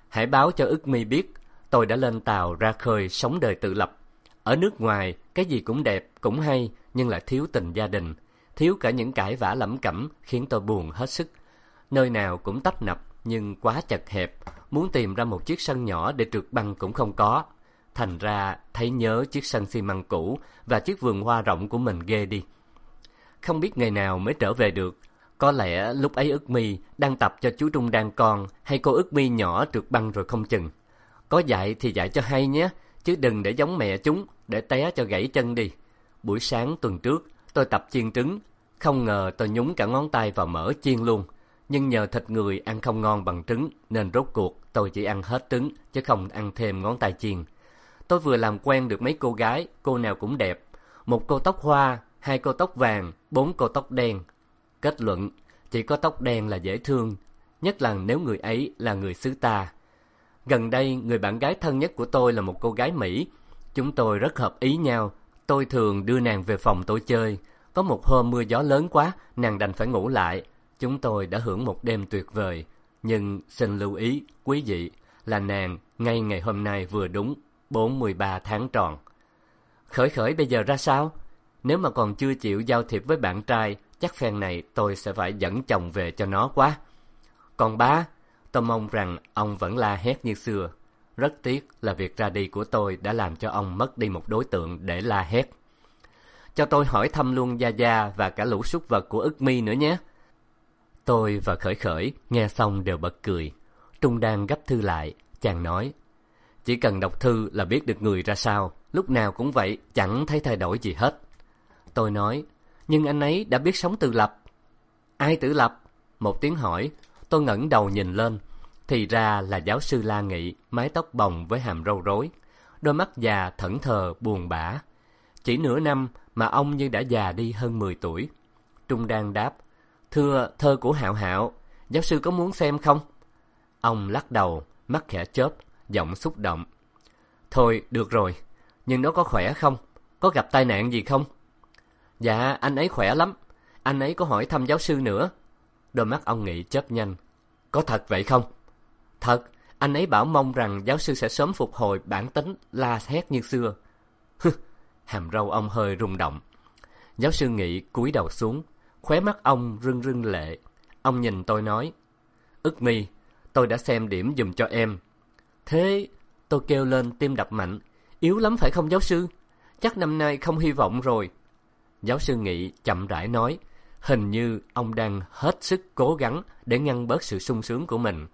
hãy báo cho ức mi biết, tôi đã lên tàu ra khơi sống đời tự lập. Ở nước ngoài, cái gì cũng đẹp, cũng hay, nhưng lại thiếu tình gia đình, thiếu cả những cãi vã lẩm cẩm khiến tôi buồn hết sức. Nơi nào cũng tấp nập, nhưng quá chật hẹp, muốn tìm ra một chiếc sân nhỏ để trượt băng cũng không có. Thành ra thấy nhớ chiếc sân xi măng cũ và chiếc vườn hoa rộng của mình ghê đi. Không biết ngày nào mới trở về được, có lẽ lúc ấy ức mi đang tập cho chú Trung đang con hay cô ức mi nhỏ trượt băng rồi không chừng. Có dạy thì dạy cho hay nhé, chứ đừng để giống mẹ chúng, để té cho gãy chân đi. Buổi sáng tuần trước, tôi tập chiên trứng, không ngờ tôi nhúng cả ngón tay vào mỡ chiên luôn. Nhưng nhờ thịt người ăn không ngon bằng trứng, nên rốt cuộc tôi chỉ ăn hết trứng, chứ không ăn thêm ngón tay chiên. Tôi vừa làm quen được mấy cô gái, cô nào cũng đẹp. Một cô tóc hoa, hai cô tóc vàng, bốn cô tóc đen. Kết luận, chỉ có tóc đen là dễ thương, nhất là nếu người ấy là người xứ ta. Gần đây, người bạn gái thân nhất của tôi là một cô gái Mỹ. Chúng tôi rất hợp ý nhau. Tôi thường đưa nàng về phòng tôi chơi. Có một hôm mưa gió lớn quá, nàng đành phải ngủ lại. Chúng tôi đã hưởng một đêm tuyệt vời. Nhưng xin lưu ý, quý vị, là nàng ngay ngày hôm nay vừa đúng 43 tháng tròn. Khởi khởi bây giờ ra sao? Nếu mà còn chưa chịu giao thiệp với bạn trai, chắc phen này tôi sẽ phải dẫn chồng về cho nó quá. Còn ba, tôi mong rằng ông vẫn la hét như xưa. Rất tiếc là việc ra đi của tôi đã làm cho ông mất đi một đối tượng để la hét. Cho tôi hỏi thăm luôn Gia Gia và cả lũ súc vật của ức mi nữa nhé. Tôi và Khởi Khởi nghe xong đều bật cười. Trung đang gấp thư lại, chàng nói. Chỉ cần đọc thư là biết được người ra sao, lúc nào cũng vậy, chẳng thấy thay đổi gì hết. Tôi nói, nhưng anh ấy đã biết sống tự lập. Ai tự lập? Một tiếng hỏi, tôi ngẩng đầu nhìn lên. Thì ra là giáo sư La Nghị, mái tóc bồng với hàm râu rối. Đôi mắt già thẫn thờ buồn bã. Chỉ nửa năm mà ông như đã già đi hơn 10 tuổi. Trung đang đáp, Thưa thơ của Hạo Hạo, giáo sư có muốn xem không? Ông lắc đầu, mắt khẽ chớp, giọng xúc động. Thôi, được rồi, nhưng nó có khỏe không? Có gặp tai nạn gì không? Dạ, anh ấy khỏe lắm. Anh ấy có hỏi thăm giáo sư nữa. Đôi mắt ông Nghị chớp nhanh. Có thật vậy không? Thật, anh ấy bảo mong rằng giáo sư sẽ sớm phục hồi bản tính la hét như xưa. hừ Hàm râu ông hơi rung động. Giáo sư Nghị cúi đầu xuống, khóe mắt ông rưng rưng lệ. Ông nhìn tôi nói, ức mi, tôi đã xem điểm dùm cho em. Thế, tôi kêu lên tim đập mạnh, yếu lắm phải không giáo sư? Chắc năm nay không hy vọng rồi. Giáo sư Nghị chậm rãi nói, hình như ông đang hết sức cố gắng để ngăn bớt sự sung sướng của mình.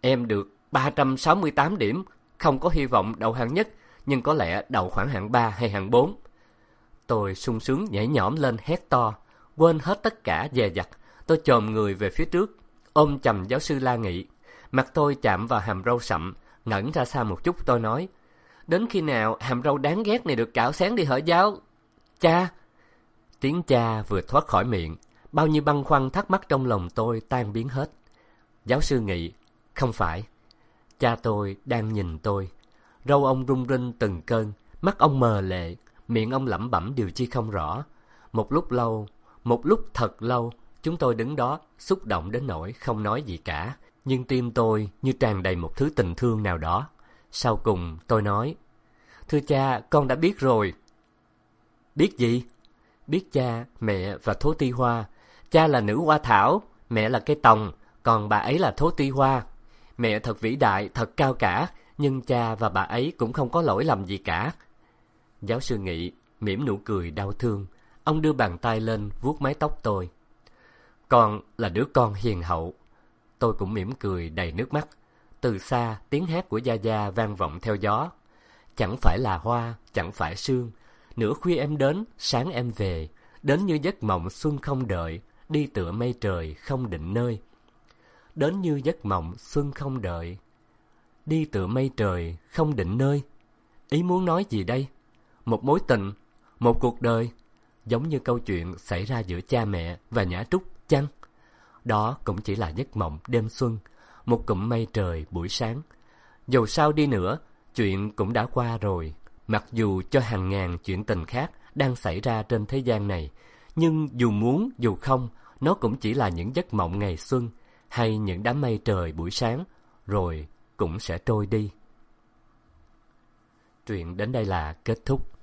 Em được 368 điểm, không có hy vọng đầu hạng nhất, nhưng có lẽ đầu khoảng hạng 3 hay hạng 4. Tôi sung sướng nhảy nhõm lên hét to, quên hết tất cả dè dặt. Tôi chồm người về phía trước, ôm chầm giáo sư La Nghị. Mặt tôi chạm vào hàm râu sậm, ngẩn ra xa một chút tôi nói. Đến khi nào hàm râu đáng ghét này được cạo sáng đi hở giáo? Cha, Tiếng cha vừa thoát khỏi miệng, bao nhiêu băn khoăn thắc mắc trong lòng tôi tan biến hết. Giáo sư nghị, không phải. Cha tôi đang nhìn tôi. Râu ông rung rinh từng cơn, mắt ông mờ lệ, miệng ông lẩm bẩm điều chi không rõ. Một lúc lâu, một lúc thật lâu, chúng tôi đứng đó, xúc động đến nỗi không nói gì cả. Nhưng tim tôi như tràn đầy một thứ tình thương nào đó. Sau cùng tôi nói, Thưa cha, con đã biết rồi. Biết gì? Biết cha, mẹ và thố ti hoa. Cha là nữ hoa thảo, mẹ là cây tòng, còn bà ấy là thố ti hoa. Mẹ thật vĩ đại, thật cao cả, nhưng cha và bà ấy cũng không có lỗi lầm gì cả. Giáo sư Nghị mỉm nụ cười đau thương. Ông đưa bàn tay lên vuốt mái tóc tôi. Con là đứa con hiền hậu. tôi cũng mỉm cười đầy nước mắt. Từ xa, tiếng hát của Gia Gia vang vọng theo gió. Chẳng phải là hoa, chẳng phải sương. Nửa khuya em đến, sáng em về. Đến như giấc mộng xuân không đợi, đi tựa mây trời không định nơi. Đến như giấc mộng xuân không đợi, đi tựa mây trời không định nơi. Ý muốn nói gì đây? Một mối tình, một cuộc đời, giống như câu chuyện xảy ra giữa cha mẹ và Nhã Trúc chăng? Đó cũng chỉ là giấc mộng đêm xuân, một cụm mây trời buổi sáng. Dù sao đi nữa, chuyện cũng đã qua rồi. Mặc dù cho hàng ngàn chuyện tình khác đang xảy ra trên thế gian này, nhưng dù muốn dù không, nó cũng chỉ là những giấc mộng ngày xuân hay những đám mây trời buổi sáng, rồi cũng sẽ trôi đi. Chuyện đến đây là kết thúc.